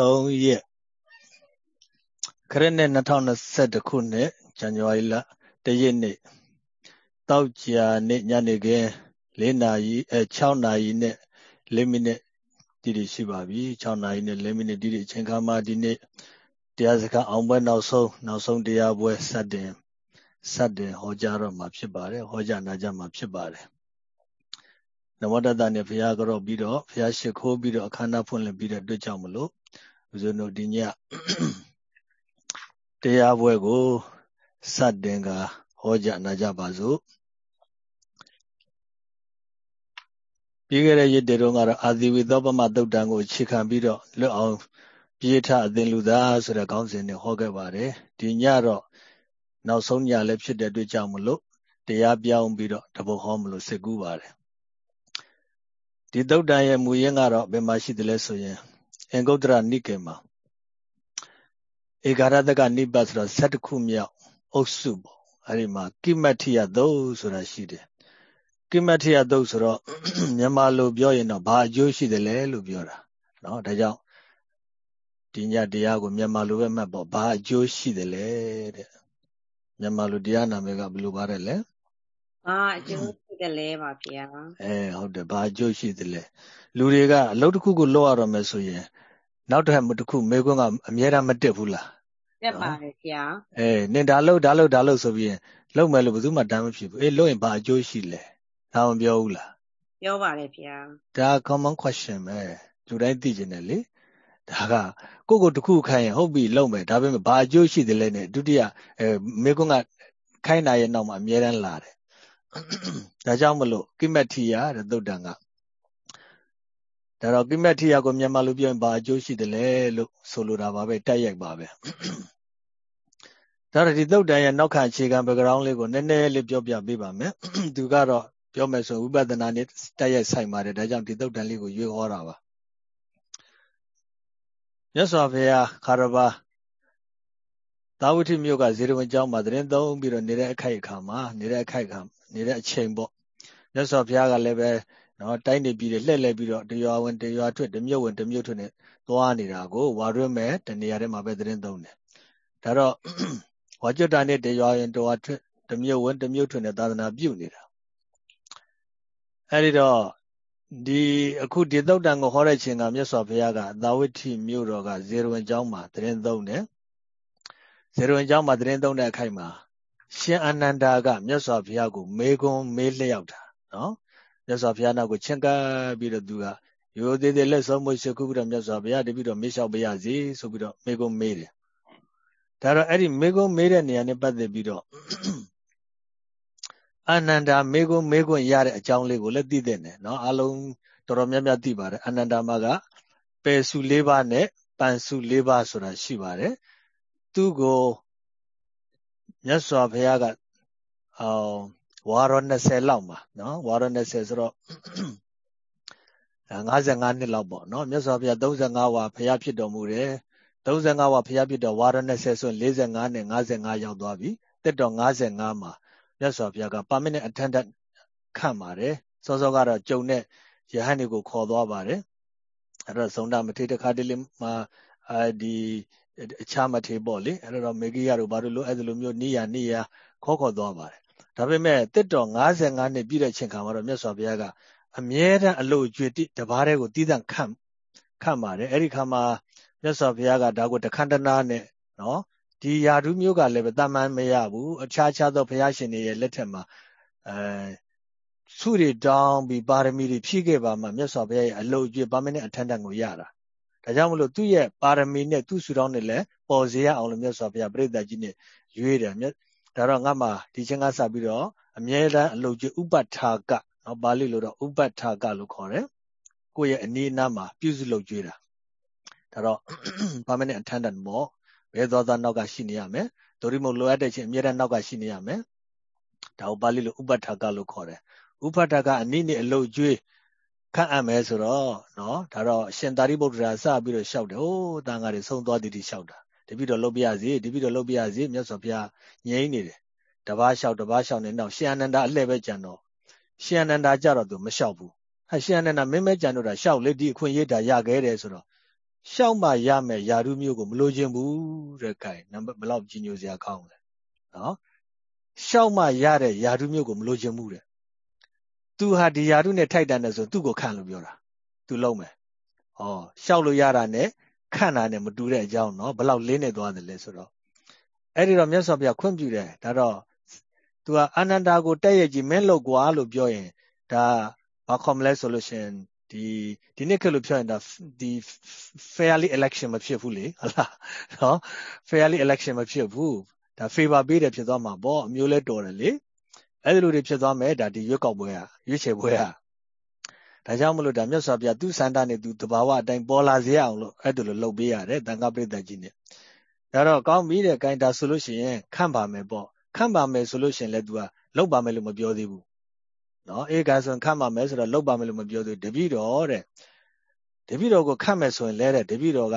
3ရက်ခရစ်နှစ်2021ခုနှစ်ဇန်နဝါရီလ1ရက်နေ့တောက်ကြာနေ့ညနေခင်း4နာရီအဲ6နာရီနဲ့4မိနစ်တိတိရှိပါပြီ6နာရီနဲ့4မိနစ်တိတိအချိန်ခါမှာဒီနေ့တရားစခန်းအောင်ပွဲနောက်ဆုံးနောက်ဆုံးတရားပွဲစတင်စတင်ဟောကြားတော့မှာဖြစ်ပါတယ်ဟောကြားနာကြမှာဖြစ်ပါတယ်နဝတ္တနဲ့ဘုရားကြောပြီးတော့ဘုရားရှိခိုးပြီးတော့အခမ်းအနားဖွင့်လှစ်ပြီးတဲ့အတွက်ကြောင့်မလို့ ဦးဇင်းတို့ဒီညတရားပွဲကိုစတင်ကဟောကြားနာကြပါစို့ပြီးခဲ့တဲ့ရက်တွေတုန်းကတော့အာဇီဝိသောပမသုတ်တံကိုခြေခံပြီးတော့လွတ်အောင်ပြေးထအသင်လူသားဆိုတဲ့ခေါင်းစဉ်နဲ့ဟောခဲ့ပါတယ်ဒီညတော့နောက်ဆုံးညလည်းဖြစ်တဲ့အတွက်ကြောင့်မလို့တရားပြောင်းပြီးတော့တပုတ်ဟောမလို့စိတ်ကူးပါတယ်ဒီသုတ်တန်ရဲ့မူရင်းကတော့ဘယ်မှာရှိသလဲဆိုရင် အင်္ဂုတ္တရနိကေမှာဧကာရတကနိပတ်ဆိုတော့7ခုမြောက်အုပ်စုပေါ့အဲ့ဒီမှာကိမတ္ထိယသုတ်ဆိုတာရှိတယ်ကိမတ္ထိယသုတ်ဆိုတော့မြန်မာလိုပြောရင်တော့ဘာအကျိုးရှိတယ်လဲလို့ပြောတာနော်ဒါကြောင့်ဒီညတရားကိုမြန်မာလိုပဲမှတ်ပေါ့ဘာအကျိုးရှိတယ်လဲတဲ့မြန်မာလိုတရားနာမည်ကဘယ်လိုပါတယ်လဲဘာအကျိုးရှိတယ်လဲပါဗျာအဲဟုတ်တယ်ဘာအကျိုးရှိတယ်လဲလူတွေက အလုပ်တစ်ခုကိုလုပ်ရတော့မယ်ဆိုရင် နောက်တစ်ခါတစ်ခုမေကွန်းကအများအားမတက်ဘူးလားတက်ပါတယ်ဗျာအဲနင်ဒါလုပ်ဒါလုပ်ဒါလုပ်ဆိုပြီးရင်လုပ်မယ်လို့ဘယ်သူမှတမ်းမဖြစ်ဘူးအေးလုပ်ရင်ဘာအကျိုးရှိလဲဒါမှပြောဘူးလားပြောပါတယ်ဗျာဒါ common question ပဲလူတိုင်းသိကျင်တယ်လေဒါကကိုကိုတခုခိုင်းရင်ဟုတ်ပြီလုပ်မယ်ဒါပေမဲ့ဘာအကျိုးရှိတယ်လဲနဲ့ဒုတိယအဲမေကွန်းကခိုင်းတာရဲ့နောက်မှာအများတန်းလာတယ်ဒါကြောင့်မလို့ကိမတ်ထီယာတဲ့သုတ်တန်က ဒါတော့ကိမတ်ထီယာကိုမြန်မာလိုပြောရင်ဘာအကျိုးရှိတယ်လဲလို့ဆိုလိုတာပါပဲတိုက်ရိုက်ပါပဲဒါတော့ဒီသုတ်တန်ရဲ့နောက်ခံအခြေခံ background လေးကိုနည်းနည်းလေးပြောပြပေးပါမယ်သူကတော့ပြောမယ်ဆိုဝိပဿနာနဲ့တိုက်ရိုက်ဆိုင်ပါတယ်ဒါကြောင့်ဒီသုတ်တန်လေးကိုရွေးဟောတာပါမြတ်စွာဘုရားခါရဘာသာဝတိမြို့ကဇေရဝံကျောင်းမှာသတင်းသုံးပြီးတော့နေတဲ့အခိုက်အခါမှာနေတဲ့အခိုက်အခါနေတဲ့အချိန်ပေါ့မြတ်စွာဘုရားကလည်းပဲ နော်တိုင်းနေပြီးလှည့်လှည့်ပြီးတော့တရွာဝင်တရွာထွက်တမြို့ဝင်တမြို့ထွက်နဲ့သွားနေတာကိုဝါရွတ်မဲ့တနေရာထဲမှာပဲသတင်းသုံးတယ်ဒါတော့ဝါကျွတ်တာနဲ့တရွာဝင်တရွာထွက်တမြို့ဝင်တမြို့ထွက်နဲ့သာသနာပြုနေတာအဲဒီတော့ဒီအခုဒီသုတ်တန်ကိုဟောတဲ့ချိန်ကမြတ်စွာဘုရားကသာဝတိမြို့တော်ကဇေရဝင်ကျောင်းမှာသတင်းသုံးတယ်ဇေရဝင်ကျောင်းမှာသတင်းသုံးတဲ့အခိုက်မှာရှင်အနန္ဒာကမြတ်စွာဘုရားကိုမေခွန်းမေးလျှောက်တာနော် မြတ်စွာဘုရားနောက်ကိုချင့်ကပ်ပြီးတော့သူကရိုသေးသေးလက်ဆုံးမရှိခုပြီးတော့မြတ်စွာဘုရားတပိတော့မေးလျှောက်ပေးရစီဆိုပြီးတော့မေခွန်းမေးတယ်ဒါတော့အဲ့ဒီမေခွန်းမေးတဲ့နေရာနဲ့ပတ်သက်ပြီးတော့အနန္ဒာမေခွန်းမေခွန်းရတဲ့အကြောင်းလေးကိုလည်းသိတဲ့နဲ့နော်အလုံးတော်တော်များများသိပါတယ်အနန္ဒာမကပယ်စု၄ပါးနဲ့ပန်စု၄ပါးဆိုတာရှိပါတယ်သူ့ကိုမြတ်စွာဘုရားကအော် ဝါရော20လောက်မှာနော်ဝါရော20ဆိုတော့55နှစ်လောက်ပေါ့နော်မြတ်စွာဘုရား35ဝါဘုရားဖြစ်တော်မူတယ်35ဝါဘုရားဖြစ်တော်ဝါရော20ဆို45နဲ့55ရောက်သွားပြီတက်တော်55မှာမြတ်စွာဘုရားကပါမစ်နဲ့အထက်ထခန့်ပါတယ်စောစောကတော့ကြုံတဲ့ယဟန်တွေကိုခေါ်သွားပါတယ်အဲ့တော့သုံးတာမထေတခါတလေမှာအဲဒီအခြားမထေပေါ့လေအဲ့တော့မေဂိယတို့ဘာလို့လို့အဲ့လိုမျိုးနေရနေရခေါ်ခေါ်သွားပါတယ် ဒါပေမဲ့တစ်တော်55နှစ်ပြည့်တဲ့ချိန်ခါမှာတော့မြတ်စွာဘုရားကအမြဲတမ်းအလို့အကျွေတပါးတဲ့ကိုတည်တံ့ခန့်ခန့်ပါတယ်အဲ့ဒီခါမှာမြတ်စွာဘုရားကဒါကိုတခန္တနာနဲ့နော်ဒီယာဓုမျိုးကလည်းပဲတမန်မရဘူးအခြားခြားသောဘုရားရှင်တွေရဲ့လက်ထက်မှာအဲစုတွေတောင်းပြီးပါရမီတွေဖြည့်ခဲ့ပါမှမြတ်စွာဘုရားရဲ့အလို့အကျွေပါမနဲ့အထက်တန်ကိုရတာဒါကြောင့်မလို့သူ့ရဲ့ပါရမီနဲ့သူ့ဆူတောင်းနဲ့လည်းပေါ်စေရအောင်လို့မြတ်စွာဘုရားပြိဿကြီးနဲ့ရွေးတယ်မြတ် ဒါတော့ငါမှဒီချင်းကစပြီးတော့အမြဲတမ်းအလုပ်ကြီးဥပထာကနော်ပါဠိလိုတော့ဥပထာကလို့ခေါ်တယ်ကိုယ့်ရဲ့အနည်းအနားမှာပြုစုလုပ်ကြွေးတာဒါတော့ဘာမနဲ့အထမ်းတန်ပေါ့ဘယ်သွားသွားနောက်ကရှိနေရမယ်ဒိုရိမုတ်လိုအပ်တဲ့ချင်းအမြဲတမ်းနောက်ကရှိနေရမယ်ဒါကိုပါဠိလိုဥပထာကလို့ခေါ်တယ်ဥပထာကအနည်းနဲ့အလုပ်ကြွေးခန့်အပ်မယ်ဆိုတော့နော်ဒါတော့ရှင်သာရိပုတ္တရာစပြီးတော့လျှောက်တယ်ဟိုးတန်ဃာတွေဆုံးသွားသည်တိလျှောက်တာ တပိတော့လုပ်ပြရစီတပိတော့လုပ်ပြရစီမြတ်စွာဘုရားငြိမ့်နေတယ်တပားလျှောက်တပားလျှောက်နေတော့ရှင်အနန္ဒာအလှဲ့ပဲကြံတော့ရှင်အနန္ဒာကြတော့သူမလျှောက်ဘူးဟာရှင်အနန္ဒာမင်းမဲကြံတော့တာလျှောက်လေဒီအခွင့်ရေးတာရခဲ့တယ်ဆိုတော့ရှောက်မှရမယ်ယာရုမျိုးကိုမလိုချင်ဘူးတဲ့ခိုင်နံပါတ်ဘယ်လောက်ကြီးညိုစရာကောင်းလဲနော်ရှောက်မှရတဲ့ယာရုမျိုးကိုမလိုချင်ဘူးတဲ့သူဟာဒီယာရုနဲ့ထိုက်တန်တယ်ဆိုသူ့ကိုခံလို့ပြောတာသူလုံးမယ်ဟောရှောက်လို့ရတာနဲ့ ခံတာနဲ့မတူတဲ့အကြောင်းနော်ဘယ်လောက်လေးနေသွားတယ်လဲဆိုတော့အဲ့ဒီတော့မြတ်စွာဘုရားခွင့်ပြုတယ်ဒါတော့သူကအနန္တာကိုတက်ရကြည့်မင်းလို့ကွာလို့ပြောရင်ဒါဘာခေါ်မလဲဆိုလို့ရှင်ဒီဒီနေ့ခေတ်လို့ပြောရင်ဒါဒီ fairly election မဖြစ်ဘူးလေဟုတ်လားနော် fairly election မဖြစ်ဘူးဒါ favor ပေးတယ်ဖြစ်သွားမှာပေါ့အမျိုးလဲတော်တယ်လေအဲ့ဒီလိုတွေဖြစ်သွားမယ်ဒါဒီရွက်ကောက်ပွဲอ่ะရွေးချယ်ပွဲอ่ะ ဒါကြောင့်မလို့ဒါမြတ်စွာဘုရားသူ့စန္ဒနဲ့သူတဘာဝအတိုင်းပေါ်လာစေအောင်လို့အဲ့ဒါလိုလုပ်ပေးရတယ်တန်ခါပရိသတ်ကြီးနဲ့ဒါတော့ကောင်းပြီတဲ့ကိုင်တာဆိုလို့ရှိရင်ခန့်ပါမယ်ပေါ့ခန့်ပါမယ်ဆိုလို့ရှိရင်လည်း तू ကလောက်ပါမယ်လို့မပြောသေးဘူးနော်အေးကဆိုရင်ခန့်ပါမယ်ဆိုတော့လောက်ပါမယ်လို့မပြောသေးဘူးတပည့်တော်တဲ့တပည့်တော်ကိုခန့်မယ်ဆိုရင်လည်းတဲ့တပည့်တော်က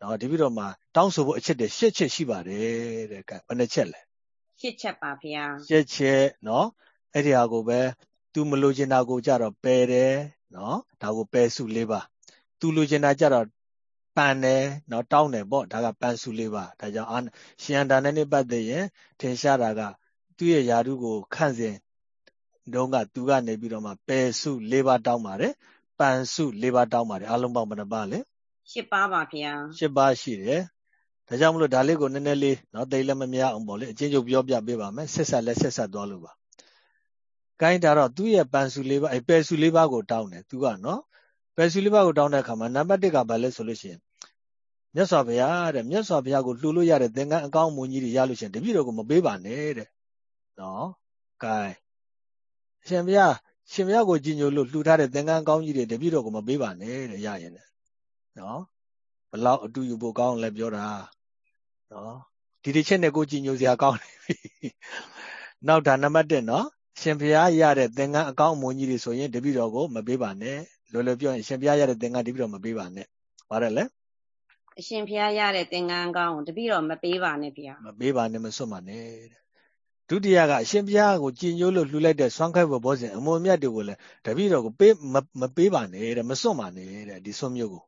နော်တပည့်တော်မှာတောင်းဆိုဖို့အချက်တည်းရှစ်ချက်ရှိပါတယ်တဲ့ကဘယ်နှချက်လဲရှစ်ချက်ပါဗျာရှစ်ချက်နော်အဲ့ဒီဟာကိုပဲ तू မလိုချင်တာကိုကြတော့ပယ်တယ်နော်ဒါကိုပယ်စုလေးပါ तू လိုချင်တာကြတော့ပန်တယ်နော်တောင်းတယ်ပေါ့ဒါကပန်စုလေးပါဒါကြောင့်အာရှင်အန္တာနဲ့နေပတ်သက်ရင်ထင်ရှားတာကသူ့ရဲ့ယာတုကိုခန့်စဉ်တုန်းကသူကနေပြီးတော့မှပယ်စု၄ပါးတောင်းပါတယ်ပန်စု၄ပါးတောင်းပါတယ်အလုံးပေါင်းဘယ်နှပါလဲ၈ပါးပါဗျာ၈ပါးရှိတယ်ဒါကြောင့်မလို့ဒါလေးကိုနည်းနည်းလေးနော်တိတ်လည်းမများအောင်ပေါ့လေအချင်းချုပ်ပြောပြပေးပါမယ်ဆက်ဆက်လက်ဆက်ဆက်သွားလို့ပါ ကိုင်းတာတော့သူ့ရဲ့ပန်စု၄ပါးအဲပယ်စု၄ပါးကိုတောင်းတယ်သူကနော်ပယ်စု၄ပါးကိုတောင်းတဲ့အခါမှာနံပါတ်၁ကဘာလဲဆိုလို့ရှိရင်မြတ်စွာဘုရားတဲ့မြတ်စွာဘုရားကိုလှူလို့ရတဲ့သင်္ကန်းအကောင်းမွန်ကြီးတွေရလို့ရှိရင်တပည့်တော်ကိုမပေးပါနဲ့တဲ့နော်ကဲအရှင်ဘုရားရှင်ဘုရားကိုကြည်ညိုလို့လှူထားတဲ့သင်္ကန်းကောင်းကြီးတွေတပည့်တော်ကိုမပေးပါနဲ့တဲ့ရရင်တဲ့နော်ဘလောက်အတူယူဖို့ကောင်းလဲပြောတာနော်ဒီတစ်ချက်နဲ့ကိုကြည်ညိုစရာကောင်းတယ်နောက်ဒါနံပါတ်1နော် ရှင်ဘုရားရတဲ့သင်္ကန်းအကောင်းအမွန်ကြီးတွေဆိုရင်တပည့်တော်ကိုမပေးပါနဲ့လောလောပြောရင်ရှင်ဘုရားရတဲ့သင်္ကန်းတပည့်တော်မပေးပါနဲ့ပါတယ်လေအရှင်ဘုရားရတဲ့သင်္ကန်းကောင်းကိုတပည့်တော်မပေးပါနဲ့ဗျာမပေးပါနဲ့မစွတ်ပါနဲ့တဲ့ဒုတိယကအရှင်ဘုရားကိုကြည်ညိုလို့လှူလိုက်တဲ့ဆွမ်းခိုက်ဘောဇဉ်အမွန်မြတ်တွေကိုလည်းတပည့်တော်ကိုပေးမပေးပါနဲ့တဲ့မစွန့်ပါနဲ့တဲ့ဒီဆွမျိုးကို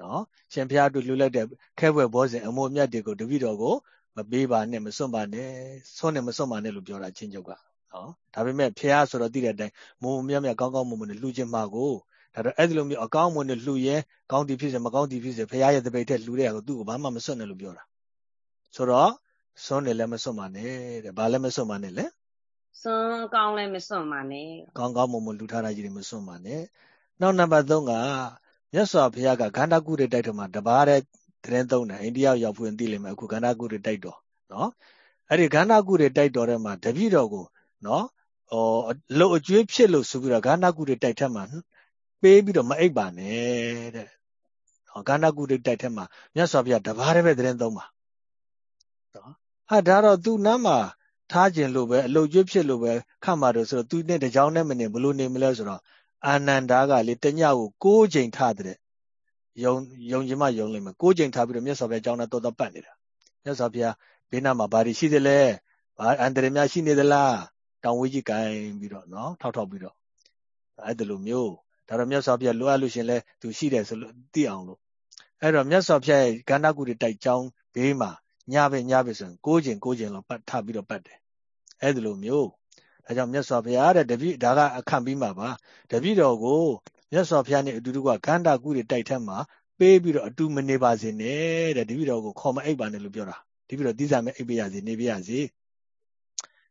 နော်ရှင်ဘုရားတို့လှူလိုက်တဲ့ခဲဘွယ်ဘောဇဉ်အမွန်မြတ်တွေကိုတပည့်တော်ကိုမပေးပါနဲ့မစွန့်ပါနဲ့စွန့်နဲ့မစွန့်ပါနဲ့လို့ပြောတာချင်းချုပ်က နော်ဒါပေမဲ့ဘုရားဆိုတော့သိတဲ့အတိုင်းမုံမြတ်မြတ်ကောင်းကောင်းမွန်မွန်နဲ့လှူခြင်းမှာကိုဒါတော့အဲ့ဒီလိုမျိုးအကောင်းမွန်နဲ့လှူရဲကောင်းသည်ဖြစ်စေမကောင်းသည်ဖြစ်စေဘုရားရဲ့တပိတ်ထက်လှူတဲ့ဟာကိုသူ့ကိုဘာမှမစွန့်နဲ့လို့ပြောတာဆိုတော့စွန့်တယ်လည်းမစွန့်ပါနဲ့တဲ့ဘာလည်းမစွန့်ပါနဲ့လေစွန့်ကောင်းလည်းမစွန့်ပါနဲ့ကောင်းကောင်းမွန်မွန်လှူထားတာကြီးတွေမစွန့်ပါနဲ့နောက်နံပါတ်3ကမြတ်စွာဘုရားကဂန္ဓကုတွေတိုက်တော်မှာတပါးတဲ့သတင်းသုံးတယ်အိန္ဒိယရောက်ဖွင့်သိလိမ့်မယ်အခုဂန္ဓကုတွေတိုက်တော်နော်အဲ့ဒီဂန္ဓကုတွေတိုက်တော်ထဲမှာတပည့်တော်ကို နော်ဟောလှုပ်အကျွေးဖြစ်လို့ဆိုပြီးတော့ဂန္ဓကုတွေတိုက်ထက်မှာပေးပြီးတော့မအိပ်ပါနဲ့တဲ့ဟောဂန္ဓကုတွေတိုက်ထက်မှာမြတ်စွာဘုရားတပါးတည်းပဲသတင်းသုံးပါနော်ဟာဒါတော့သူ့နားမှာထားခြင်းလို့ပဲအလုတ်ကျွေးဖြစ်လို့ပဲခတ်မှာတော့ဆိုတော့သူနဲ့တကြောင်နဲ့မနေဘလို့နေမလဲဆိုတော့အာနန္ဒာကလေတညကို6ချိန်ထားတဲ့ယုံယုံခြင်းမယုံလိမ့်မယ်6ချိန်ထားပြီးတော့မြတ်စွာဘုရားကြောင်းနဲ့တော်တော်ပတ်နေတာမြတ်စွာဘုရားဘေးနားမှာဘာတွေရှိသလဲဘာအန္တရာယ်များရှိနေသလား တောင်ဝေးကြီးကင်ပြီးတော့နော်ထောက်ထောက်ပြီးတော့အဲ့ဒါလိုမျိုးဒါတော့မြတ်စွာဘုရားလိုအပ်လို့ရှင်လဲသူရှိတယ်ဆိုလို့သိအောင်လို့အဲ့တော့မြတ်စွာဘုရားရဲ့ကန္နာကုတွေတိုက်ကြောင်းဘေးမှာညပဲညပဲဆိုရင်၉ချိန်၉ချိန်လောက်ပတ်ထပြီးတော့ပတ်တယ်အဲ့ဒါလိုမျိုးဒါကြောင့်မြတ်စွာဘုရားတဲ့တပည့်ဒါကအခန့်ပြီးမှာပါတပည့်တော်ကိုမြတ်စွာဘုရားနဲ့အတူတူကခန္ဓာကုတွေတိုက်ထက်မှာပေးပြီးတော့အတူမနေပါစေနဲ့တဲ့တပည့်တော်ကိုခေါ်မအိပ်ပါနဲ့လို့ပြောတာတပည့်တော်သီးစာမဲ့အိပ်ပေးရစီနေပေးရစီ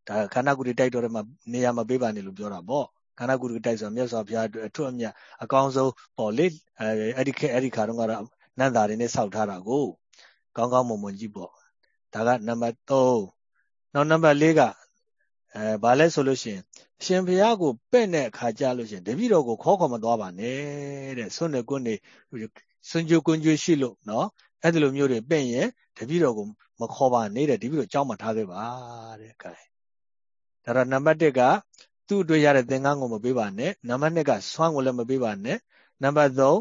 ဒါခန္ဓာကုတွေတိုက်တော်ထဲမှာနေရာမပေးပါနဲ့လို့ပြောတာပေါ့ခန္ဓာကုတွေတိုက်ဆိုမြတ်စွာဘုရားအတွက်အထွတ်အမြတ်အကောင်းဆုံးပေါ့လေအဲအဲ့ဒီခက်အဲ့ဒီခါတော့ကတော့နန္တာတွေနဲ့စောက်ထားတာကိုကောင်းကောင်းမွန်မွန်ကြည့်ပေါ့ဒါကနံပါတ်3နောက်နံပါတ်4ကအဲဘာလဲဆိုလို့ရှိရင်ရှင်ဘုရားကိုပဲ့တဲ့အခါကြလို့ရှိရင်တပည့်တော်ကိုခေါ်ခေါ်မသွားပါနဲ့တဲ့ဆွနေကွန်းနေစွန်ကြွကွန်းကြွရှိလို့နော်အဲ့ဒီလိုမျိုးတွေပဲ့ရင်တပည့်တော်ကိုမခေါ်ပါနဲ့တဲ့တပည့်တော်ကြောင်းမှထားခဲ့ပါတဲ့ကဲ ဒါတော့နံပါတ်1ကသူ့အတွက်ရတဲ့သင်္ကန်းကိုမပေးပါနဲ့နံပါတ်2ကဆွမ်းကိုလည်းမပေးပါနဲ့နံပါတ်3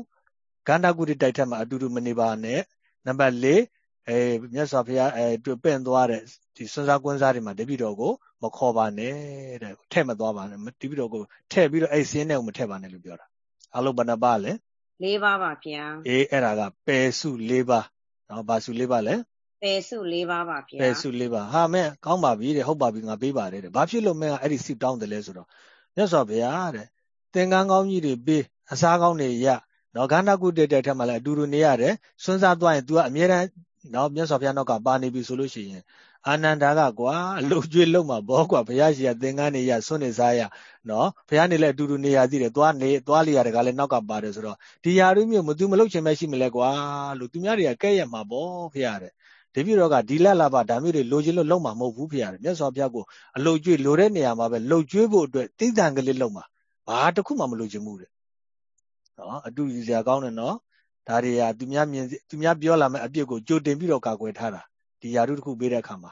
ကန္တာကုတိတိုက်ထက်မှာအတူတူမနေပါနဲ့နံပါတ်4အဲမြတ်စွာဘုရားအဲတွေ့ပင့်သွားတဲ့ဒီစွန်းစားကွန်းစားတွေမှာတပည့်တော်ကိုမခေါ်ပါနဲ့တဲ့ထဲ့မသွားပါနဲ့တပည့်တော်ကိုထဲ့ပြီးတော့အဲ့စင်းနဲ့ကိုမထဲ့ပါနဲ့လို့ပြောတာအလုံးဘဏ္ဍပါလဲ၄ပါးပါဗျာအေးအဲ့ဒါကပယ်စု၄ပါးနော်ဘာစု၄ပါးလဲ ပယ်စု၄ပါးပါဗျာပယ်စု၄ပါးဟာမဲကောင်းပါပြီတဲ့ဟုတ်ပါပြီငါပေးပါတယ်တဲ့ဘာဖြစ်လို့မဲကအဲ့ဒီစုတောင်းတယ်လဲဆိုတော့မြတ်စွာဘုရားတဲ့သင်္ကန်းကောင်းကြီးတွေပေးအစားကောင်းတွေရနော်ခန္ဓာကုတ္တတဲ့ထက်မှလည်းအတူတူနေရတယ်စွန်းစားသွားရင် तू ကအမြဲတမ်းနော်မြတ်စွာဘုရားနောက်ကပါနေပြီဆိုလို့ရှိရင်အာနန္ဒာကကွာအလုတ်ကျွေးလုံးမှာဘောကွာဘုရားရှိခိုးသင်္ကန်းနေရစွန့်နေစားရနော်ဘုရားနေလည်းအတူတူနေရသေးတယ်သွားနေသွားလျရတယ်ကလည်းနောက်ကပါတယ်ဆိုတော့ဒီယာရုမျိုးမသူမလုတ်ချင်မရှိမလဲကွာလို့သူများတွေကကဲ့ရမှာပေါ့ဘုရားတဲ့ တပည့်တော်ကဒီလက်လာပါဒါမျိုးတွေလိုချင်လို့လုံမှာမဟုတ်ဘူးဖေရတယ်မြတ်စွာဘုရားကိုအလုတ်ကျွေးလိုတဲ့နေရာမှာပဲလှုပ်ကျွေးဖို့အတွက်တိသံကလေးလုံမှာဘာတစ်ခုမှမလိုချင်ဘူးတဲ့နော်အတူယူစရာကောင်းတယ်နော်ဒါတွေကသူများမြင်သူများပြောလာမဲ့အပြစ်ကိုကြိုတင်ပြီးတော့ကာကွယ်ထားတာဒီယာရုတစ်ခုပေးတဲ့အခါမှာ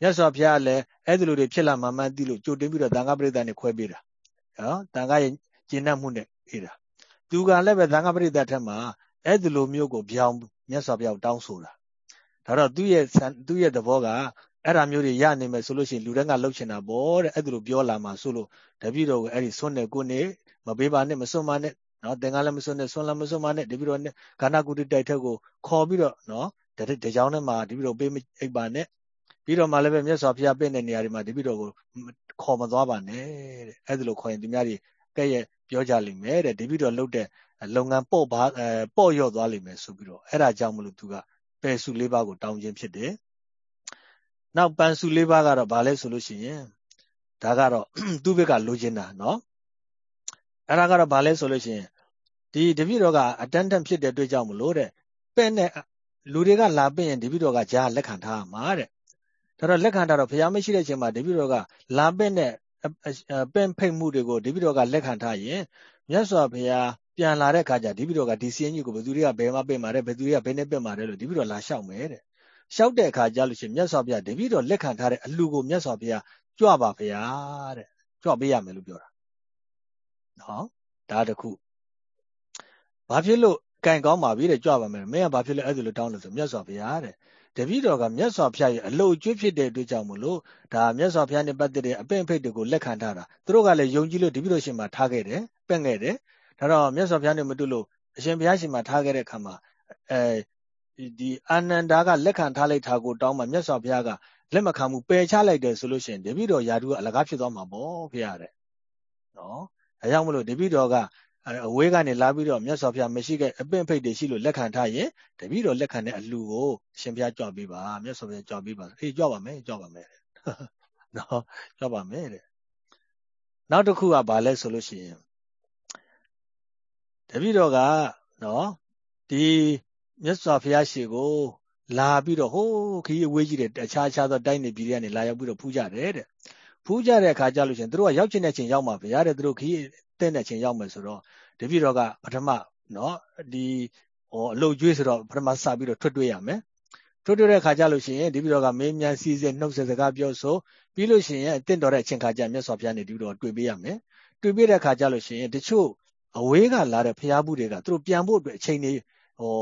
မြတ်စွာဘုရားလည်းအဲ့ဒီလိုတွေဖြစ်လာမှမှန်းသိလို့ကြိုတင်ပြီးတော့တန်ခါပရိသတ်နဲ့ခွဲပေးတာနော်တန်ခါရဲ့ကျင့်တတ်မှုနဲ့ပေးတာသူကလည်းပဲတန်ခါပရိသတ်ထက်မှာအဲ့ဒီလိုမျိုးကိုပြောင်းမြတ်စွာဘုရားတောင်းဆိုတာ ဒါတော့သူ့ရဲ့သူ့ရဲ့သဘောကအဲ့ဒါမျိုးတွေရနိုင်မယ်ဆိုလို့ရှိရင်လူတိုင်းကလှုပ်ချင်တာပေါ့တဲ့အဲ့ဒါလိုပြောလာမှဆိုလို့တပည့်တော်ကအဲ့ဒီဆွန်းနေကိုနေမပေးပါနဲ့မစွန့်ပါနဲ့နော်သင်္ကန်းလည်းမစွန့်နဲ့ဆွန်းလည်းမစွန့်ပါနဲ့တပည့်တော်နဲ့ခန္ဓာကုတ္တတိုက်ထက်ကိုခေါ်ပြီးတော့နော်တကြောင်နဲ့မှတပည့်တော်ပေးအိပ်ပါနဲ့ပြီးတော့မှလည်းပဲမြတ်စွာဘုရားပြည့်တဲ့နေရာတွေမှာတပည့်တော်ကိုခေါ်မသွားပါနဲ့တဲ့အဲ့ဒါလိုခေါ်ရင်သူများတွေကဲ့ရဲ့ပြောကြလိမ့်မယ်တဲ့တပည့်တော်လှုပ်တဲ့လုပ်ငန်းပေါ့ပါအဲပေါ့ရော့သွားလိမ့်မယ်ဆိုပြီးတော့အဲ့ဒါကြောင့်မလို့သူက ပယ်စုလေးပါးကိုတောင်းခြင်းဖြစ်တယ်။နောက်ပန်စုလေးပါးကတော့ဗာလဲဆိုလို့ရှိရင်ဒါကတော့သူ့ဘက်ကလိုချင်တာနော်။အဲ့ဒါကတော့ဗာလဲဆိုလို့ရှိရင်ဒီတပည့်တော်ကအတန်းတန်းဖြစ်တဲ့အတွက်ကြောင့်မလို့တဲ့ပဲ့နဲ့လူတွေကလာပင့်ရင်တပည့်တော်ကဂျာလက်ခံထားမှာတဲ့။ဒါတော့လက်ခံထားတော့ဘုရားမရှိတဲ့ချိန်မှာတပည့်တော်ကလာပင့်တဲ့ပင့်ဖိတ်မှုတွေကိုတပည့်တော်ကလက်ခံထားရင်မြတ်စွာဘုရား ပြန်လာတဲ့အခါကျဒီပြီးတော့ကဒီစီရင်ကြီးကိုဘယ်သူတွေကဘယ်မှာပြင်ပါတယ်ဘယ်သူတွေကဘယ်နဲ့ပြင်ပါတယ်လို့ဒီပြီးတော့လာလျှောက်မယ်တဲ့လျှောက်တဲ့အခါကျလို့ရှိရင်မြတ်စွာဘုရားတပည့်တော်လက်ခံထားတဲ့အလှကိုမြတ်စွာဘုရားကြွပါဗျာတဲ့ကြွပေးရမယ်လို့ပြောတာနော်ဒါတခုဘာဖြစ်လို့ကင်ကောင်းပါပြီတဲ့ကြွပါမယ်မင်းကဘာဖြစ်လို့အဲ့ဒါလိုတောင်းလို့ဆိုမြတ်စွာဘုရားတဲ့တပည့်တော်ကမြတ်စွာဘုရားရဲ့အလို့ကျွေးဖြစ်တဲ့အတွက်ကြောင့်မလို့ဒါမြတ်စွာဘုရားနဲ့ပတ်သက်တဲ့အပင့်ဖိတ်တွေကိုလက်ခံထားတာသူတို့ကလည်းယုံကြည်လို့တပည့်တော်ရှင်မှာထားခဲ့တယ်ပင့်ခဲ့တယ် ဒါတော့မြတ်စွာဘုရားနဲ့မတူလို့အရှင်ဘုရားရှင်မှာထားခဲ့တဲ့အခါမှာအဲဒီအာနန္ဒာကလက်ခံထားလိုက်တာကိုတောင်းမှမြတ်စွာဘုရားကလက်မခံဘူးပယ်ချလိုက်တယ်ဆိုလို့ရှိရင်တပည့်တော်ယာတုကအလကားဖြစ်သွားမှာပေါ့ဘုရားတဲ့နော်ဒါကြောင့်မလို့တပည့်တော်ကအဝေးကနေလာပြီးတော့မြတ်စွာဘုရားမရှိခဲ့အပင့်ဖိတ်တွေရှိလို့လက်ခံထားရင်တပည့်တော်လက်ခံတဲ့အလှကိုအရှင်ဘုရားကြွပေးပါမြတ်စွာဘုရားကြွပေးပါအေးကြွပါမယ်ကြွပါမယ်နော်ကြွပါမယ်တဲ့နောက်တစ်ခုကဘာလဲဆိုလို့ရှိရင် တပည့်တော်ကနော်ဒီမြတ်စွာဘုရားရှိကို လာပြီးတော့ဟိုးခရီးဝေးကြီးတဲ့တခြားခြားသောတိုင်းနေပြည်တွေကနေလာရောက်ပြီးတော့ဖူးကြတယ်တဲ့ဖူးကြတဲ့အခါကျလို့ရှင်သူတို့ကရောက်ချင်တဲ့ချိန်ရောက်မှာဗျာတဲ့သူတို့ခရီးတဲ့တဲ့ချိန်ရောက်မယ်ဆိုတော့တပည့်တော်ကပထမနော်ဒီဟိုအလုတ်ကျွေးဆိုတော့ပထမစပြီးတော့ထွတ်တွေ့ရမယ်ထွတ်တွေ့တဲ့အခါကျလို့ရှိရင်တပည့်တော်ကမင်းမြန်စီစဉ်နှုတ်ဆက်စကားပြောဆိုပြီးလို့ရှိရင်တင့်တော်တဲ့အချိန်ခါကျမြတ်စွာဘုရားနေတပည့်တော်တွေ့ပေးရမယ်တွေ့ပေးတဲ့အခါကျလို့ရှိရင်တချို့ အဝေးကလာတဲ့ဖျားဘူးတွေကသူတို့ပြန်ဖို့အတွက်အချိန်တွေဟို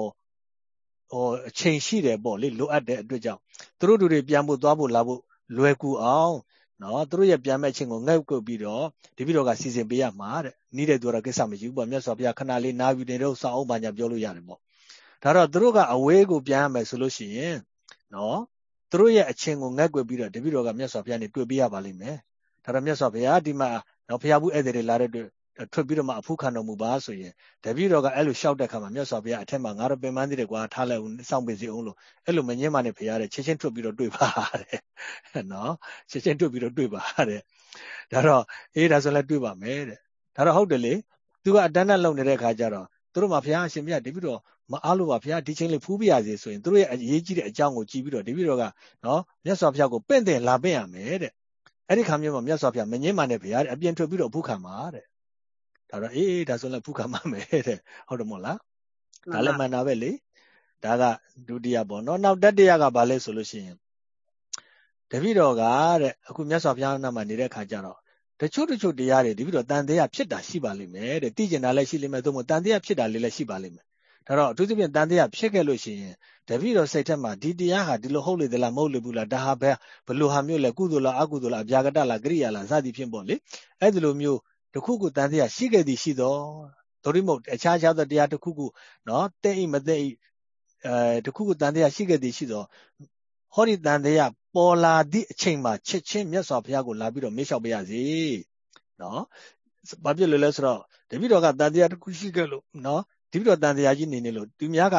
ဟိုအချိန်ရှိတယ်ပေါ့လေလိုအပ်တဲ့အတွက်ကြောင့်သူတို့တို့တွေပြန်ဖို့သွားဖို့လာဖို့လွယ်ကူအောင်နော်သူတို့ရဲ့ပြန်မဲ့ချင်းကိုငှက်ကုတ်ပြီးတော့ဒီပြီးတော့ကစီစဉ်ပေးရမှာတဲ့နီးတဲ့သူကတော့ကိစ္စမရှိဘူးပေါ့မြတ်စွာဘုရားခဏလေးနားယူနေတော့စောင်းအောင်ပါညာပြောလို့ရတယ်ပေါ့ဒါတော့သူတို့ကအဝေးကိုပြန်ရမယ်ဆိုလို့ရှိရင်နော်သူတို့ရဲ့အချင်းကိုငှက်ကွယ်ပြီးတော့တပည့်တော်ကမြတ်စွာဘုရားနေတွေ့ပေးရပါလိမ့်မယ်ဒါတော့မြတ်စွာဘုရားဒီမှာနော်ဘုရားဘူးဧည့်သည်တွေလာတဲ့အတွက် ထွက်ပြီးတော့မှအဖုခံတော်မူပါဆိုရင်တပည့်တော်ကအဲ့လိုလျှောက်တဲ့ခါမှာမြတ်စွာဘုရားအထက်မှာငါတော့ပင်ပန်းသေးတယ်ကွာထားလိုက်ဦးစောင့်ပေးစီအောင်လို့အဲ့လိုမငင်းမနဲ့ဘုရားတဲ့ချက်ချင်းထွက်ပြီးတော့တွေ့ပါတဲ့နော်ချက်ချင်းတွေ့ပြီးတော့တွေ့ပါတဲ့ဒါတော့အေးဒါဆိုလည်းတွေ့ပါမယ်တဲ့ဒါတော့ဟုတ်တယ်လေသူကအတန်းနဲ့လုံနေတဲ့ခါကျတော့သူတို့မှဘုရားအရှင်မြတ်တပည့်တော်မအားလို့ပါဘုရားဒီချိန်လေးဖူးပြရစီဆိုရင်သူတို့ရဲ့အရေးကြီးတဲ့အကြောင်းကိုကြည်ပြီးတော့တပည့်တော်ကနော်မြတ်စွာဘုရားကိုပင့်တယ်လာပင့်ရမယ်တဲ့အဲ့ဒီခါမျိုးမှာမြတ်စွာဘုရားမငင်းမနဲ့ဘုရားတဲ့အပြင်ထွက်ပြီးတော့ဖူးခံပါတဲ့ ဒါတော့အေးဒါဆိုလည်းဖုခါမှမယ်တဲ့ဟုတ်တယ်မို့လားဒါလည်းမှန်တာပဲလေဒါကဒုတိယပေါ့နော်နောက်တတိယကဘာလဲဆိုလို့ရှိရင်တပည့်တော်ကတဲ့အခုမြတ်စွာဘုရားနာမှာနေတဲ့ခါကျတော့တချို့တချို့တရားတွေတပည့်တော်တန်တရားဖြစ်တာရှိပါလိမ့်မယ်တဲ့သိကျင်တာလည်းရှိလိမ့်မယ်သို့မဟုတ်တန်တရားဖြစ်တာလေးလည်းရှိပါလိမ့်မယ်ဒါတော့အထူးသဖြင့်တန်တရားဖြစ်ခဲ့လို့ရှိရင်တပည့်တော်စိတ်ထက်မှာဒီတရားဟာဒီလိုဟုတ်လေသလားမဟုတ်လေဘူးလားဒါဟာဘယ်ဘလို့ဟာမျိုးလဲကုသိုလ်လားအကုသိုလ်လားအပြာကတလားကရိယာလားစသည်ဖြင့်ပေါ့လေအဲ့ဒီလိုမျိုး တခုခုတန်တရားရှိခဲ့သည်ရှိတော့ဒိဋ္ဌိမဟုတ်အခြားခြားသောတရားတစ်ခုခုနော်တဲ့ဤမတဲ့ဤအဲတစ်ခုခုတန်တရားရှိခဲ့သည်ရှိသောဟောဒီတန်တရားပေါ်လာသည့်အချိန်မှာချက်ချင်းမြတ်စွာဘုရားကိုလာပြီးတော့မေးလျှောက်ပေးရစီနော်ဘာဖြစ်လို့လဲဆိုတော့တပည့်တော်ကတန်တရားတစ်ခုရှိခဲ့လို့နော်တပည့်တော်တန်တရားကြီးနေနေလို့သူများက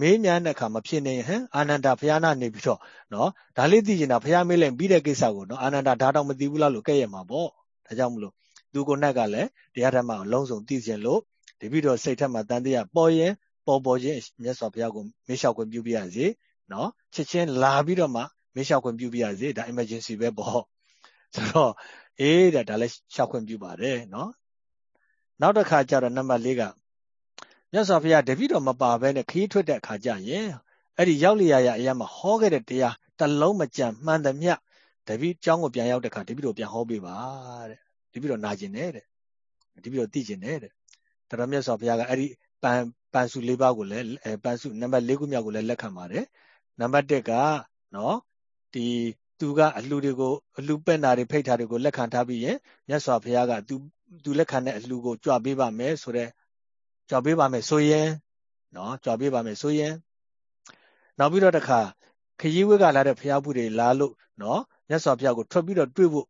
မေးမြန်းတဲ့အခါမဖြစ်နေဟမ်အာနန္ဒာဘုရားနာနေပြီးတော့နော်ဒါလေးသိကျင်တာဘုရားမေးလိုက်ပြီးတဲ့ကိစ္စကိုနော်အာနန္ဒာဒါတော့မသိဘူးလားလို့ကဲ့ရမှာပေါ့ဒါကြောင့်မလို့ သူကိုနဲ့ကလည်းတရားဓမ္မအလုံးစုံသိကျင်လို့တပည့်တော်စိတ်ထက်မှာတန်တရားပေါ်ရင်ပေါ်ပေါ်ချင်းမြတ်စွာဘုရားကိုမေးလျှောက်ခွင့်ပြုပြရစီနော်ချက်ချင်းလာပြီးတော့မှမေးလျှောက်ခွင့်ပြုပြရစီဒါ emergency ပဲပေါ့ဆိုတော့အေးတဲ့ဒါလည်းလျှောက်ခွင့်ပြုပါတယ်နော်နောက်တစ်ခါကျတော့နံပါတ်၄ကမြတ်စွာဘုရားတပည့်တော်မပါဘဲနဲ့ခီးထွက်တဲ့အခါကျရင်အဲ့ဒီရောက်လျာရအရာမှာဟောခဲ့တဲ့တရားတလုံးမကြံမှန်သမျှတပည့်ကျောင်းကိုပြန်ရောက်တဲ့အခါတပည့်တော်ပြန်ဟောပေးပါတဲ့ တပည့်တော်နာကျင်တယ်တဲ့တပည့်တော်သိကျင်တယ်တဲ့တော်မြတ်စွာဘုရားကအဲ့ဒီပန်ပန်စု၄ပါးကိုလည်းပန်စုနံပါတ်၄ခုမြောက်ကိုလည်းလက်ခံပါတယ်နံပါတ်၁ကနော်ဒီသူကအလှူတွေကိုအလှူပက်နာတွေဖိတ်တာတွေကိုလက်ခံထားပြီးရင်မြတ်စွာဘုရားကသူသူလက်ခံတဲ့အလှူကိုကြွပေးပါမယ်ဆိုတော့ကြွပေးပါမယ်ဆိုရင်နော်ကြွပေးပါမယ်ဆိုရင်နောက်ပြီးတော့တခါခရီးဝဲကလာတဲ့ဘုရားဘူးတွေလာလို့နော်မြတ်စွာဘုရားကိုထွက်ပြီးတော့တွေးဖို့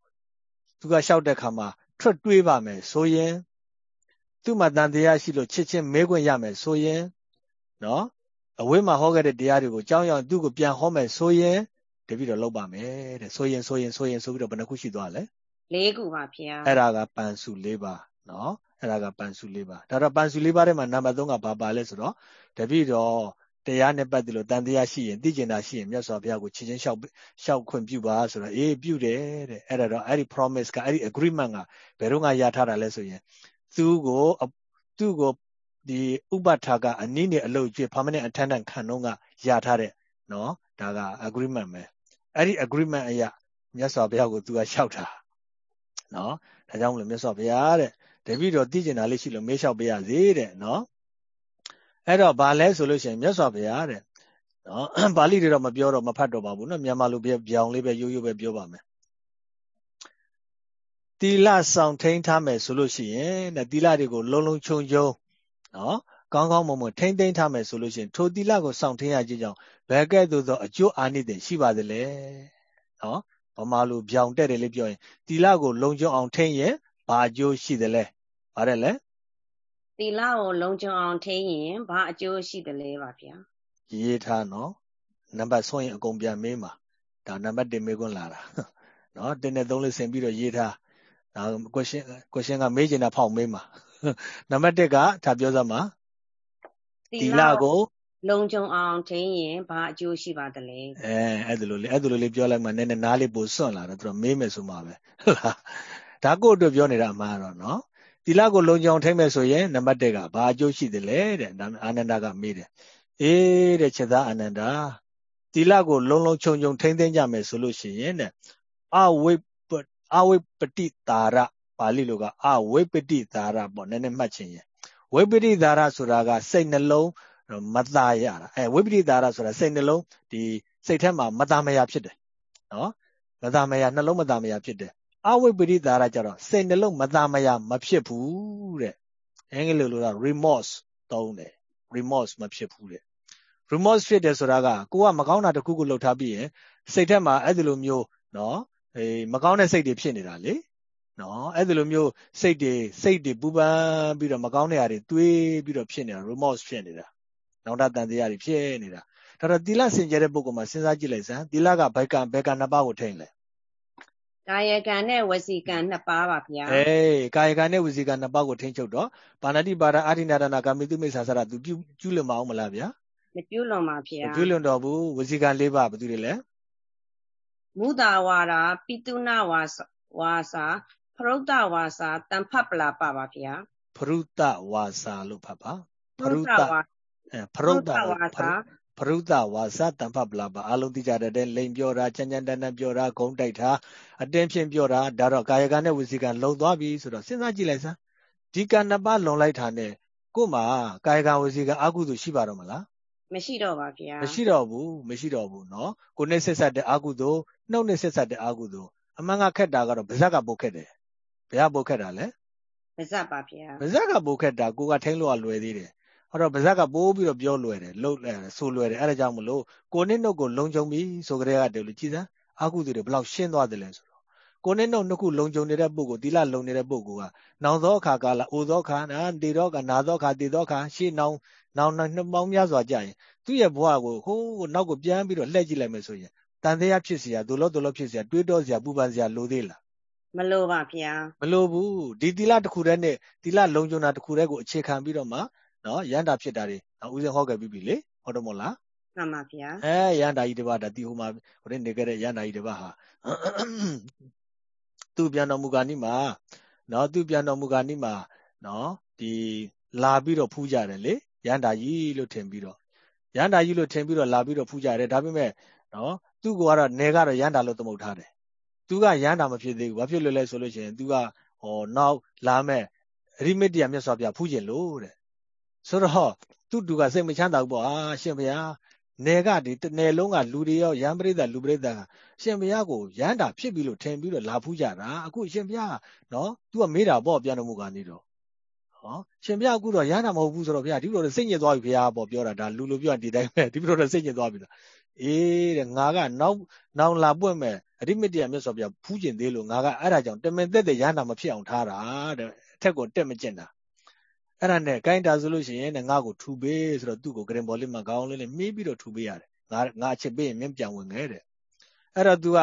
သူကလျှောက်တဲ့ခါမှာထွက်တွေးပါမယ်ဆိုရင်သူ့မှာတန်တရားရှိလို့ချစ်ချင်းမဲခွင့်ရမယ်ဆိုရင်နော်အဝိမှာဟောခဲ့တဲ့တရားတွေကိုကြောင်းရောက်သူ့ကိုပြန်ဟောမယ်ဆိုရင်တပည့်တော်လောက်ပါမယ်တဲ့ဆိုရင်ဆိုရင်ဆိုရင်ဆိုပြီးတော့ဘယ်နှခုရှိသွားလဲလေးခုပါဗျာအဲ့ဒါကပန်စု၄ပါးနော်အဲ့ဒါကပန်စု၄ပါးဒါတော့ပန်စု၄ပါးထဲမှာနံပါတ်3ကဘာပါလဲဆိုတော့တပည့်တော် တရားနဲ့ပတ်သက်လို့တန်တရားရှိရင်သိကျင်တာရှိရင်မြတ်စွာဘုရားကိုချစ်ချင်းလျှောက်လျှောက်ခွင့်ပြုပါဆိုတော့အေးပြုတယ်တဲ့အဲ့ဒါတော့အဲ့ဒီ promise ကအဲ့ဒီ agreement ကဘယ်တော့မှရထားတာလဲဆိုရင်သူ့ကိုသူ့ကိုဒီဥပထာကအနည်းနဲ့အလုပ်ကျွေး permanent attendant ခံတော့ကရထားတဲ့နော်ဒါက agreement ပဲအဲ့ဒီ agreement အရာမြတ်စွာဘုရားကိုသူကလျှောက်တာနော်ဒါကြောင့်မလို့မြတ်စွာဘုရားတဲ့တပည့်တော်သိကျင်တာလေးရှိလို့မေးလျှောက်ပေးရစေတဲ့နော် အဲ့တော့ဘာလဲဆိုလို့ရှိရင်မြတ်စွာဘုရားတဲ့နော်ပါဠိတွေတော့မပြောတော့မဖတ်တော့ပါဘူးနော်မြန်မာလိုပြောင်းလေးပဲရိုးရိုးပဲပြောပါမယ်တီလဆောင်ထိန်ထားမယ်ဆိုလို့ရှိရင်တဲ့တီလတွေကိုလုံးလုံးခြုံခြုံနော်ကောင်းကောင်းမွန်မွန်ထိမ့်သိမ်းထားမယ်ဆိုလို့ရှိရင်ထိုတီလကိုစောင့်ထိန်ရခြင်းကြောင့်ဘယ်ကဲ့သို့သောအကျိုးအာနိသင်ရှိပါသလဲနော်ဗမာလိုပြောင်တက်တယ်လေးပြောရင်တီလကိုလုံခြုံအောင်ထိန်ရင်ဘာအကျိုးရှိသလဲဗါတယ်လဲ တီလကိုလုံခြုံအောင်ထိန်ရင်ဘာအကျိုးရှိသလဲပါဗျာရေးထားနော်နံပါတ်ဆုံးရင်အကုန်ပြန်မေးမှာဒါနံပါတ်1မေးခွန်းလာတာနော်တင်းနဲ့3လေးဆင်ပြီးတော့ရေးထားဒါ question question ကမေးချင်တာဖောက်မေးမှာနံပါတ်1ကထားပြောစမ်းပါတီလကိုလုံခြုံအောင်ထိန်းရင်ဘာအကျိုးရှိပါသလဲအဲအဲ့ဒါလိုလေအဲ့ဒါလိုလေးပြောလိုက်မှနည်းနည်းနားလေးပိုစွန့်လာတယ်သူတို့မေးမယ်ဆိုမှပဲဟုတ်လားဒါကိုအတွက်ပြောနေတာအမှားတော့နော် တီလကိုလုံခြုံထိန်းမယ်ဆိုရင်နံပါတ်1ကဘာအကျိုးရှိသလဲတဲ့ဒါအာနန္ဒာကမေးတယ်အေးတဲ့ချက်သားအာနန္ဒာတီလကိုလုံလုံခြုံခြုံထိန်းသိမ်းကြမယ်ဆိုလို့ရှိရင်တဲ့အဝိအဝိပတိတာရပါဠိလိုကအဝိပတိတာရပေါ့နည်းနည်းမှတ်ချင်ရင်ဝိပတိတာရဆိုတာကစိတ်နှလုံးမသားရတာအဲဝိပတိတာရဆိုတာစိတ်နှလုံးဒီစိတ်ထဲမှာမသားမရဖြစ်တယ်နော်မသားမရနှလုံးမသားမရဖြစ်တယ် အဝိပတိတာရကြတော့စိတ်နှလုံးမသားမရမဖြစ်ဘူးတဲ့အင်္ဂလိပ်လိုတော့ remorse သုံးတယ် remorse မဖြစ်ဘူးတဲ့ remorse ဖြစ်တယ်ဆိုတာကကိုကမကောင်းတာတစ်ခုခုလုပ်ထားပြီးရင်စိတ်ထဲမှာအဲ့ဒီလိုမျိုးနော်အေးမကောင်းတဲ့စိတ်တွေဖြစ်နေတာလေနော်အဲ့ဒီလိုမျိုးစိတ်တွေစိတ်တွေပူပန်ပြီးတော့မကောင်းတဲ့ຢာတွေတွေးပြီးတော့ဖြစ်နေတာ remorse ဖြစ်နေတာနောင်တတန်တရားတွေဖြစ်နေတာဒါတော့သီလစင်ကြဲတဲ့ပုဂ္ဂိုလ်မှာစဉ်းစားကြည့်လိုက်စမ်းသီလကဘိုက်ကဘယ်ကနှစ်ပါးကိုထိန်လဲ ကာယကံနဲ့ဝစီကံနှစ်ပါးပါဗျာအေးကာယကံနဲ့ဝစီကံနှစ်ပါးကိုထိန်ချုပ်တော့ပါဏတိပါဒအာရိနာဒနာကာမိတုမိစ္ဆာစရသူပြုကျူးလွန်မအောင်မလားဗျာမကျူးလွန်ပါဗျာမကျူးလွန်တော့ဘူးဝစီကံ၄ပါးဘာတူတွေလဲမုသာဝါဒပိတုနာဝါဝါစာဖရုဒ္ဒဝါစာတံဖတ်ပလာပါပါဗျာဖရုဒ္ဒဝါစာလို့ဖတ်ပါဖရုဒ္ဒအဲဖရုဒ္ဒဝါစာ ဖရုဒ္ဒဝါစာတံဖတ်ပလာပါအလုံးသိကြတဲ့လိန်ပြောတာချမ်းချမ်းတန်းတန်းပြောတာဂုံတိုက်တာအတင်းဖြင့်ပြောတာဒါတော့ကာယကံနဲ့ဝစီကံလုံသွားပြီဆိုတော့စဉ်းစားကြည့်လိုက်စမ်းဒီကံနှစ်ပါးလုံလိုက်တာနဲ့ကို့မှာကာယကံဝစီကံအကုသို့ရှိပါတော့မလားမရှိတော့ပါဗျာမရှိတော့ဘူးမရှိတော့ဘူးเนาะကိုနဲ့ဆက်ဆက်တဲ့အကုသို့နှုတ်နဲ့ဆက်ဆက်တဲ့အကုသို့အမှန်ကခက်တာကတော့ဗဇက်ကပုတ်ခက်တယ်ဘယ်ကပုတ်ခက်တာလဲ ပါဇက်ပါဗျာပါဇက်ကပိုခက်တာကိုကထိန်းလို့ကလွယ်သေးတယ် အဲ့တော့ပါဇက်ကပိုးပြီးတော့ပြောလွယ်တယ်လှုပ်ဆိုလွယ်တယ်အဲ့ဒါကြောင့်မလို့ကိုနစ်နှုတ်ကိုလုံခြုံပြီဆိုကြတဲ့ကတည်းကကြည်စမ်းအာကုသူတွေဘလောက်ရှင်းသွားတယ်လဲဆိုတော့ကိုနစ်နှုတ်နှစ်ခုလုံခြုံနေတဲ့ပုဂ္ဂိုလ်တိလလုံနေတဲ့ပုဂ္ဂိုလ်ကနောင်သောအခါကာလအိုသောအခါနာတေသောအခါနာသောအခါတေသောအခါရှေ့နောင်နောင်နှစ်ပေါင်းများစွာကြာရင်သူ့ရဲ့ဘဝကိုဟိုးနောက်ကိုပြန်ပြီးတော့လှည့်ကြည့်လိုက်မယ်ဆိုရင်တန်တရားဖြစ်เสียဒုလောဒုလောဖြစ်เสียတွေးတောเสียပူပန်เสียလိုသေးလားမလိုပါဗျာမလိုဘူးဒီတီလာတစ်ခုတည်းနဲ့တီလာလုံခြုံတာတစ်ခုတည်းကိုအခြေခံပြီးတော့မှ နော်ရန်တာဖြစ်တာတွေဦးစင်ဟောခဲ့ပြီးပြီလေဟုတ်တယ်မို့လားမှန်ပါဗျာအဲရန်တာကြီးတစ်ပါးဒါတီဟိုမှာဟိုနေခဲ့တဲ့ရန်တာကြီးတစ်ပါးဟာသူ့ပြန်တော်မူကာနိမှာနော်သူ့ပြန်တော်မူကာနိမှာနော်ဒီလာပြီးတော့ဖူးကြတယ်လေရန်တာကြီးလို့ထင်ပြီးတော့ရန်တာကြီးလို့ထင်ပြီးတော့လာပြီးတော့ဖူးကြတယ်ဒါပေမဲ့နော်သူ့ကတော့နေကတော့ရန်တာလို့သမုတ်ထားတယ်သူကရန်တာမဖြစ်သေးဘူးဘာဖြစ်လို့လဲဆိုလို့ရှိရင်သူကဟောနောက်လာမဲ့ရိမစ်တရားမြတ်စွာဘုရားဖူးကျင်လို့တဲ့ ဆိုတော့သူ့တူကစိတ်မချမ်းသာဘူးပေါ့အာရှင်ဘုရားနယ်ကဒီတနယ်လုံးကလူတွေရောရန်ပရိသတ်လူပရိသတ်ကရှင်ဘုရားကိုရန်တာဖြစ်ပြီးလို့ထင်ပြီးတော့လာဖူးကြတာအခုရှင်ဘုရားနော် तू ကမေးတာပေါ့ပြန်တော်မူကနေတော့ဟောရှင်ဘုရားအခုတော့ရန်တာမဟုတ်ဘူးဆိုတော့ဘုရားဒီလိုတော့စိတ်ညစ်သွားပြီဘုရားပေါ့ပြောတာဒါလူလိုပြောဒီတိုင်းပဲဒီလိုတော့စိတ်ညစ်သွားပြီလားအေးတဲ့ငါကနောက်နောက်လာပွင့်မဲ့အရိမတ္တရမြတ်စွာဘုရားဖူးကျင်သေးလို့ငါကအဲ့ဒါကြောင့်တမင်သက်သက်ရဟန္တာမဖြစ်အောင်ထားတာတဲ့အထက်ကိုတက်မကျင်တာ အဲ့ဒါနဲ့ကိုင်းတာဆိုလို့ရှိရင်ငါ့ကိုထူပေးဆိုတော့သူ့ကိုဂရင်ဘော်လေးမှာခေါင်းလေးနဲ့မေးပြီးတော့ထူပေးရတယ်ငါငါအချစ်ပေးရင်မင်းပြန်ဝင်ခဲ့တဲ့အဲ့တော့ तू က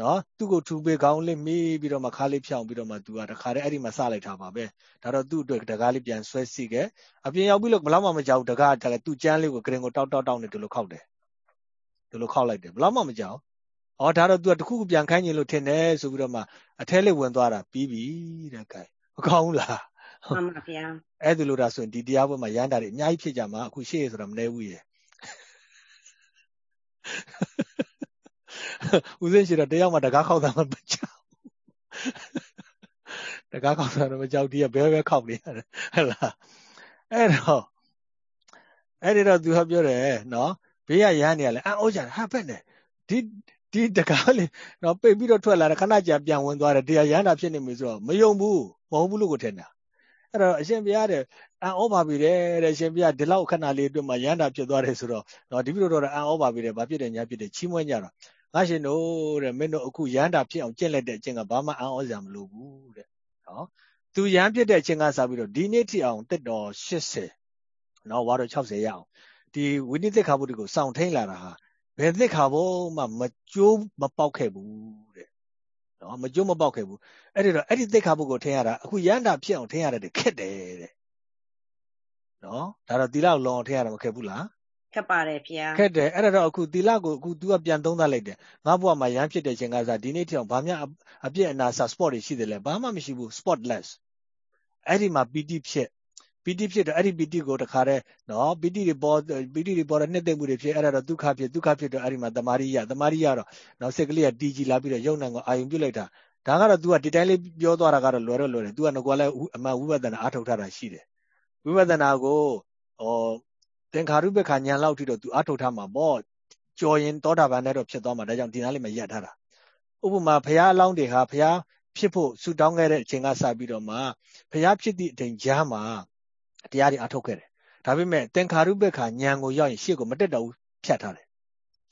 နော်သူ့ကိုထူပေးခေါင်းလေးမေးပြီးတော့မှခါလေးဖြောင်းပြီးတော့မှ तू ကတခါတည်းအဲ့ဒီမှာစလိုက်တာပါပဲဒါတော့သူ့အတွက်တကားလေးပြန်ဆွဲစီခဲ့အပြင်ရောက်ပြီးလို့ဘလောက်မှမကြောက်တကားတကယ်သူ့ကျန်းလေးကိုဂရင်ကိုတောက်တောက်တောက်နေတယ်လို့ခောက်တယ်ဒီလိုခောက်လိုက်တယ်ဘလောက်မှမကြောက်။အော်ဒါတော့ तू ကတခုခုပြန်ခိုင်းနေလို့ထင်တယ်ဆိုပြီးတော့မှအထဲလေးဝင်သွားတာပြီးပြီတဲ့ကဲမကောင်းဘူးလား။ မှန်ပါဗျာ။အဲ့ဒီလိုဒါဆိုရင်ဒီတရားပွဲမှာရန်တာတွေအများကြီးဖြစ်ကြမှာအခုရှေ့ဆိုတာမနေဘူးရဲ့။ဦးစင်းရှိတော့တယောက်မှတကားခောက်တာမကြောက်။တကားခောက်တာတော့မကြောက်ဒီကဘဲဘဲခောက်နေရတယ်ဟဲ့လား။အဲ့တော့အဲ့ဒီတော့ तू ဟောပြောတယ်နော်ဘေးကရဟန်းနေရလဲအော်ကြဟာဖက်နေဒီဒီတကားလေတော့ပိတ်ပြီးတော့ထွက်လာတယ်ခဏကြာပြန်ဝင်သွားတယ်တရားရဟန္တာဖြစ်နေပြီဆိုတော့မယုံဘူးမဟုတ်ဘူးလို့ကိုထင်တာ အဲ့တော့အရှင်ဘုရားတဲ့အံ့ဩပါပြီတဲ့အရှင်ဘုရားဒီလောက်ခဏလေးအတွင်းမှာရဟန္တာဖြစ်သွားတယ်ဆိုတော့တော့ဒီပြတော့အံ့ဩပါပြီတဲ့ဘာဖြစ်တယ်ညာဖြစ်တယ်ချီးမွမ်းကြတော့ငါရှင်တို့တဲ့မင်းတို့အခုရဟန္တာဖြစ်အောင်ကျင့်လိုက်တဲ့အကျင့်ကဘာမှအံ့ဩစရာမလိုဘူးတဲ့နော်သူရဟန်းဖြစ်တဲ့အကျင့်ကစပြီးတော့ဒီနေ့ထိအောင်တက်တော်80နော်ဝါတော့60ရအောင်ဒီဝိနည်းသိက္ခာပုဒ်ကိုစောင့်ထိန်လာတာဟာဘယ်သိက္ခာဘုံမှမကျိုးမပေါက်ခဲ့ဘူးတဲ့ နော်မကျိုးမပေါက်ခဲ့ဘူးအဲ့ဒီတော့အဲ့ဒီသိက္ခာပုဒ်ကိုထင်ရတာအခုရန်တာဖြစ်အောင်ထင်ရတယ်ခက်တယ်တဲ့နော်ဒါတော့သီလကိုလုံအောင်ထင်ရတာမခက်ဘူးလားခက်ပါတယ်ဗျာခက်တယ်အဲ့ဒါတော့အခုသီလကိုအခု तू ကပြန်သုံးသပ်လိုက်တယ်ငါဘဝမှာရန်ဖြစ်တဲ့ချိန်ကစားဒီနေ့ထိအောင်ဘာမှအပြည့်အနာစာ sport တွေရှိတယ်လဲဘာမှမရှိဘူး spotless အဲ့ဒီမှာပီတိဖြစ် ပီတိဖြစ်တော့အဲ့ဒီပီတိကိုတခါတည်းနော်ပီတိတွေပေါ်ပီတိတွေပေါ်တော့နှစ်သိမ့်မှုတွေဖြစ်အဲ့ဒါတော့ဒုက္ခဖြစ်ဒုက္ခဖြစ်တော့အဲ့ဒီမှာတမာရိယတမာရိယတော့နော်စိတ်ကလေးကတီးကြည်လာပြီးတော့ယုံနံကိုအာယုံပြုတ်လိုက်တာဒါကတော့ तू ကဒီတိုင်းလေးပြောသွားတာကတော့လွယ်တော့လွယ်တယ် तू ကငကွာလဲအမှန်ဝိပဿနာအားထုတ်ထားတာရှိတယ်ဝိပဿနာကိုဟောသင်္ခါရုပ္ပခာညာလောက်ထိတော့ तू အားထုတ်ထားမှာပေါ့ကြော်ရင်သောတာပန်နဲ့တော့ဖြစ်သွားမှာဒါကြောင့်ဒီနားလေးမှာရပ်ထားတာဥပမာဘုရားအလောင်းတွေဟာဘုရားဖြစ်ဖို့ဆူတောင်းခဲ့တဲ့အချိန်ကစပြီးတော့မှဘုရားဖြစ်သည့်အချိန်ကြားမှာ တရားတွေအထုတ်ခဲ့တယ်ဒါပေမဲ့သင်္ခါရုပ္ပခာဉာဏ်ကိုရောက်ရင်ရှေ့ကိုမတက်တော့ဘူးဖြတ်ထားတယ်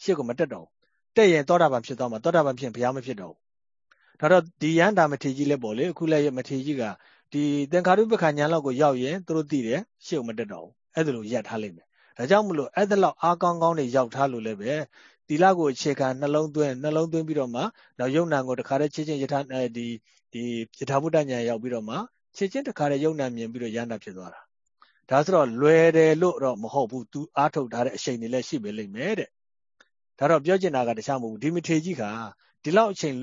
ရှေ့ကိုမတက်တော့ဘူးတက်ရင်သောတာပန်ဖြစ်သွားမှာသောတာပန်ဖြစ်ရင်ဘုရားမဖြစ်တော့ဘူးဒါတော့ဒီယန္တာမထေကြီးလည်းပေါ့လေအခုလည်းမထေကြီးကဒီသင်္ခါရုပ္ပခာဉာဏ်လောက်ကိုရောက်ရင်သူတို့သိတယ်ရှေ့ကိုမတက်တော့ဘူးအဲ့ဒါလိုရပ်ထားလိုက်မယ်ဒါကြောင့်မလို့အဲ့ဒါလောက်အားကောင်းကောင်းတွေရောက်ထားလို့လည်းပဲသီလကိုအခြေခံနှလုံးသွင်းနှလုံးသွင်းပြီးတော့မှနောက်ယုံနာကိုတခါတည်းချင်းချင်းယထာဒီဒီယထာဘုဒ္ဓဉာဏ်ရောက်ပြီးတော့မှချင်းချင်းတခါတည်းယုံနာမြင်ပြီးတော့ယန္တာဖြစ်သွားတာ ဒါဆိုတော့လွယ်တယ်လို့တော့မဟုတ်ဘူး तू အားထုတ်ထားတဲ့အချိန်တွေလည်းရှိပေလိမ့်မယ်တဲ့ဒါတော့ပြောချင်တာကတခြားမဟုတ်ဘူးဒီမထေကြီးကဒီလောက်အချိန်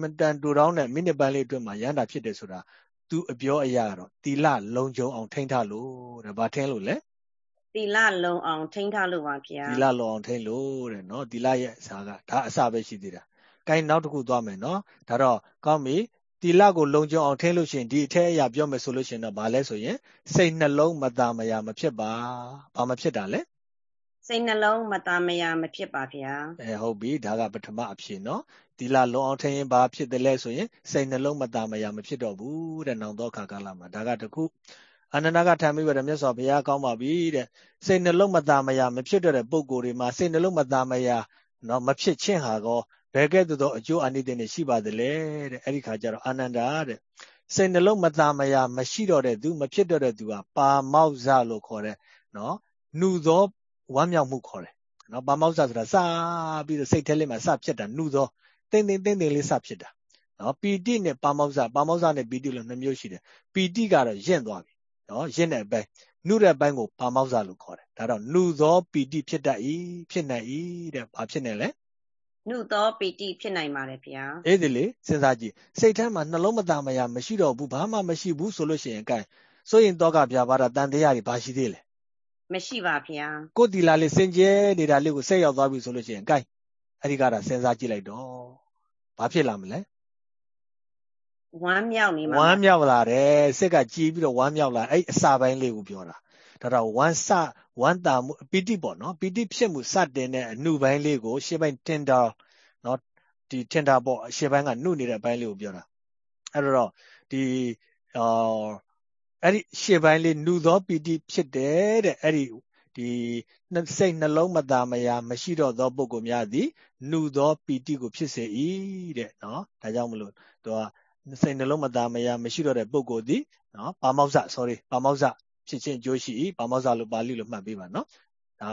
မတန်တူတောင်းတဲ့မိနစ်ပိုင်းလေးအတွင်းမှာရန်တာဖြစ်တယ်ဆိုတာ तू အပြောအရာတော့တီလလုံခြုံအောင်ထိန်းထားလို့တဲ့ဘာထင်းလို့လဲတီလလုံအောင်ထိန်းထားလို့ပါဗျာတီလလုံအောင်ထိန်းလို့တဲ့နော်တီလရဲ့အစာကဒါအစာပဲရှိသေးတာ။ကိုင်းနောက်တစ်ခုသွားမယ်နော်။ဒါတော့ကောင်းပြီ တီလကိုလုံခြုံအောင်ထိန်းလို့ရှိရင်ဒီအထက်အရာပြောမယ်ဆိုလို့ရှိရင်တော့ဘာလဲဆိုရင်စိတ်နှလုံးမတာမယာမဖြစ်ပါ။ဘာမဖြစ်တာလဲ။စိတ်နှလုံးမတာမယာမဖြစ်ပါဗျာ။အဲဟုတ်ပြီဒါကပထမအဖြစ်နော်။တီလလုံအောင်ထိန်းရင်ဘာဖြစ်တယ်လဲဆိုရင်စိတ်နှလုံးမတာမယာမဖြစ်တော့ဘူးတဲ့နောင်တော့ခါကာလမှာဒါကတခုအနန္တကထံမိပါတယ်မြတ်စွာဘုရားကောင်းပါပြီတဲ့စိတ်နှလုံးမတာမယာမဖြစ်တော့တဲ့ပုံကိုယ်တွေမှာစိတ်နှလုံးမတာမယာနော်မဖြစ်ချင်းဟာကော ဘယ်ကဲ့သို့သောအကျိုးအနိသင်တွေရှိပါသလဲတဲ့အဲ့ဒီခါကျတော့အာနန္ဒာတဲ့စိတ်နှလုံးမသားမယာမရှိတော့တဲ့သူမဖြစ်တော့တဲ့သူကပါမောက်ဇလို့ခေါ်တဲ့နော်နှူသောဝမ်းမြောက်မှုခေါ်တယ်နော်ပါမောက်ဇဆိုတာစပြီးတော့စိတ်ထဲလေးမှာစဖြစ်တာနှူသောတင်းတင်းတင်းတင်းလေးစဖြစ်တာနော်ပီတိနဲ့ပါမောက်ဇပါမောက်ဇနဲ့ပီတိလို့နှစ်မျိုးရှိတယ်ပီတိကတော့ရင့်သွားပြီနော်ရင့်တဲ့အပိုင်းနှုတဲ့ဘိုင်းကိုပါမောက်ဇလို့ခေါ်တယ်ဒါတော့နှုသောပီတိဖြစ်တတ်၏ဖြစ်နိုင်၏တဲ့ဘာဖြစ်နေလဲ နှုသောပီတိဖြစ်နိုင်ပါတယ်ဗျာအေးဒီလေစဉ်းစားကြည့်စိတ်ထဲမှာနှလုံးမသားမရမရှိတော့ဘူးဘာမှမရှိဘူးဆိုလို့ရှိရင်ကဲဆိုရင်တော့ကပြပါတာတန်တရားတွေဘာရှိသေးလဲမရှိပါဗျာကိုတီလာလေးစင်ကြဲနေတာလေးကိုဆက်ရောက်သွားပြီဆိုလို့ရှိရင်ကဲအဲ့ဒီကတော့စဉ်းစားကြည့်လိုက်တော့ဘာဖြစ်လာမလဲဝမ်းမြောက်နေမှာဝမ်းမြောက်လာတယ်စိတ်ကကြည်ပြီးတော့ဝမ်းမြောက်လာအဲ့အစာပိုင်းလေးကိုပြောတာဒါတော့ဝမ်းစ ဝမ်းတာမှုပီတိပေါ့နော်ပီတိဖြစ်မှုစတင်တဲ့အနုပိုင်းလေးကို ရှေ့ပိုင်းတင်တာနော်ဒီတင်တာပေါ့ရှေ့ပိုင်းကနှုတ်နေတဲ့အပိုင်းလေးကိုပြောတာအဲ့တော့ဒီအော်အဲ့ဒီရှေ့ပိုင်းလေးနှုသောပီတိဖြစ်တယ်တဲ့အဲ့ဒီဒီစိတ်နှလုံးမသာမယာမရှိတော့သောပုဂ္ဂိုလ်များသည်နှုသောပီတိကိုဖြစ်စေ၏တဲ့နော်ဒါကြောင့်မလို့သူကစိတ်နှလုံးမသာမယာမရှိတော့တဲ့ပုဂ္ဂိုလ်သည်နော်ပါမောက္ခ sorry ပါမောက္ခ ဖြစ်ခြင်းအကျိုးရှိ၏ပါမောဇ္ဇလို့ပါဠိလိုမှတ်ပေးပါနော်ဒါ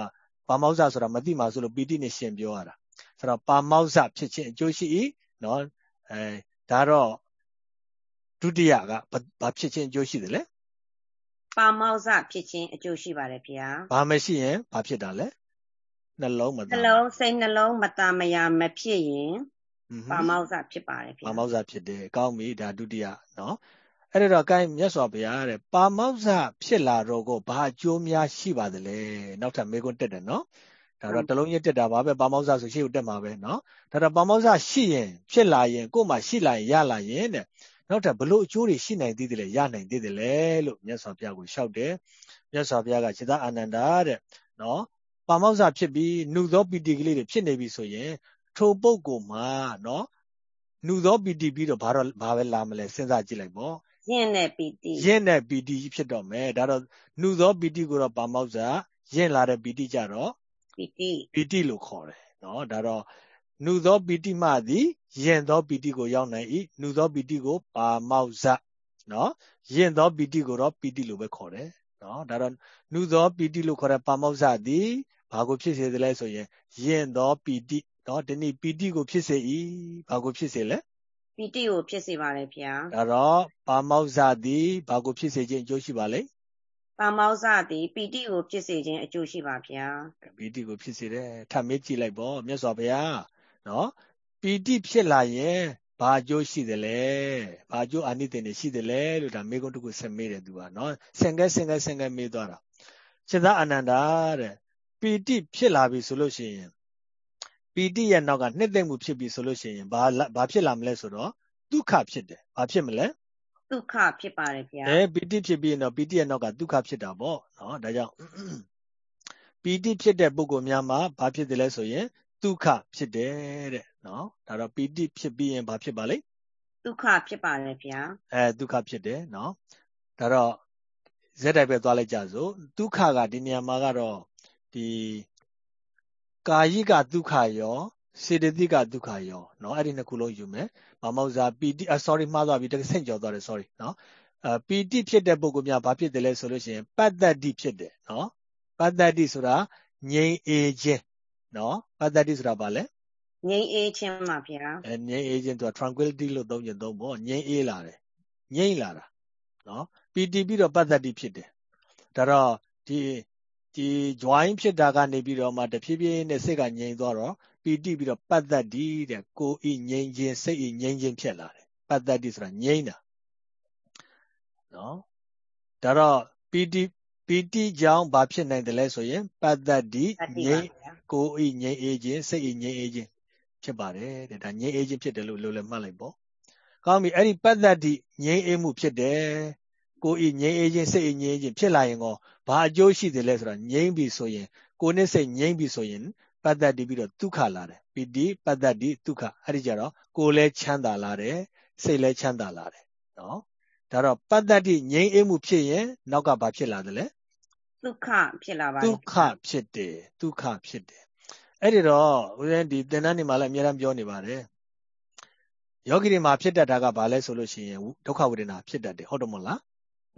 ပါမောဇ္ဇဆိုတာမသိမှဆိုလို့ပီတိနဲ့ရှင်ပြောရတာဆိုတော့ပါမောဇ္ဇဖြစ်ခြင်းအကျိုးရှိ၏နော်အဲဒါတော့ဒုတိယကဘာဖြစ်ခြင်းအကျိုးရှိတယ်လဲပါမောဇ္ဇဖြစ်ခြင်းအကျိုးရှိပါတယ်ဗျာဘာမရှိရင်ဘာဖြစ်တာလဲနှလုံးမသားနှလုံးစိတ်နှလုံးမသားမယာမဖြစ်ရင်ပါမောဇ္ဇဖြစ်ပါတယ်ဗျာပါမောဇ္ဇဖြစ်တယ်ကောင်းပြီဒါဒုတိယနော် အဲ့တော့ကိုင်းမြတ်စွာဘုရားတဲ့ပါမောက္ခဖြစ်လာတော့ကိုဘာအကျိုးများရှိပါသလဲနောက်ထပ်မေးခွန်းတက်တယ်နော်ဒါတော့တလုံးရတက်တာပါပဲပါမောက္ခဆိုရှေ့ကိုတက်မှာပဲနော်ဒါတော့ပါမောက္ခရှိရင်ဖြစ်လာရင်ကို့မှာရှိလာရင်ရလာရင်တဲ့နောက်ထပ်ဘလို့အကျိုးတွေရှိနိုင်သေးတယ်လဲရနိုင်သေးတယ်လဲလို့မြတ်စွာဘုရားကိုလျှောက်တယ်မြတ်စွာဘုရားကခြေသားအာနန္ဒာတဲ့နော်ပါမောက္ခဖြစ်ပြီးနှုသောပီတိကလေးတွေဖြစ်နေပြီဆိုရင်ထိုပုဂ္ဂိုလ်မှာနော်နှုသောပီတိပြီးတော့ဘာတော့ဘာပဲလာမလဲစဉ်းစားကြည့်လိုက်ပေါ့ ရင့်တဲ့ပီတိရင့်တဲ့ပီတိဖြစ်တော့မယ်ဒါတော့နှုသောပီတိကိုတော့ပါမောက္ခရင့်လာတဲ့ပီတိကြတော့ပီတိပီတိလို့ခေါ်တယ်နော်ဒါတော့နှုသောပီတိမှသည်ယင်သောပီတိကိုရောက်နိုင်၏နှုသောပီတိကိုပါမောက်ဇနော်ယင်သောပီတိကိုတော့ပီတိလို့ပဲခေါ်တယ်နော်ဒါတော့နှုသောပီတိလို့ခေါ်တဲ့ပါမောက်ဇသည်ဘာကိုဖြစ်စေသလဲဆိုရင်ယင်သောပီတိနော်ဒီနေ့ပီတိကိုဖြစ်စေ၏ဘာကိုဖြစ်စေလဲ ပီတိကိုဖြစ်စေပါတယ်ဗျာဒါတော့ပါမောက္ခသည်ဘာကိုဖြစ်စေခြင်းအကျိုးရှိပါလဲပါမောက္ခသည်ပီတိကိုဖြစ်စေခြင်းအကျိုးရှိပါဗျာပီတိကိုဖြစ်စေတယ်ထပ်မေးကြည့်လိုက်ပေါ့မြတ်စွာဘုရားနော်ပီတိဖြစ်လာရင်ဘာအကျိုးရှိတယ်လဲဘာအကျိုးအာနိသင်တွေရှိတယ်လဲလို့ဒါမေကုန်းတခုဆက်မေးတယ်သူကနော်ဆင်ကဲဆင်ကဲဆင်ကဲမေးသွားတာရှင်သာအနန္ဒာတဲ့ပီတိဖြစ်လာပြီဆိုလို့ရှိရင် ပီတိရဲ့နောက်ကနှစ်သိမ့်မှုဖြစ်ပြီဆိုလို့ရှိရင်ဘာဘာဖြစ်လာမလဲဆိုတော့ဒုက္ခဖြစ်တယ်ဘာဖြစ်မလဲဒုက္ခဖြစ်ပါတယ်ဗျာအဲပီတိဖြစ်ပြီးရင်တော့ပီတိရဲ့နောက်ကဒုက္ခဖြစ်တာပေါ့နော်ဒါကြောင့်ပီတိဖြစ်တဲ့ပုဂ္ဂိုလ်များမှာဘာဖြစ်တယ်လဲဆိုရင်ဒုက္ခဖြစ်တယ်တဲ့နော်ဒါတော့ပီတိဖြစ်ပြီးရင်ဘာဖြစ်ပါလဲဒုက္ခဖြစ်ပါတယ်ဗျာအဲဒုက္ခဖြစ်တယ်နော်ဒါတော့ဇက်တိုက်ပဲသွားလိုက်ကြစို့ဒုက္ခကဒီနေရာမှာကတော့ဒီ ကာယိကဒုက္ခရောစေတသိကဒုက္ခရောเนาะအဲ့ဒီနှစ်ခုလုံးယူမယ်။မမောဇာပီတိ sorry မှားသွားပြီတကယ်ဆင့်ကြော်သွားတယ် sorry เนาะအပီတိဖြစ်တဲ့ပုဂ္ဂိုလ်များဘာဖြစ်တယ်လဲဆိုလို့ရှိရင်ပတ္တတိဖြစ်တယ်เนาะပတ္တတိဆိုတာငြိမ်အေးခြင်းเนาะပတ္တတိဆိုတာဘာလဲငြိမ်အေးခြင်းပါဗျာအဲငြိမ်အေးခြင်းသူက tranquility လို့သုံးခြင်းသုံးပေါ့ငြိမ်အေးလာတယ်ငြိမ်လာတာเนาะပီတိပြီးတော့ပတ္တတိဖြစ်တယ်ဒါတော့ဒီ ဒီ join ဖြစ်တာကနေပြီးတော့မှတဖြည်းဖြည်းနဲ့စိတ်ကငြိမ်သွားတော့ပီတိပြီးတော့ပတ္တတိတဲ့ကိုဤငြိမ်ခြင်းစိတ်ဤငြိမ်ခြင်းဖြစ်လာတယ်ပတ္တတိဆိုတာငြိမ်တာနော်ဒါတော့ပီတိပီတိကြောင့်ဘာဖြစ်နိုင်တယ်လဲဆိုရင်ပတ္တတိငြိမ်ကိုဤငြိမ်အေးခြင်းစိတ်ဤငြိမ်အေးခြင်းဖြစ်ပါတယ်တဲ့ဒါငြိမ်အေးခြင်းဖြစ်တယ်လို့လို့လည်းမှတ်လိုက်ပေါ့ကောင်းပြီအဲ့ဒီပတ္တတိငြိမ်အေးမှုဖြစ်တယ် ကိုဤငြိမ်းအေးခြင်းစိတ်ငြိမ်းခြင်းဖြစ်လာရင်ကောဘာအကျိုးရှိတယ်လဲဆိုတော့ငြိမ်းပြီဆိုရင်ကိုနဲ့စိတ်ငြိမ်းပြီဆိုရင်ပတ္တတိပြီးတော့ဒုက္ခလာတယ်ပီတိပတ္တတိဒုက္ခအဲ့ဒီကြတော့ကိုလည်းချမ်းသာလာတယ်စိတ်လည်းချမ်းသာလာတယ်နော်ဒါတော့ပတ္တတိငြိမ်းအေးမှုဖြစ်ရင်နောက်ကဘာဖြစ်လာတယ်လဲဒုက္ခဖြစ်လာပါဒုက္ခဖြစ်တယ်ဒုက္ခဖြစ်တယ်အဲ့ဒီတော့ဦးဇင်းဒီသင်္ဍန်နေမှာလည်းအများအားပြောနေပါတယ်ယောဂီတွေမှာဖြစ်တတ်တာကဘာလဲဆိုလို့ရှိရင်ဒုက္ခဝေဒနာဖြစ်တတ်တယ်ဟုတ်တယ်မဟုတ်လား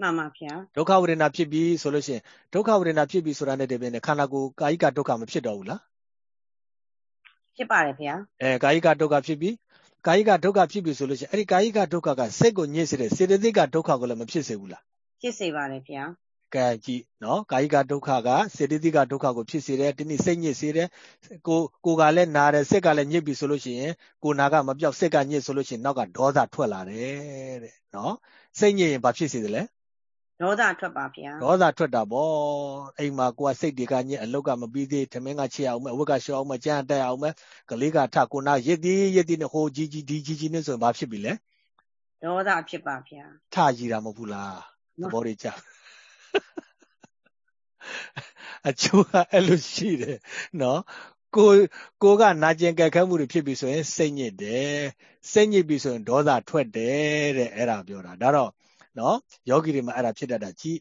မှန်ပါဗျာဒုက္ခဝေဒနာဖြစ်ပြီးဆိုလို့ရှိရင်ဒုက္ခဝေဒနာဖြစ်ပြီးဆိုတာနဲ့တည်းပဲခန္ဓာကိုယ်ကာယိကဒုက္ခမဖြစ်တော့ဘူးလားဖြစ်ပါတယ်ဗျာအဲကာယိကဒုက္ခဖြစ်ပြီးကာယိကဒုက္ခဖြစ်ပြီဆိုလို့ရှိရင်အဲ့ဒီကာယိကဒုက္ခကစိတ်ကိုညှိစေတဲ့စေတသိက်ကဒုက္ခကိုလည်းမဖြစ်စေဘူးလားဖြစ်စေပါတယ်ဗျာကဲကြည့်နော်ကာယိကဒုက္ခကစေတသိက်ကဒုက္ခကိုဖြစ်စေတယ်ဒီနေ့စိတ်ညစ်စေတယ်ကိုကိုကလည်းနာတယ်စိတ်ကလည်းညစ်ပြီဆိုလို့ရှိရင်ကိုနာကမပြောက်စိတ်ကညစ်ဆိုလို့ရှိရင်နောက်ကဒေါသထွက်လာတယ်တဲ့နော်စိတ်ညစ်ရင်ဘာဖြစ်စေသလဲ ဒေါသထွက်ပါဗျာဒေါသထွက်တာပေါ့အိမ်မှာကိုကစိတ်တွေကညစ်အလုတ်ကမပြီးသေးထမင်းကချစ်အောင်မအဝတ်ကရှောက်အောင်မကြမ်းတက်အောင်မကလေးကထကိုနာရစ်သည်ရစ်သည်နဲ့ဟိုကြီးကြီးဒီကြီးကြီးနဲ့ဆိုရင်ဘာဖြစ်ပြီလဲဒေါသဖြစ်ပါဗျာထကြီးတာမဟုတ်ဘူးလားသဘောတွေကြအချိုးကအဲ့လိုရှိတယ်နော်ကိုကိုကနာကျင်ကြက်ခဲမှုတွေဖြစ်ပြီဆိုရင်စိတ်ညစ်တယ်စိတ်ညစ်ပြီဆိုရင်ဒေါသထွက်တယ်တဲ့အဲ့ဒါပြောတာဒါတော့ နော်ယောဂီတွေမှာအဲ့ဒါဖြစ်တတ်တာကြည့်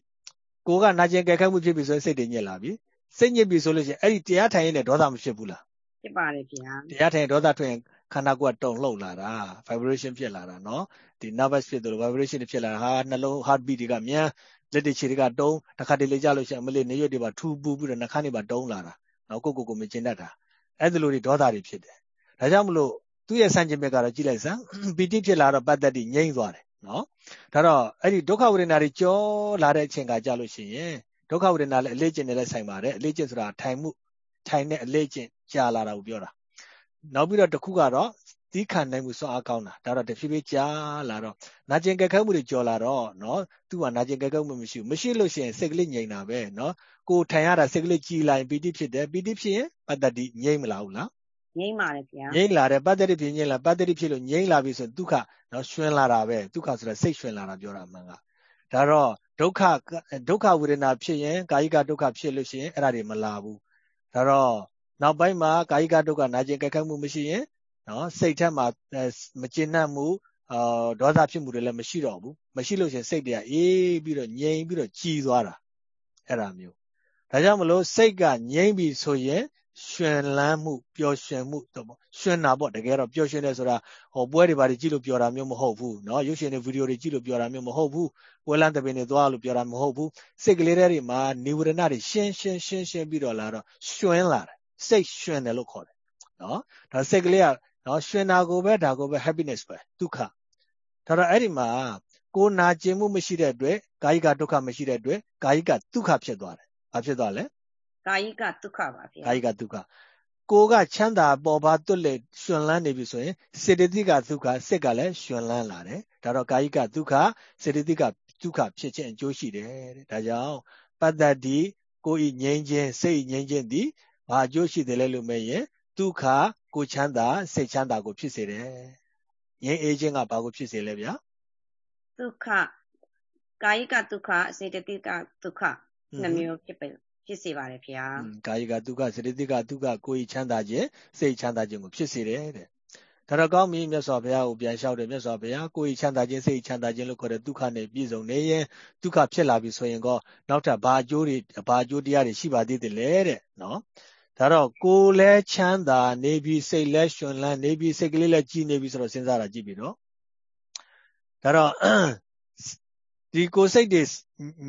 ကိုကနာကျင်ကြက်ခဲမှုဖြစ်ပြီဆိုရင်စိတ်တွေညစ်လာပြီစိတ်ညစ်ပြီဆိုလို့ရှိရင်အဲ့ဒီတရားထိုင်ရင်လည်းဒေါသမဖြစ်ဘူးလားဖြစ်ပါတယ်ဗျာတရားထိုင်ဒေါသထွက်ရင်ခန္ဓာကိုယ်ကတုန်လှုပ်လာတာ vibration ဖြစ်လာတာနော်ဒီ nervous ဖြစ်တယ်လို့ vibration ဖြစ်လာတာဟာနှလုံး heart beat တွေကမြန်လက်တွေခြေတွေကတုံးတစ်ခါတလေကြလို့ရှိရင်အမလေးနေရွက်တွေပါထူပူပြီးတော့နှာခမ်းတွေပါတုံးလာတာနော်ကိုကိုကိုမကျင်တတ်တာအဲ့ဒီလိုတွေဒေါသတွေဖြစ်တယ်ဒါကြောင့်မလို့သူ့ရဲ့ဆန့်ကျင်ဘက်ကတော့ကြည့်လိုက်စမ်းပီတိဖြစ်လာတော့ပတ္တတိငြိမ့်သွားတယ် နော်ဒါတော့အဲ့ဒီဒုက္ခဝေဒနာတွေကြောလာတဲ့အချိန်ကကြာလို့ရှိရင်ဒုက္ခဝေဒနာလည်းအလေးကျင့်နဲ့လည်းဆိုင်ပါတယ်အလေးကျင့်ဆိုတာထိုင်မှုထိုင်တဲ့အလေးကျင့်ကြာလာတာကိုပြောတာနောက်ပြီးတော့တစ်ခုကတော့သီးခံနိုင်မှုစွမ်းအားကောင်းတာဒါတော့တဖြည်းဖြည်းကြာလာတော့နာကျင်ကြက်ခဲမှုတွေကြော်လာတော့နော်သူကနာကျင်ကြက်ခဲမှုမရှိဘူးမရှိလို့ရှိရင်စိတ်ကလေးငြိမ်တာပဲနော်ကိုထိုင်ရတာစိတ်ကလေးကြည်လိုက်ပီတိဖြစ်တယ်ပီတိဖြစ်ရင်ပတ္တတိငြိမ်မလာဘူးလား ငြိမ့်ပါတယ်ဗျာငြိမ့်လာတယ်ပတ္တတိဖြစ်ငြိမ့်လာပတ္တတိဖြစ်လို့ငြိမ့်လာပြီဆိုဒုက္ခနော်ရွှင်လာတာပဲဒုက္ခဆိုတော့စိတ်ရွှင်လာတာပြောတာမှန်ကဒါတော့ဒုက္ခဒုက္ခဝေဒနာဖြစ်ရင်ကာယိကဒုက္ခဖြစ်လို့ရှိရင်အဲ့ဒါတွေမလာဘူးဒါတော့နောက်ပိုင်းမှာကာယိကဒုက္ခနာကျင်ကြက်ခတ်မှုမရှိရင်နော်စိတ်ထက်မှာမကျေနပ်မှုအာဒေါသဖြစ်မှုတွေလည်းမရှိတော့ဘူးမရှိလို့ရှိရင်စိတ်တွေကအေးပြီးတော့ငြိမ်ပြီးတော့ကြည်သွားတာအဲ့ဒါမျိုးဒါကြောင့်မလို့စိတ်ကငြိမ်ပြီဆိုရင် ရှင်လန်းမှုပျော်ရွှင်မှုတော့ရှင်တာပေါ့တကယ်တော့ပျော်ရွှင်တယ်ဆိုတာဟောပွဲတွေဘာတွေကြည့်လို့ပျော်တာမျိုးမဟုတ်ဘူးเนาะရုပ်ရှင်တွေဗီဒီယိုတွေကြည့်လို့ပျော်တာမျိုးမဟုတ်ဘူးပွဲလန်းတပင်တွေသွားလို့ပျော်တာမဟုတ်ဘူးစိတ်ကလေးတွေမှာနေဝရဏတွေရှင်းရှင်းရှင်းရှင်းပြီးတော့လာတော့ရွှင်လာတယ်စိတ်ရွှင်တယ်လို့ခေါ်တယ်เนาะဒါစိတ်ကလေးကเนาะရွှင်တာကိုပဲဒါကိုပဲ happiness ပဲဒုက္ခဒါတော့အဲ့ဒီမှာကိုနာကျင်မှုမရှိတဲ့အတွက်ကာယိကဒုက္ခမရှိတဲ့အတွက်ကာယိကဒုက္ခဖြစ်သွားတယ်။ဘာဖြစ်သွားလဲ ကာယိကဒုက္ခပါဗျာကာယိကဒုက္ခကိုကချမ်းသာပေါ်ပါတွတ်လေရှင်လန်းနေပြီဆိုရင်စေတသိကဒုက္ခစိတ်ကလည်းရှင်လန်းလာတယ်ဒါတော့ကာယိကဒုက္ခစေတသိကဒုက္ခဖြစ်ခြင်းအကျိုးရှိတယ်တဲ့ဒါကြောင့်ပတ္တတိကိုဤငြိမ်းခြင်းစိတ်ငြိမ်းခြင်းသည်ဘာအကျိုးရှိတယ်လဲလို့မေးရင်ဒုက္ခကိုချမ်းသာစိတ်ချမ်းသာကိုဖြစ်စေတယ်ငြိမ်းအေးခြင်းကဘာကိုဖြစ်စေလဲဗျာဒုက္ခကာယိကဒုက္ခစေတသိကဒုက္ခနှမျိုးဖြစ်ပဲ ဖြစ်စေပါတယ်ဗျာကာယကဒုက္ခစရိတိကဒုက္ခကိုယ်ချမ်းသာခြင်းစိတ်ချမ်းသာခြင်းကိုဖြစ်စေတယ်တဲ့ဒါတော့ကောင်းပြီမြတ်စွာဘုရားကိုပြန်လျှောက်တယ်မြတ်စွာဘုရားကိုယ်ချမ်းသာခြင်းစိတ်ချမ်းသာခြင်းလို့ခေါ်တဲ့ဒုက္ခနဲ့ပြည့်စုံနေရင်ဒုက္ခဖြစ်လာပြီဆိုရင်ကောနောက်ထပ်ဘာအကျိုးတွေဘာအကျိုးတရားတွေရှိပါသေးတယ်လဲတဲ့နော်ဒါတော့ကိုယ်လဲချမ်းသာနေပြီစိတ်လဲရှင်လန်းနေပြီစိတ်ကလေးလဲကြည်နေပြီဆိုတော့စဉ်းစားတာကြည့်ပြီနော်ဒါတော့ဒီကိုယ်စိတ်တွေ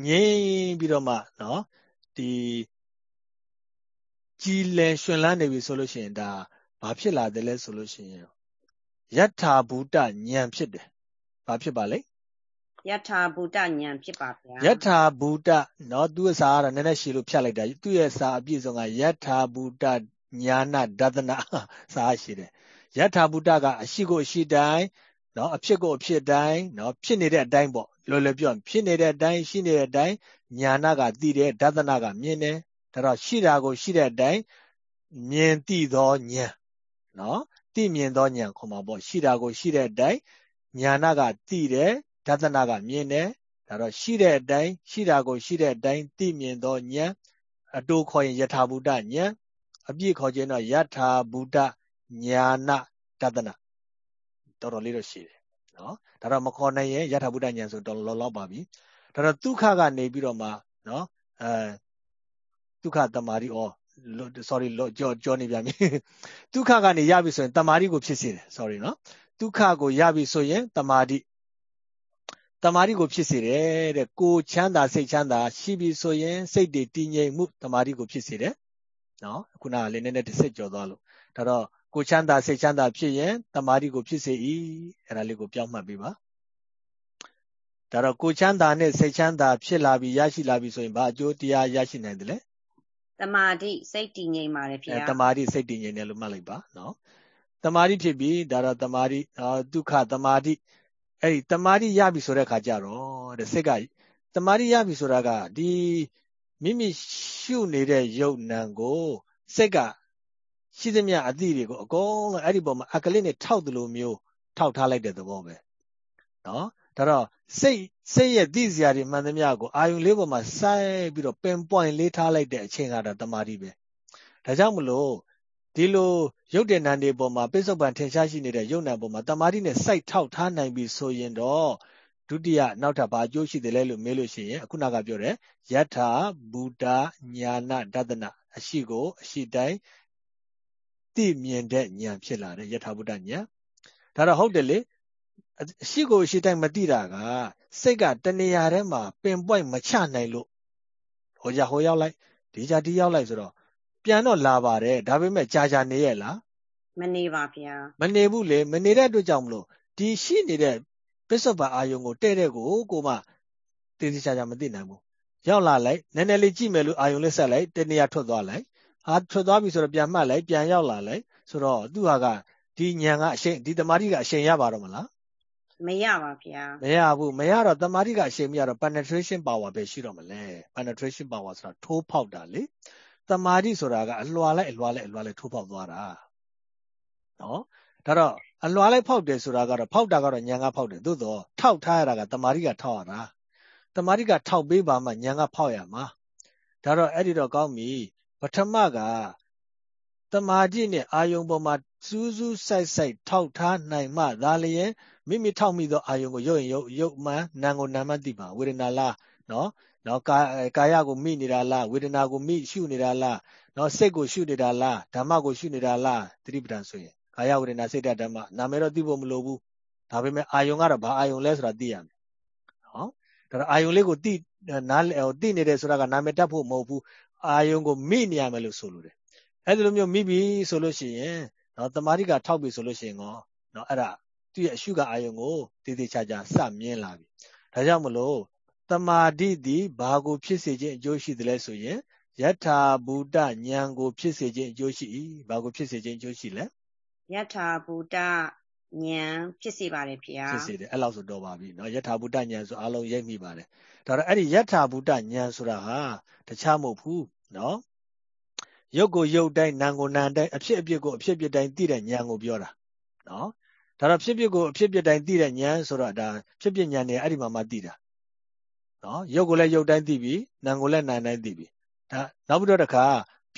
ငြိမ်ပြီးတော့မှနော် ဒီကြည်လင်ရှင်လန်းနေပြီဆိုလို့ရှိရင်ဒါဘာဖြစ်လာတယ်လဲဆိုလို့ရှိရင်ယထာဘူတဉာဏ်ဖြစ်တယ်ဘာဖြစ်ပါလဲယထာဘူတဉာဏ်ဖြစ်ပါဗျာယထာဘူတเนาะသူ့စာကတော့နည်းနည်းရှည်လို့ဖြတ်လိုက်တာသူ့ရဲ့စာအပြည့်စုံကယထာဘူတညာနာဒသနာစာရှိတယ်ယထာဘူတကအရှိကိုအရှိတိုင်း နော်အဖြစ်ကိုအဖြစ်တိုင်းနော်ဖြစ်နေတဲ့အတိုင်းပေါ့လောလောပြောဖြစ်နေတဲ့အတိုင်းရှိနေတဲ့အတိုင်းညာနာကသိတယ်ဒသနာကမြင်တယ်ဒါတော့ရှိတာကိုရှိတဲ့အတိုင်းမြင်သိသောဉာဏ်နော်သိမြင်သောဉာဏ်ခေါ်မှာပေါ့ရှိတာကိုရှိတဲ့အတိုင်းညာနာကသိတယ်ဒသနာကမြင်တယ်ဒါတော့ရှိတဲ့အတိုင်းရှိတာကိုရှိတဲ့အတိုင်းသိမြင်သောဉာဏ်အတူခေါ်ရင်ယထာဘူတဉာဏ်အပြည့်ခေါ်ခြင်းတော့ယထာဘူတဉာဏတတနာ တော်တော်လေးတော့ရှိတယ်နော်ဒါတော့မခေါ်နိုင်ရင်ယထာဘူတဉာဏ်ဆိုတော်တော်လောက်ပါပြီဒါတော့ဒုက္ခကနေပြီးတော့မှနော်အဲဒုက္ခတမာရီဩ sorry ကြောကြောနေပြန်ပြီဒုက္ခကနေရပြီဆိုရင်တမာရီကိုဖြစ်စေတယ် sorry နော်ဒုက္ခကိုရပြီဆိုရင်တမာတိတမာတိကိုဖြစ်စေတယ်တဲ့ကိုချမ်းသာစိတ်ချမ်းသာရှိပြီဆိုရင်စိတ်တွေတည်ငြိမ်မှုတမာတိကိုဖြစ်စေတယ်နော်ခုနကလေးနည်းနည်းတစ်စိတ်ကြော်သွားလို့ဒါတော့ ကိုချမ်းသာစိတ်ချမ်းသာဖြစ်ရင်တမာတိကိုဖြစ်စေ၏အဲ့ဒါလေးကိုပြောင်းမှတ်ပေးပါဒါတော့ကိုချမ်းသာနဲ့စိတ်ချမ်းသာဖြစ်လာပြီးရရှိလာပြီးဆိုရင်ဘာအကျိုးတရားရရှိနိုင်တယ်လဲတမာတိစိတ်တည်ငြိမ်ပါတယ်ဖေ။တမာတိစိတ်တည်ငြိမ်တယ်လို့မှတ်လိုက်ပါနော်။တမာတိဖြစ်ပြီးဒါတော့တမာတိဒုက္ခတမာတိအဲ့ဒီတမာတိရပြီဆိုတဲ့ခါကျတော့တဲ့စိတ်ကတမာတိရပြီဆိုတာကဒီမိမိရှုနေတဲ့ယုတ်နံကိုစိတ်က ရှိသမျှအသည့်တွေကိုအကုန်လုံးအဲ့ဒီပုံမှာအကလစ်နဲ့ထောက်တယ်လို့မျိုးထောက်ထားလိုက်တဲ့သဘောပဲနော်ဒါတော့စိတ်စိတ်ရဲ့သိစရာတွေမှန်သမျှကိုအာယုံလေးပေါ်မှာစိုက်ပြီးတော့ပင်ပွိုင်လေးထားလိုက်တဲ့အချိန်ကတော့တမာတိပဲဒါကြောင့်မလို့ဒီလိုရုပ်တဏ္ဍာန်တွေပေါ်မှာပိဿုပန်ထင်ရှားရှိနေတဲ့ရုပ်နာပေါ်မှာတမာတိနဲ့စိုက်ထောက်ထားနိုင်ပြီဆိုရင်တော့ဒုတိယနောက်ထပ်ဘာအကျိုးရှိတယ်လဲလို့မေးလို့ရှိရင်အခုနကပြောတယ်ယထာဘူတာညာနာဒသနာအရှိကို အရှိတိုင်း သိမြင်တဲ့ဉာဏ်ဖြစ်လာတယ်ယထာဘူတာဉာဏ်ဒါတော့ဟုတ်တယ်လေအရှိကိုအရှိတိုင်းမသိတာကစိတ်ကတဏှာထဲမှာပင်ပွိုက်မချနိုင်လို့ဟိုကြဟိုရောက်လိုက်ဒီကြဒီရောက်လိုက်ဆိုတော့ပြန်တော့လာပါတယ်ဒါပေမဲ့ကြာကြာနေရဲ့လားမနေပါဗျာမနေဘူးလေမနေတဲ့အတွက်ကြောင့်မလို့ဒီရှိနေတဲ့ပစ္စုပန်အာယုံကိုတဲ့တဲ့ကိုကိုမှတည်တည်ချာချာမသိနိုင်ဘူးရောက်လာလိုက်နည်းနည်းလေးကြည့်မယ်လို့အာယုံလေးဆက်လိုက်တနေရာထွက်သွားလိုက် ဟာထွက်သွားပြီဆိုတော့ပြန်မှတ်လိုက်ပြန်ရောက်လာလိုက်ဆိုတော့သူဟာကဒီညံကအရှိန်ဒီတမာတိကအရှိန်ရပါတော့မလားမရပါဗျာမရဘူးမရတော့တမာတိကအရှိန်မရတော့ penetration power ပဲရှိတော့မလဲ penetration power ဆိုတာထိုးဖောက်တာလေတမာတိဆိုတာကအလွာလိုက်အလွာလိုက်အလွာလိုက်ထိုးဖောက်သွားတာနော်ဒါတော့အလွာလိုက်ဖောက်တယ်ဆိုတာကတော့ဖောက်တာကတော့ညံကဖောက်တယ်သို့တော့ထောက်ထားရတာကတမာတိကထောက်ရတာတမာတိကထောက်ပေးပါမှညံကဖောက်ရမှာဒါတော့အဲ့ဒီတော့ကောင်းပြီ ပထမကတမာတိနဲ့အာယုံပေါ်မှာစူးစူးဆိုင်ဆိုင်ထောက်ထားနိုင်မှဒါလျင်မိမိထောက်မိသောအာယုံကိုရုပ်ရင်ရုပ်ရုပ်မှန်နာကိုနာမှသိပါဝေဒနာလားနော်နော်ကာကာယကိုမိနေတာလားဝေဒနာကိုမိရှုနေတာလားနော်စိတ်ကိုရှုနေတာလားဓမ္မကိုရှုနေတာလားသတိပဋ္ဌာန်ဆိုရင်ကာယဝေဒနာစိတ်ဓာတ်ဓမ္မနာမည်တော့သိဖို့မလိုဘူးဒါပေမဲ့အာယုံကတော့ဘာအာယုံလဲဆိုတာသိရမယ်နော်ဒါတော့အာယုံလေးကိုသိနားသိနေတယ်ဆိုတာကနာမည်တတ်ဖို့မဟုတ်ဘူး အာယုံကိုမိနေရမယ်လို့ဆိုလိုတယ်အဲ့ဒီလိုမျိုးမိပြီဆိုလို့ရှိရင်နော်တမာတိကထောက်ပြီဆိုလို့ရှိရင်ကောနော်အဲ့ဒါသူ့ရဲ့အရှုကအာယုံကိုတည်တည်ချာချာစမြင်လာပြီဒါကြောင့်မလို့တမာတိသည်ဘာကိုဖြစ်စေခြင်းအကျိုးရှိသလဲဆိုရင်ယထာဘူတဉာဏ်ကိုဖြစ်စေခြင်းအကျိုးရှိ၏ဘာကိုဖြစ်စေခြင်းအကျိုးရှိလဲယထာဘူတ ဉာဏ်ဖြစ်စေပါတယ်ဖေ။ဖြစ်စေတယ်အဲ့လောက်ဆိုတော့ပါပြီနော်ယထာဘူတဉာဏ်ဆိုအလုံးရိပ်မိပါတယ်ဒါတော့အဲ့ဒီယထာဘူတဉာဏ်ဆိုတာဟာတခြားမဟုတ်ဘူးနော်ရုပ်ကိုရုပ်တိုင်းနာမ်ကိုနာမ်တိုင်းအဖြစ်အပျက်ကိုအဖြစ်အပျက်တိုင်းသိတဲ့ဉာဏ်ကိုပြောတာနော်ဒါတော့ဖြစ်ပျက်ကိုအဖြစ်ပျက်တိုင်းသိတဲ့ဉာဏ်ဆိုတော့ဒါဖြစ်ပျက်ဉာဏ်တွေအဲ့ဒီမှာမှသိတာနော်ရုပ်ကိုလည်းရုပ်တိုင်းသိပြီနာမ်ကိုလည်းနာမ်တိုင်းသိပြီဒါနောက်ပြီးတော့တခါ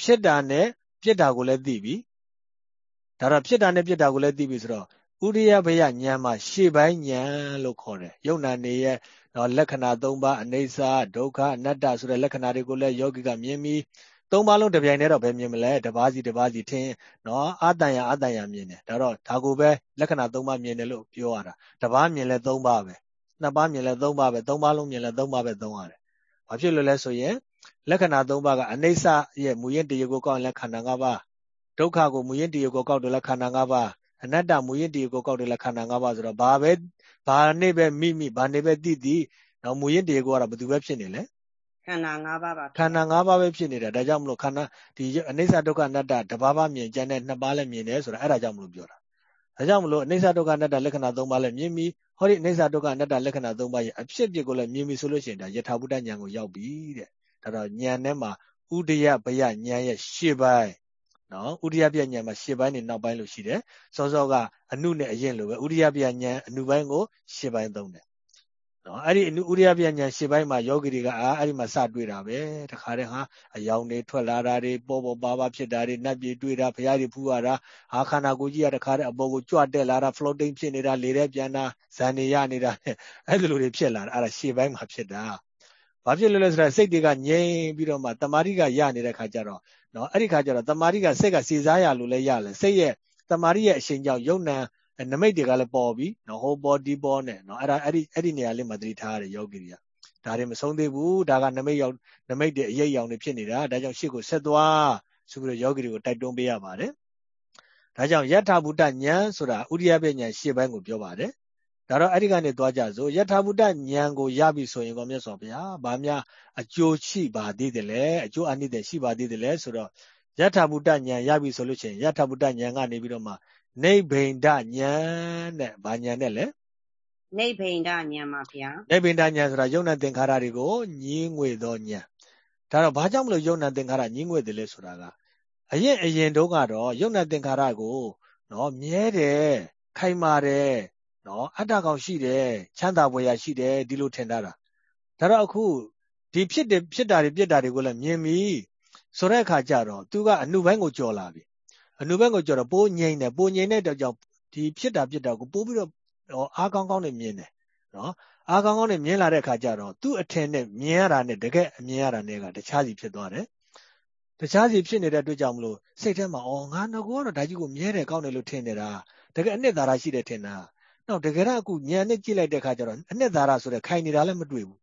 ဖြစ်တာနဲ့ပြစ်တာကိုလည်းသိပြီဒါတော့ဖြစ်တာနဲ့ပြစ်တာကိုလည်းသိပြီဆိုတော့ ဥရိယဘယဉာဏ်မှာရှေ့ပိုင်းဉာဏ်လို့ခေါ်တယ်ယုံနာနေရဲ့နော်လက္ခဏာ၃ပါးအနိစ္စဒုက္ခအနတ္တဆိုတဲ့လက္ခဏာတွေကိုလည်းယောဂီကမြင်ပြီးသုံးပါးလုံးတစ်ပြိုင်တည်းတော့ပဲမြင်မလဲတပါးစီတပါးစီထင်းနော်အာတန်ရအာတန်ရမြင်တယ်ဒါတော့ဒါကိုပဲလက္ခဏာ၃ပါးမြင်တယ်လို့ပြောရတာတပါးမြင်လဲ၃ပါးပဲနှစ်ပါးမြင်လဲ၃ပါးပဲ၃ပါးလုံးမြင်လဲ၃ပါးပဲသုံးရတယ်ဘာဖြစ်လို့လဲဆိုရင်လက္ခဏာ၃ပါးကအနိစ္စရဲ့မူရင်းတရားကိုကောက်ရင်ခန္ဓာ၅ပါးဒုက္ခကိုမူရင်းတရားကိုကောက်တယ်လဲခန္ဓာ၅ပါး အနတ္တမူရင်းတရားကိုကောက်တယ်လဲခန္ဓာ၅ပါးဆိုတော့ဘာပဲဘာနေပဲမိမိဘာနေပဲတိတိတော့မူရင်းတရားကိုကတော့ဘယ်သူပဲဖြစ်နေလဲခန္ဓာ၅ပါးပါခန္ဓာ၅ပါးပဲဖြစ်နေတာဒါကြောင့်မလို့ခန္ဓာဒီအနိစ္စဒုက္ခအနတ္တတပါးပါးမြင်ကြတဲ့နှစ်ပါးလည်းမြင်တယ်ဆိုတာအဲ့ဒါကြောင့်မလို့ပြောတာဒါကြောင့်မလို့အနိစ္စဒုက္ခအနတ္တလက္ခဏာ၃ပါးလည်းမြင်ပြီးဟောဒီအနိစ္စဒုက္ခအနတ္တလက္ခဏာ၃ပါးရဲ့အဖြစ်အပျက်ကိုလည်းမြင်ပြီဆိုလို့ရှိရင်ဒါယထာဘုဒ္ဓဉာဏ်ကိုရောက်ပြီတဲ့ဒါတော့ဉာဏ်ထဲမှာဥဒယဘယဉာဏ်ရဲ့ရှေ့ပိုင်း နော်ဥဒယဘယဉာဏ်မှာရှေ့ပိုင်းနဲ့နောက်ပိုင်းလို့ရှိတယ်စောစောကအနုနဲ့အရင်လိုပဲဥဒယဘယဉာဏ်အနုပိုင်းကိုရှေ့ပိုင်းသုံးတယ်နနော်အဲ့ဒီဥရိယပြညာရှေ့ပိုင်းမှာယောဂီတွေကအာအဲ့ဒီမှာစတွေ့တာပဲတခါတည်းဟာအယောင်တွေထွက်လာတာတွေပေါ်ပေါ်ပါပါဖြစ်တာတွေနတ်ပြည်တွေ့တာဖရာတွေဖူးရတာဟာခန္ဓာကိုယ်ကြီးကတခါတည်းအပေါ်ကိုကြွတက်လာတာ floating ဖြစ်နေတာလေထဲပြန်တာဇန်နေရနေတာအဲ့လိုလိုတွေဖြစ်လာတာအဲ့ဒါရှေ့ပိုင်းမှာဖြစ်တာ ဘာဖြစ်လို့လဲဆိုတော့စိတ်တွေကငြိမ်ပြီးတော့မှတမာတိကရနေတဲ့ခါကျတော့နော်အဲ့ဒီခါကျတော့တမာတိကစိတ်ကစီစားရလို့လည်းရလဲစိတ်ရဲ့တမာတိရဲ့အရှင်ကြောင့်ယုံနံနမိတ်တွေကလည်းပေါ်ပြီနော်ဟိုပေါ်ဒီပေါ်နဲ့နော်အဲ့ဒါအဲ့ဒီအဲ့ဒီနေရာလေးမှာသတိထားရတယ်ယောဂီတွေကဒါတွေမဆုံးသေးဘူးဒါကနမိတ်ရောက်နမိတ်တွေအရေးရောင်တွေဖြစ်နေတာဒါကြောင့်ရှေ့ကိုဆက်သွားဆိုပြီးတော့ယောဂီတွေကိုတိုက်တွန်းပေးရပါတယ်ဒါကြောင့်ယထာဘုဒ္ဓဉာဏ်ဆိုတာဥရိယပညာရှေ့ပိုင်းကိုပြောပါတယ် ဒါတော့အဲ့ဒီကနေသွားကြစို့ယထာဘုဒ္ဓဉာဏ်ကိုရပြီဆိုရင်ကောမြတ်စွာဘုရားဗာများအကျိုးရှိပါသေးတယ်လေအကျိုးအနိဒေရှိပါသေးတယ်လေဆိုတော့ယထာဘုဒ္ဓဉာဏ်ရပြီဆိုလို့ရှိရင်ယထာဘုဒ္ဓဉာဏ်ကနေပြီးတော့မှနိဗ္ဗိန္ဒဉာဏ်တဲ့ဘာဉာဏ်နဲ့လဲနိဗ္ဗိန္ဒဉာဏ်ပါဗျာနိဗ္ဗိန္ဒဉာဏ်ဆိုတာယုံနာသင်္ခါရတွေကိုညင်းငွေသောဉာဏ်ဒါတော့ဘာကြောင့်မလို့ယုံနာသင်္ခါရညင်းငွေတယ်လဲဆိုတာကအရင်အရင်တုန်းကတော့ယုံနာသင်္ခါရကိုနော်မြဲတယ်ခိုင်မာတယ် နော်အတ္တကောင်ရှိတယ်ချမ်းသာပွေရရှိတယ်ဒီလိုထင်တာဒါတော့အခုဒီဖြစ်တယ်ဖြစ်တာတွေပြစ်တာတွေကိုလည်းမြင်ပြီဆိုတဲ့အခါကျတော့သူကအနုပိုင်းကိုကြော်လာပြီအနုဘက်ကိုကြော်တော့ပိုးငိမ့်တယ်ပိုးငိမ့်တဲ့တော့ကြောင့်ဒီဖြစ်တာဖြစ်တာကိုပိုးပြီးတော့အားကောင်းကောင်းနဲ့မြင်တယ်နော်အားကောင်းကောင်းနဲ့မြင်လာတဲ့အခါကျတော့သူ့အထင်နဲ့မြင်ရတာနဲ့တကယ်အမြင်ရတာနဲ့ကတခြားစီဖြစ်သွားတယ်တခြားစီဖြစ်နေတဲ့အတွက်ကြောင့်မလို့စိတ်ထဲမှာအော်ငါငကောကတော့ဒါကြီးကိုမြဲတယ်ကောင်းတယ်လို့ထင်နေတာတကယ်အနှစ်သာရရှိတယ်ထင်တာ နောက်တကယ်တော့အခုညံနဲ့ကြည့်လိုက်တဲ့အခါကျတော့အနှစ်သာရဆိုတဲ့ခိုင်နေတာလည်းမတွေ့ဘူး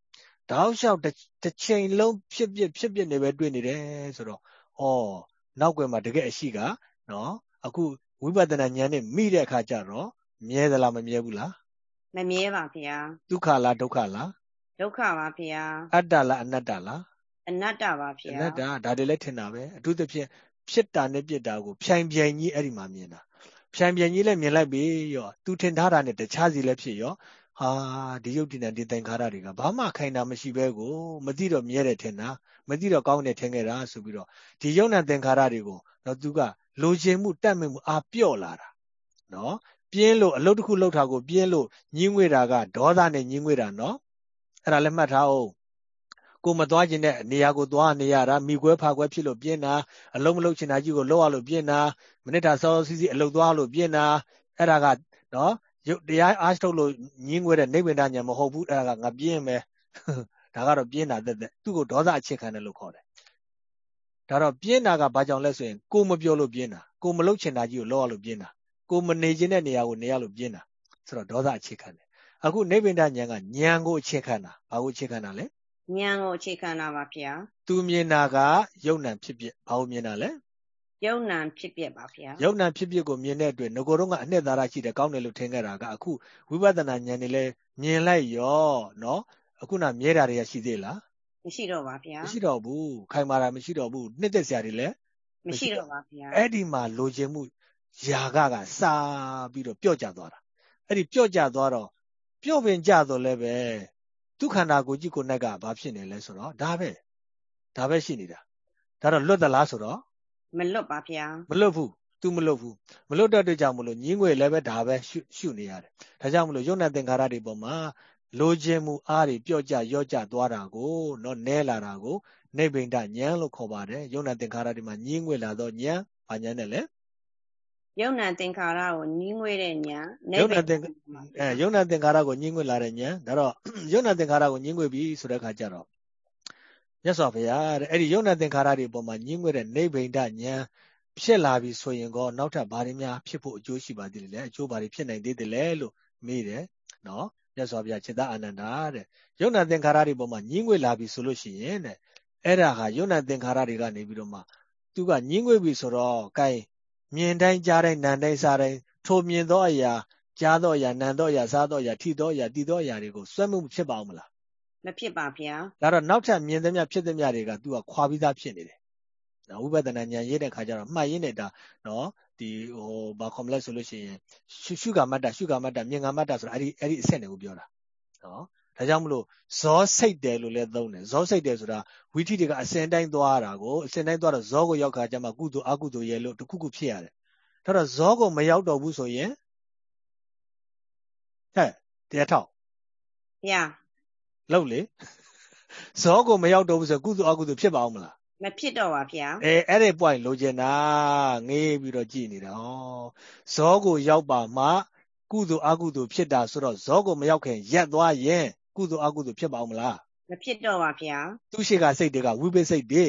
တောက်လျှောက်တစ်ချိန်လုံးဖြစ်ဖြစ်ဖြစ်ဖြစ်နေပဲတွေ့နေတယ်ဆိုတော့အော်နောက်ွယ်မှာတကယ်အရှိကနော်အခုဝိပဿနာဉာဏ်နဲ့မိတဲ့အခါကျတော့မြဲသလားမမြဲဘူးလားမမြဲပါဗျာဒုက္ခလားဒုက္ခလားဒုက္ခပါဗျာအတ္တလားအနတ္တလားအနတ္တပါဗျာအနတ္တဒါတွေလည်းထင်တာပဲအထူးသဖြင့်ဖြစ်တာနဲ့ပြစ်တာကိုဖြိုင်ပြိုင်ကြီးအဲ့ဒီမှာမြင်တာ ဖြိုင်ပြိုင်ကြီးလည်းမြင်လိုက်ပြီရောသူထင်ထားတာနဲ့တခြားစီလည်းဖြစ်ရောဟာဒီယုတ်တိနဲ့ဒီသင်္ခါရတွေကဘာမှခိုင်တာမရှိပဲကိုမသိတော့မြဲတယ်ထင်တာမသိတော့ကောင်းတယ်ထင်ခဲ့တာဆိုပြီးတော့ဒီယုတ်နဲ့သင်္ခါရတွေကိုတော့သူကလိုချင်မှုတတ်မြင့်မှုအာပြော့လာတာနော်ပြင်းလို့အလုပ်တစ်ခုလုပ်တာကိုပြင်းလို့ညင်းငွေတာကဒေါသနဲ့ညင်းငွေတာနော်အဲ့ဒါလည်းမှတ်ထားအောင် ကိုမသွားခြင်းတဲ့နေရာကိုသွားနေရတာမိခွဲဖာခွဲဖြစ်လို့ပြင်းတာအလုံးမလုံးချင်တာကြီးကိုလောက်ရလို့ပြင်းတာမိနစ်တာစောစီးစီးအလုပ်သွားလို့ပြင်းတာအဲ့ဒါကနော်ရုပ်တရားအားထုတ်လို့ညင်းငွေတဲ့နိဗ္ဗာန်ညာမဟုတ်ဘူးအဲ့ဒါကငါပြင်းမယ်ဒါကတော့ပြင်းတာတက်တက်သူ့ကိုဒေါသအခြေခံတယ်လို့ခေါ်တယ်ဒါတော့ပြင်းတာကဘာကြောင့်လဲဆိုရင်ကိုမပြောလို့ပြင်းတာကိုမလုပ်ချင်တာကြီးကိုလောက်ရလို့ပြင်းတာကိုမနေခြင်းတဲ့နေရာကိုနေရလို့ပြင်းတာဆိုတော့ဒေါသအခြေခံတယ်အခုနိဗ္ဗာန်ဉာဏ်ကဉာဏ်ကိုအခြေခံတာဘာကိုအခြေခံတာလဲ ဉာဏ်ကိုအခြေခံတာပါဗျာသူမြင်တာကယုံ nant ဖြစ်ဖြစ်ဘာကိုမြင်တာလဲယုံ nant ဖြစ်ဖြစ်ပါဗျာယုံ nant ဖြစ်ဖြစ်ကိုမြင်တဲ့အတွက်ငကိုတော့ကအနှစ်သာရရှိတယ်ကောင်းတယ်လို့ထင်ခဲ့တာကအခုဝိပဿနာဉာဏ်နဲ့လဲမြင်လိုက်ရောနော်အခုနမြဲတာတွေကရှိသေးလားမရှိတော့ပါဗျာမရှိတော့ဘူးခိုင်မာတာမရှိတော့ဘူးနှစ်သက်စရာတွေလည်းမရှိတော့ပါဗျာအဲ့ဒီမှာလိုချင်မှုຢာကကစာပြီးတော့ပြော့ကျသွားတာအဲ့ဒီပြော့ကျသွားတော့ပြော့ပင်ကြတော့လည်းပဲ ဒုက္ခန္တာကိုကြည့်ကိုနဲ့ကဘာဖြစ်နေလဲဆိုတော့ဒါပဲဒါပဲရှိနေတာဒါတော့လွတ်သလားဆိုတော့မလွတ်ပါဗျာမလွတ်ဘူး तू မလွတ်ဘူးမလွတ်တဲ့အတွက်ကြောင့်မလို့ညင်းငွေလည်းပဲဒါပဲရှုရှုနေရတယ်ဒါကြောင့်မလို့ယုံနဲ့သင်္ခါရတွေပေါ်မှာလိုခြင်းမှုအားတွေပြော့ကျရော့ကျသွားတာကိုနော်နဲလာတာကိုနိဗ္ဗိန္ဒဉာဏ်လို့ခေါ်ပါတယ်ယုံနာသင်္ခါရတွေမှာညင်းငွေလာတော့ဉာဏ်ဘာဉာဏ်နဲ့လဲ ယုံနာသင်္ခါရကိုညင်းငွေတဲ့ဉာဏ်ယုံနာသင်အဲယုံနာသင်္ခါရကိုညင်းငွေလာတဲ့ဉာဏ်ဒါတော့ယုံနာသင်္ခါရကိုညင်းငွေပြီဆိုတဲ့အခါကျတော့မြတ်စွာဘုရားတဲ့အဲ့ဒီယုံနာသင်္ခါရတွေပေါ်မှာညင်းငွေတဲ့နိဗ္ဗိန္ဒဉာဏ်ဖြစ်လာပြီဆိုရင်ကောနောက်ထပ်ဘာတွေများဖြစ်ဖို့အကျိုးရှိပါသေးတယ်လဲအကျိုးဘာတွေဖြစ်နိုင်သေးတယ်လဲလို့မေးတယ်နော်မြတ်စွာဘုရားจิตအာနန္ဒာတဲ့ယုံနာသင်္ခါရတွေပေါ်မှာညင်းငွေလာပြီဆိုလို့ရှိရင်တဲ့အဲ့ဒါဟာယုံနာသင်္ခါရတွေကနေပြီးတော့မှသူကညင်းငွေပြီဆိုတော့ gain မြင်တိုင်းကြားတိုင်းနားတိုင်းစားတိုင်းထိုမြင်သောအရာကြားသောအရာနာသောအရာစားသောအရာထိသောအရာတည်သောအရာတွေကိုစွဲမှုဖြစ်ပါအောင်မလားမဖြစ်ပါဗျာဒါတော့နောက်ထပ်မြင်သမျှဖြစ်သမျှတွေက तू ကခွာပြီးသားဖြစ်နေတယ်နော်ဝိပဿနာဉာဏ်ရတဲ့ခါကျတော့မှတ်ရင်းနေတာနော်ဒီဟိုဘာခေါ်မလဲဆိုလို့ရှိရင်ရှုရှုကမတ္တရှုကမတ္တမြင်ကမတ္တဆိုတာအဲ့ဒီအဲ့ဒီအဆင့်တွေကိုပြောတာနော် ဒါကြောင့်မလို့ဇောစိတ်တယ်လို့လည်းသုံးတယ်ဇောစိတ်တယ်ဆိုတာဝိထိတွေကအစင်တိုင်းသွားတာကိုအစင်တိုင်းသွားတော့ဇောကိုရောက်ခါကျမှကုသိုလ်အကုသိုလ်ရဲ့လို့တခုခုဖြစ်ရတယ်ဒါတော့ဇောကိုမရောက်တော့ဘူးဆိုရင်ဟဲ့တရားထောက်ဗျာလောက်လေဇောကိုမရောက်တော့ဘူးဆိုကုသိုလ်အကုသိုလ်ဖြစ်ပါအောင်မလားမဖြစ်တော့ပါဗျာအဲအဲ့ဒီ point လိုချင်တာငေးပြီးတော့ကြည်နေတာဟောဇောကိုရောက်ပါမှကုသိုလ်အကုသိုလ်ဖြစ်တာဆိုတော့ဇောကိုမရောက်ခင်ရက်သွားရင် ကုသိုလ်အကုသိုလ်ဖြစ်ပါအောင်မလားမဖြစ်တော့ပါဗျာသူရှိကစိတ်တွေကဝိပိစိတ်တွေ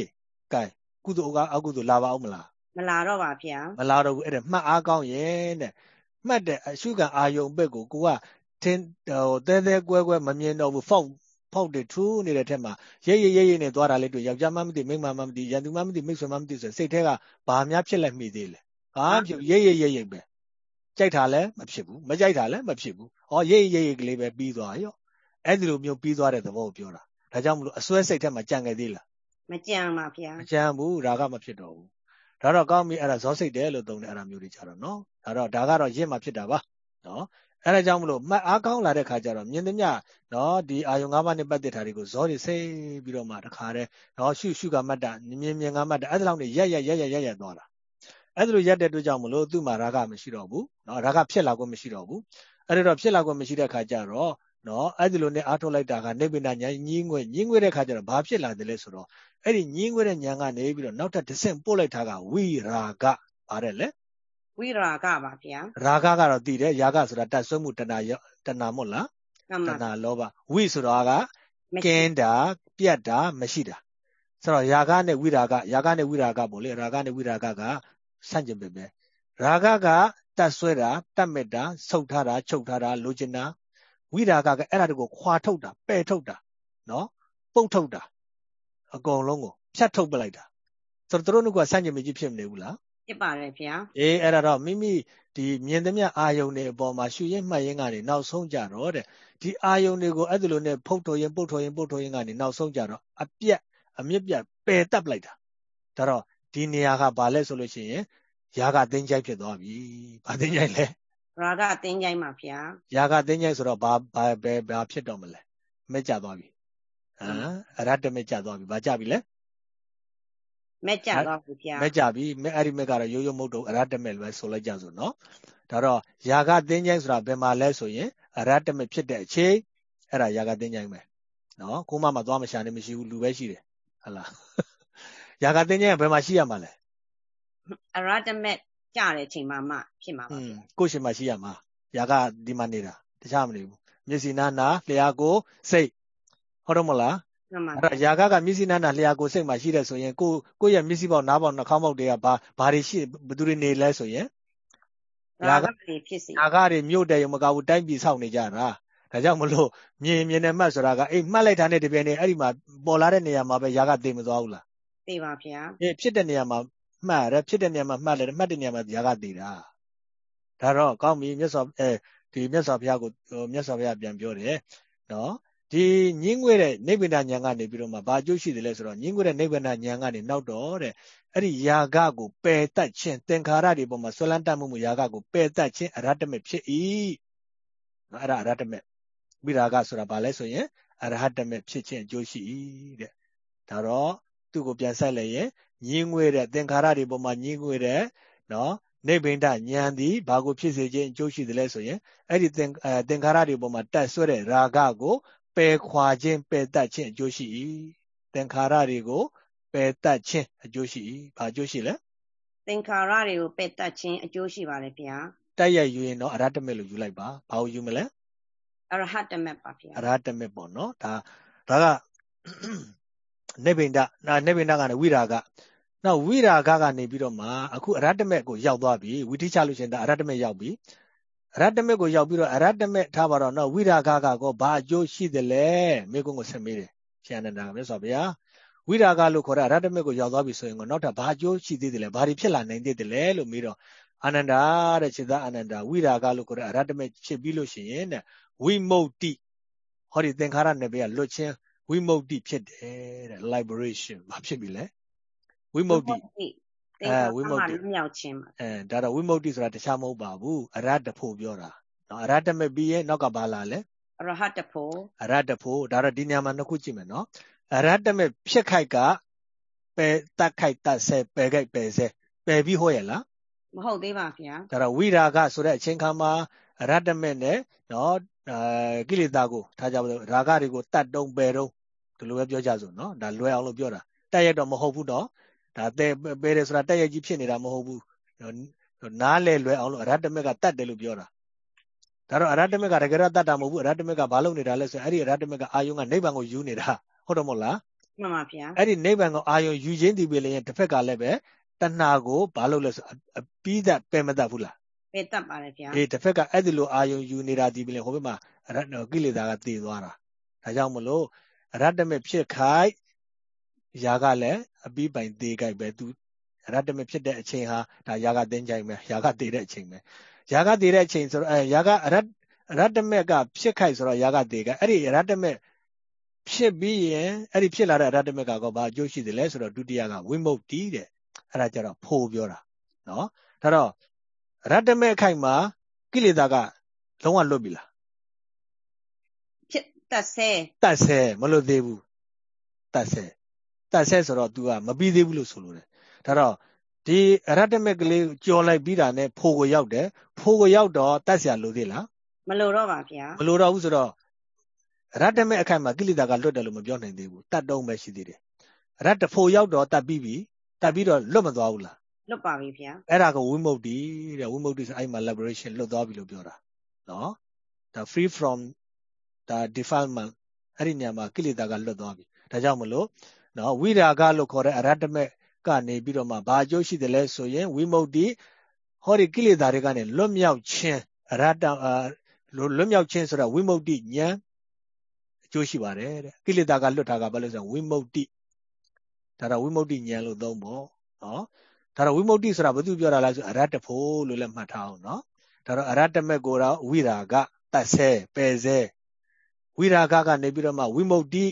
ကဲကုသိုလ်ကအကုသိုလ်လာပါအောင်မလားမလာတော့ပါဗျာမလာတော့ဘူးအဲ့ဒါမှတ်အားကောင်းရင်တဲ့မှတ်တဲ့အရှုခံအာယုံဘက်ကိုကိုကထင်းဟိုတဲတဲကွဲကွဲမမြင်တော့ဘူးဖောက်ဖောက်တွေထူးနေတဲ့ထက်မှာရဲရဲရဲရဲနဲ့သွားတာလေးတွေ့ယောက်ျားမှမသိမိန်းမမှမသိရန်သူမှမသိမိတ်ဆွေမှမသိဆိုစိတ်ထဲကဘာများဖြစ်လက်မိသေးလဲဘာဖြစ်ရဲရဲရဲရဲပဲကြိုက်တာလည်းမဖြစ်ဘူးမကြိုက်တာလည်းမဖြစ်ဘူးဟောရဲရဲရဲကလေးပဲပြီးသွားရော အဲ့ဒီလိုမျိုးပြီးသွားတဲ့သဘောကိုပြောတာဒါကြောင့်မလို့အစွဲစိတ်ထဲမှာကြံခဲ့သေးလားမကြံပါဗျာမကြံဘူးဒါကမဖြစ်တော့ဘူးဒါတော့ကောင်းပြီအဲ့ဒါဇောစိတ်တယ်လို့သုံးတယ်အဲ့ဒါမျိုးတွေကြတော့နော်ဒါတော့ဒါကတော့ရင့်မှဖြစ်တာပါနော်အဲ့ဒါကြောင့်မလို့မှတ်အားကောင်းလာတဲ့ခါကျတော့မြင်သမျှနော်ဒီအာယုံ၅ပါးနဲ့ပတ်သက်တာတွေကိုဇောတွေစိတ်ပြီးတော့မှတခါတည်းနော်ရှုရှုကမှတ်တာမြင်မြင်ကမှတ်တာအဲ့ဒါလောက်နေရက်ရက်ရက်ရက်ရက်ရက်သွားတာအဲ့ဒါလိုရက်တဲ့အတွက်ကြောင့်မလို့သူ့မှာရာဂမရှိတော့ဘူးနော်ရာဂဖြစ်လာခွင့်မရှိတော့ဘူးအဲ့ဒါတော့ဖြစ်လာခွင့်မရှိတဲ့ခါကျတော့ နော်အဲ့ဒီလိုနဲ့အားထုတ်လိုက်တာကနိဗ္ဗာန်ညာညင်းငွေညင်းငွေတဲ့ခါကျတော့ဘာဖြစ်လာတယ်လဲဆိုတော့အဲ့ဒီညင်းငွေတဲ့ညာကနေပြီးတော့နောက်ထပ်တစ်ဆင့်ပို့လိုက်တာကဝိရာဂပါတယ်လေဝိရာဂပါဗျာရာဂကတော့တည်တယ်ရာဂဆိုတာတတ်ဆွမှုတဏတဏမို့လားတဏလောဘဝိဆိုတော့ကကင်းတာပြတ်တာမရှိတာဆိုတော့ရာဂနဲ့ဝိရာဂရာဂနဲ့ဝိရာဂပေါ့လေရာဂနဲ့ဝိရာဂကဆန့်ကျင်ပဲပဲရာဂကတတ်ဆွဲတာတတ်မဲ့တာဆုတ်ထားတာချုပ်ထားတာလိုချင်တာ ဝိရာဂကအဲ့ဒါတကိုခွာထုတ်တာပယ်ထုတ်တာနော်ပုတ်ထုတ်တာအကုန်လုံးကိုဖြတ်ထုတ်ပလိုက်တာဆိုတော့တို့ကဆန့်ကျင်မကြီးဖြစ်မနေဘူးလားဖြစ်ပါတယ်ဗျာအေးအဲ့ဒါတော့မိမိဒီမြင်သမျှအာယုန်တွေအပေါ်မှာရှုရင်းမှတ်ရင်းကနေနောက်ဆုံးကြတော့တဲ့ဒီအာယုန်တွေကိုအဲ့ဒီလိုနဲ့ဖုတ်ထုတ်ရင်ပုတ်ထုတ်ရင်ပုတ်ထုတ်ရင်ကနေနောက်ဆုံးကြတော့အပြက်အမြင့်ပြတ်ပယ်တက်လိုက်တာဒါတော့ဒီနေရာကဘာလဲဆိုလို့ရှိရင်ຢာကတင်းကြိုက်ဖြစ်သွားပြီဘာတင်းကြိုက်လဲ ရာဂအတင်းကြိုင်းပါဗျာရာဂအတင်းကြိုင်းဆိုတော့ဘာဘာပဲဘာဖြစ်တော့မလဲမက်ကြသွားပြီဟမ်အရတ္တမက်ကြသွားပြီဘာကြပြီလဲမက်ကြသွားပြီဗျာမက်ကြပြီမဲ့အဲ့ဒီမက်ကတော့ရိုးရိုးမဟုတ်တော့အရတ္တမက်လွယ်ဆိုလိုက်ကြဆိုနော်ဒါတော့ရာဂတင်းကြိုင်းဆိုတာဘယ်မှာလဲဆိုရင်အရတ္တမက်ဖြစ်တဲ့အချိန်အဲ့ဒါရာဂတင်းကြိုင်းပဲနော်ကိုမမသွားမရှာနေမရှိဘူးလူပဲရှိတယ်ဟလားရာဂတင်းကြိုင်းကဘယ်မှာရှိရမှာလဲအရတ္တမက် တဲ့အချိန်မှာမှဖြစ်မှာပါဗျာကိုရှင်မှာရှိရမှာຢာကဒီမှာနေတာတခြားမနေဘူးမျက်စိနာနာလျှာကိုစိတ်ဟုတ်တော့မလားအဲ့တော့ຢာကကမျက်စိနာနာလျှာကိုစိတ်မှာရှိတဲ့ဆိုရင်ကိုကိုရဲ့မျက်စိပေါက်နားပေါက်နှာခေါင်းပေါက်တွေကဘာဘာတွေရှိဘယ်သူတွေနေလဲဆိုရင်ຢာကတွေဖြစ်စီຢာကတွေမြို့တယ်ရုံမကဘူးတိုင်းပြည်ဆောက်နေကြတာဒါကြောင့်မလို့မြင်မြင်နဲ့မှတ်ဆိုတာကအေးမှတ်လိုက်တာနဲ့တပြိုင်နက်အဲ့ဒီမှာပေါ်လာတဲ့နေရာမှာပဲຢာကသိမသွားဘူးလားသိပါဗျာအေးဖြစ်တဲ့နေရာမှာ မှတ်ရတယ်ဖြစ်တဲ့နေရာမှာမှတ်တယ်မှတ်တဲ့နေရာမှာຢာကသိတာဒါတော့ကောင်းပြီမြတ်စွာအဲဒီမြတ်စွာဘုရားကိုမြတ်စွာဘုရားပြန်ပြောတယ်နော်ဒီညင်းငွေတဲ့နိဗ္ဗာန်ဉာဏ်ကနေပြီးတော့မှဘာအကျိုးရှိတယ်လဲဆိုတော့ညင်းငွေတဲ့နိဗ္ဗာန်ဉာဏ်ကနေနောက်တော့တဲ့အဲ့ဒီယာဂကိုပယ်တတ်ခြင်းသင်္ခါရတွေပေါ်မှာဆွလန်းတတ်မှုမှုယာဂကိုပယ်တတ်ခြင်းအရဟတမေဖြစ်၏နော်အဲ့ဒါအရဟတမေဝိရာဂဆိုတာဘာလဲဆိုရင်အရဟတမေဖြစ်ခြင်းအကျိုးရှိ၏တဲ့ဒါတော့ သူ့ကိုပြန်ဆက်လိုက်ရင်ညင်းငွေတဲ့သင်္ခါရတွေပေါ်မှာညင်းငွေတဲ့နော်နိဗ္ဗိန္ဒဉာဏ်သည်ဘာကိုဖြစ်စေခြင်းအကျိုးရှိတယ်လဲဆိုရင်အဲ့ဒီသင်သင်္ခါရတွေပေါ်မှာတက်ဆွဲတဲ့ရာဂကိုပယ်ခွာခြင်းပယ်တတ်ခြင်းအကျိုးရှိ၏သင်္ခါရတွေကိုပယ်တတ်ခြင်းအကျိုးရှိ၏ဘာအကျိုးရှိလဲသင်္ခါရတွေကိုပယ်တတ်ခြင်းအကျိုးရှိပါတယ်ဗျာတက်ရယူရင်တော့အရဟတမေလို့ယူလိုက်ပါဘာကိုယူမလဲအရဟတမေပါဗျာအရဟတမေပေါ့နော်ဒါဒါက နိဗ္ဗိန္ဒနာနိဗ္ဗိန္ဒကလည်းဝိရာဂနောက်ဝိရာဂကနေပြီးတော့မှအခုအရဟတမေကိုရောက်သွားပြီဝိတိချလို့ရှင်ဒါအရဟတမေရောက်ပြီအရတ္တမေကိုရောက်ပြီးတော့အရတ္တမေထားပါတော့နော်ဝိရာဂကကောဘာအကျိုးရှိသလဲမိကုန်းကိုဆက်မေးတယ်ရှင်အနန္ဒာမြတ်စွာဘုရားဝိရာဂလို့ခေါ်တဲ့အရတ္တမေကိုရောက်သွားပြီဆိုရင်ကောနောက်ထပ်ဘာအကျိုးရှိသေးတယ်လဲဘာတွေဖြစ်လာနိုင်သေးတယ်လဲလို့မေးတော့အာနန္ဒာတဲ့ခြေသားအာနန္ဒာဝိရာဂလို့ခေါ်တဲ့အရတ္တမေဖြစ်ပြီးလို့ရှိရင်တဲ့ဝိမု ക്തി ဟောဒီသင်္ခါရနယ်ပယ်ကလွတ်ချင်း ဝိမု ക്തി ဖြစ်တယ်တဲ့ liberation ဘာဖြစ်ပြီလဲဝိမု ക്തി အဲဝိမု ക്തി မြောက်ခြင်းပါအဲဒါတော့ဝိမု ക്തി ဆိုတာတခြားမဟုတ်ပါဘူးအရတ္တဖို့ပြောတာနော်အရဟတမေပြီးရင်နောက်ကဘာလာလဲအရဟတဖို့အရဟတဖို့ဒါတော့ဒီညမှာနှစ်ခုကြည့်မယ်နော်အရဟတမေဖြစ်ခိုက်ကပယ်တတ်ခိုက်တတ်ဆဲပယ်ခိုက်ပယ်ဆဲပယ်ပြီးဟောရလားမဟုတ်သေးပါဗျာဒါတော့ဝိရာဂဆိုတဲ့အချိန်ခါမှာ အရတ္တမဲ့နဲ့နော်အဲကိလေသာကိုထားကြပါစို့ရာဂတွေကိုတတ်တုံးပယ်တုံး ဒီလိုပဲပြောကြစို့နော်ဒါလွယ်အောင်လို့ပြောတာတက်ရတော့မဟုတ်ဘူးတော့ဒါတဲပယ်တယ်ဆိုတာတက်ရကြီးဖြစ်နေတာမဟုတ်ဘူးနားလေလွယ်အောင်လို့အရတ္တမဲ့ကတတ်တယ်လို့ပြောတာဒါတော့အရတ္တမက်ကတကယ်တော့တတ်တာမဟုတ်ဘူးအရတ္တမက်ကဘာလုပ်နေတာလဲဆိုရင်အဲ့ဒီအရတ္တမက်ကအာယုံကနိဗ္ဗာန်ကိုယူနေတာဟုတ်တော့မဟုတ်လားမှန်ပါဗျာအဲ့ဒီနိဗ္ဗာန်ကိုအာယုံယူခြင်းဒီပဲလေတစ်ဖက်ကလည်းပဲတဏှာကိုဘာလုပ်လဲဆိုအပြီးသက်ပယ်မတတ်ဘူးလားပယ်တတ်ပါတယ်ဗျာအေးတစ်ဖက်ကအဲ့ဒီလိုအာယုံယူနေတာဒီပဲလေဟိုဘက်မှာအရကိလေသာကတည်သွားတာဒါကြောင့်မလို့အ ရတ္တမဖြစ်ခိုက်ယာကလည်းအပြီးပိုင်သေးခိုက်ပဲသူရတ္တမဖြစ်တဲ့အချိန်ဟာဒါယာကတင်းကြိုင်ပဲယာကသေးတဲ့အချိန်ပဲယာကသေးတဲ့အချိန်ဆိုတော့အဲယာကရတ္ရတ္တမကဖြစ်ခိုက်ဆိုတော့ယာကသေးခိုက်အဲ့ဒီရတ္တမဖြစ်ပြီးရင်အဲ့ဒီဖြစ်လာတဲ့အရတ္တမကတော့ဘာအကျိုးရှိသလဲဆိုတော့ဒုတိယကဝိမု ക്തി တဲ့အဲ့ဒါကြတော့ဖိုးပြောတာနော်ဒါတော့ရတ္တမအခိုက်မှာကိလေသာကလုံးဝလွတ်ပြီလား 30 30မလွတ်သေးဘူး30 30ဆိုတော့ तू ကမပြီးသေးဘူးလို့ဆိုလိုတယ်ဒါတော့ဒီအရတမက်ကလေးကြော်လိုက်ပြီးတာနဲ့ဖိုးကိုရောက်တယ်ဖိုးကိုရောက်တော့တတ်ဆရာလိုသေးလားမလိုတော့ပါဗျာမလိုတော့ဘူးဆိုတော့ရတ္တမဲအခိုင်မှာကိလေသာကလွတ်တယ်လို့မပြောနိုင်သေးဘူးတတ်တုံးပဲရှိသေးတယ်ရတ္တဖို့ရောက်တော့တတ်ပြီးပြီတတ်ပြီးတော့လွတ်မသွားဘူးလားလွတ်ပါပြီဗျာအဲ့ဒါကဝိမု ക്തി တဲ့ဝိမု ക്തി ဆိုအဲ့မှာ liberation လွတ်သွားပြီလို့ပြောတာနော်ဒါ free from ဒါ defilement အဲ့ဒီညမှာကိလေသာကလွတ်သွားပြီဒါကြောင့်မလို့နော်ဝိရာဂလို့ခေါ်တဲ့အရတ္တမက်ကနေပြီးတော့မှဘာအကျိုးရှိတယ်လဲဆိုရင်ဝိမု ക്തി ဟောဒီကိလေသာတွေကနေလွတ်မြောက်ခြင်းအရတ္တလွတ်မြောက်ခြင်းဆိုတာဝိမု ക്തി ဉာဏ်အကျိုးရှိပါတယ်တဲ့ကိလေသာကလွတ်တာကဘာလို့ဆိုဝိမု ക്തി ဒါတော့ဝိမု ക്തി ဉာဏ်လို့သုံးပေါ့နော်ဒါတော့ဝိမု ക്തി ဆိုတာဘာသူပြောတာလဲဆိုအရတ္တဖို့လို့လည်းမှတ်ထားအောင်နော်ဒါတော့အရတ္တမက်ကိုတော့ဝိရာဂတတ်ဆဲပယ်ဆဲ ဝိရာဂကနေပြီးတော့မှဝိမု ക്തി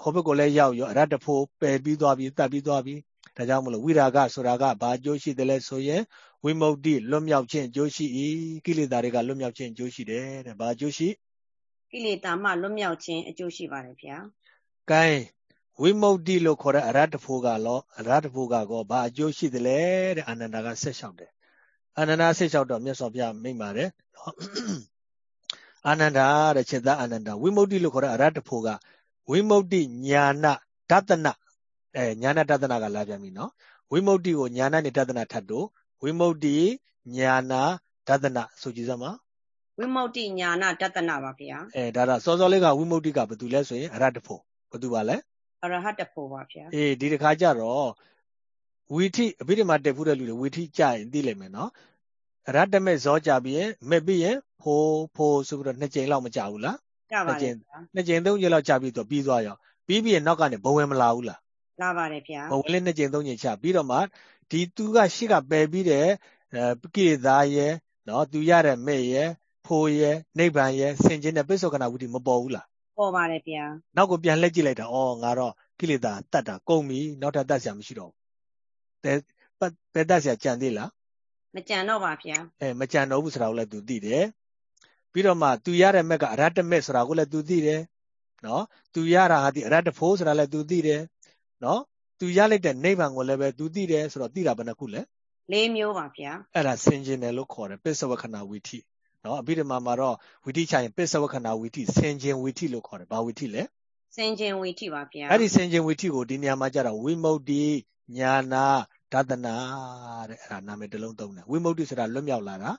ဟောဘက်ကိုလည်းရောက်ရောအရတ္တဖို့ပယ်ပြီးသွားပြီးတတ်ပြီးသွားပြီးဒါကြောင့်မလို့ဝိရာဂဆိုတာကဘာအကျိုးရှိတယ်လဲဆိုရင်ဝိမု ക്തി လွတ်မြောက်ခြင်းအကျိုးရှိ၏ကိလေသာတွေကလွတ်မြောက်ခြင်းအကျိုးရှိတယ်တဲ့ဘာအကျိုးရှိကိလေသာမှလွတ်မြောက်ခြင်းအကျိုးရှိပါတယ်ဗျာကဲဝိမု ക്തി လို့ခေါ်တဲ့အရတ္တဖို့ကလောအရတ္တဖို့ကကောဘာအကျိုးရှိတယ်လဲတဲ့အာနန္ဒာကဆက်လျှောက်တယ်အာနန္ဒာဆက်လျှောက်တော့မြတ်စွာဘုရားမိန့်ပါတယ် အာနန္ဒာတဲ့จิตသားအာနန္ဒာဝိမု ക്തി လို့ခေါ်တဲ့အရတ္တဖို့ကဝိမု ക്തി ညာနာဒသနအဲညာနာတဒနာကလာပြန်ပြီနော်ဝိမု ക്തി ကိုညာနာနဲ့တဒနာထပ်တော့ဝိမု ക്തി ညာနာတဒနာဆိုကြည့်စမ်းပါဝိမု ക്തി ညာနာတဒနာပါဗျာအဲဒါတော့စောစောလေးကဝိမု ക്തി ကဘာတူလဲဆိုရင်အရဟတဖို့ဘာတူပါလဲအရဟတဖို့ပါဗျာအေးဒီတစ်ခါကျတော့ဝီထိအဘိဓမ္မာတက်ဖူးတဲ့လူတွေဝီထိကြရင်သိလိမ့်မယ်နော်အ ရဟတမဲ့ဇောကြပြီးရင်မဲ့ပြီးရင်ဖိုးဖိုးဆိုပြီးတော့နှစ်ကြိမ်လောက်မကြဘူးလားကြပါတယ်နှစ်ကြိမ်သုံးကြိမ်လောက်ကြပြီးတော့ပြီးသွားရောပြီးပြီးရင်နောက်ကနေဘဝင်မလာဘူးလားလာပါတယ်ဗျာဘဝင်လေးနှစ်ကြိမ်သုံးကြိမ်ချပြီးတော့မှဒီသူကရှေ့ကပယ်ပြီးတဲ့ကိလေသာရဲ့နော်သူရတဲ့မဲ့ရဲ့ဖိုးရဲ့နိဗ္ဗာန်ရဲ့ဆင်ခြင်းတဲ့ပိဿကနာဝုဒ္ဓမပေါ်ဘူးလားပေါ်ပါတယ်ဗျာနောက်ကိုပြန်လှည့်ကြည့်လိုက်တာဩငါတော့ကိလေသာတတ်တာကုန်ပြီနောက်ထပ်တတ်စရာမရှိတော့ဘူးတဲ့ပဲတတ်စရာကြံသေးလား မကြံတော့ပါဗျာအဲမကြံတော့ဘူးဆိုတာကိုလည်းသူသိတယ်ပြီးတော့မှသူရတဲ့မက်ကအရတ္တမက်ဆိုတာကိုလည်းသူသိတယ်နော်သူရတာဟာဒီအရတ္တဖိုးဆိုတာလည်းသူသိတယ်နော်သူရလိုက်တဲ့နိဗ္ဗာန်ကိုလည်းပဲသူသိတယ်ဆိုတော့သိတာဘယ်နှခုလဲလေးမျိုးပါဗျာအဲ့ဒါဆင်ခြင်တယ်လို့ခေါ်တယ်ပစ္စဝခဏဝိထိနော်အဘိဓမ္မာမှာတော့ဝိထိချရင်ပစ္စဝခဏဝိထိဆင်ခြင်ဝိထိလို့ခေါ်တယ်ဘာဝိထိလဲဆင်ခြင်ဝိထိပါဗျာအဲ့ဒီဆင်ခြင်ဝိထိကိုဒီနေရာမှာကျတော့ဝိမု ക്തി ညာနာ ဒသနာတဲ့အဲ့ဒါနာမည်တစ်လုံးသုံးတယ်ဝိမု ക്തി ဆိုတာလွတ်မြောက်လာတာ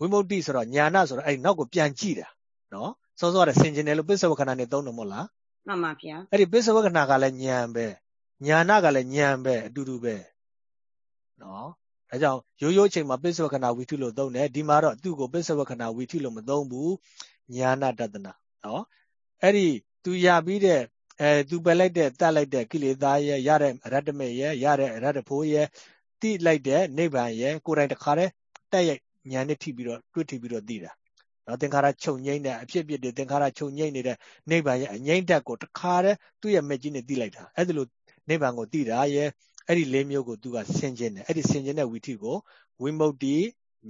ဝိမု ക്തി ဆိုတော့ညာနာဆိုတော့အဲ့နောက်ကိုပြန်ကြည့်တာနော်စောစောကဆင်ခြင်တယ်လို့ပစ္စဝခဏနဲ့သုံးတယ်မဟုတ်လားမှန်ပါဗျာအဲ့ဒီပစ္စဝခဏကလည်းဉာဏ်ပဲညာနာကလည်းဉာဏ်ပဲအတူတူပဲနော်ဒါကြောင့်ရိုးရိုးချိန်မှာပစ္စဝခဏဝိထုလို့သုံးတယ်ဒီမှာတော့သူ့ကိုပစ္စဝခဏဝိထုလို့မသုံးဘူးညာနာတတနာနော်အဲ့ဒီသူရပြီးတဲ့ အဲသူပယ်လိုက်တဲ့တတ်လိုက်တဲ့ကိလေသာရဲ့ရတဲ့အရတ္တမေရဲ့ရတဲ့အရတ္တဖို့ရဲ့တိလိုက်တဲ့နိဗ္ဗာန်ရဲ့ကိုယ်တိုင်တခါတည်းတက်ရိုက်ညာနဲ့ထိပြီးတော့တွေ့ထိပြီးတော့သိတာနော်သင်္ခါရချုပ်ငိမ့်တဲ့အဖြစ်ဖြစ်တွေသင်္ခါရချုပ်ငိမ့်နေတဲ့နိဗ္ဗာန်ရဲ့အငိမ့်တက်ကိုတခါတည်းသူ့ရဲ့မဲ့ကြီးနဲ့သိလိုက်တာအဲ့ဒါလို့နိဗ္ဗာန်ကိုသိတာရဲ့အဲ့ဒီလေးမျိုးကိုသူကဆင်ခြင်တယ်အဲ့ဒီဆင်ခြင်တဲ့ဝီထိကိုဝိမု ക്തി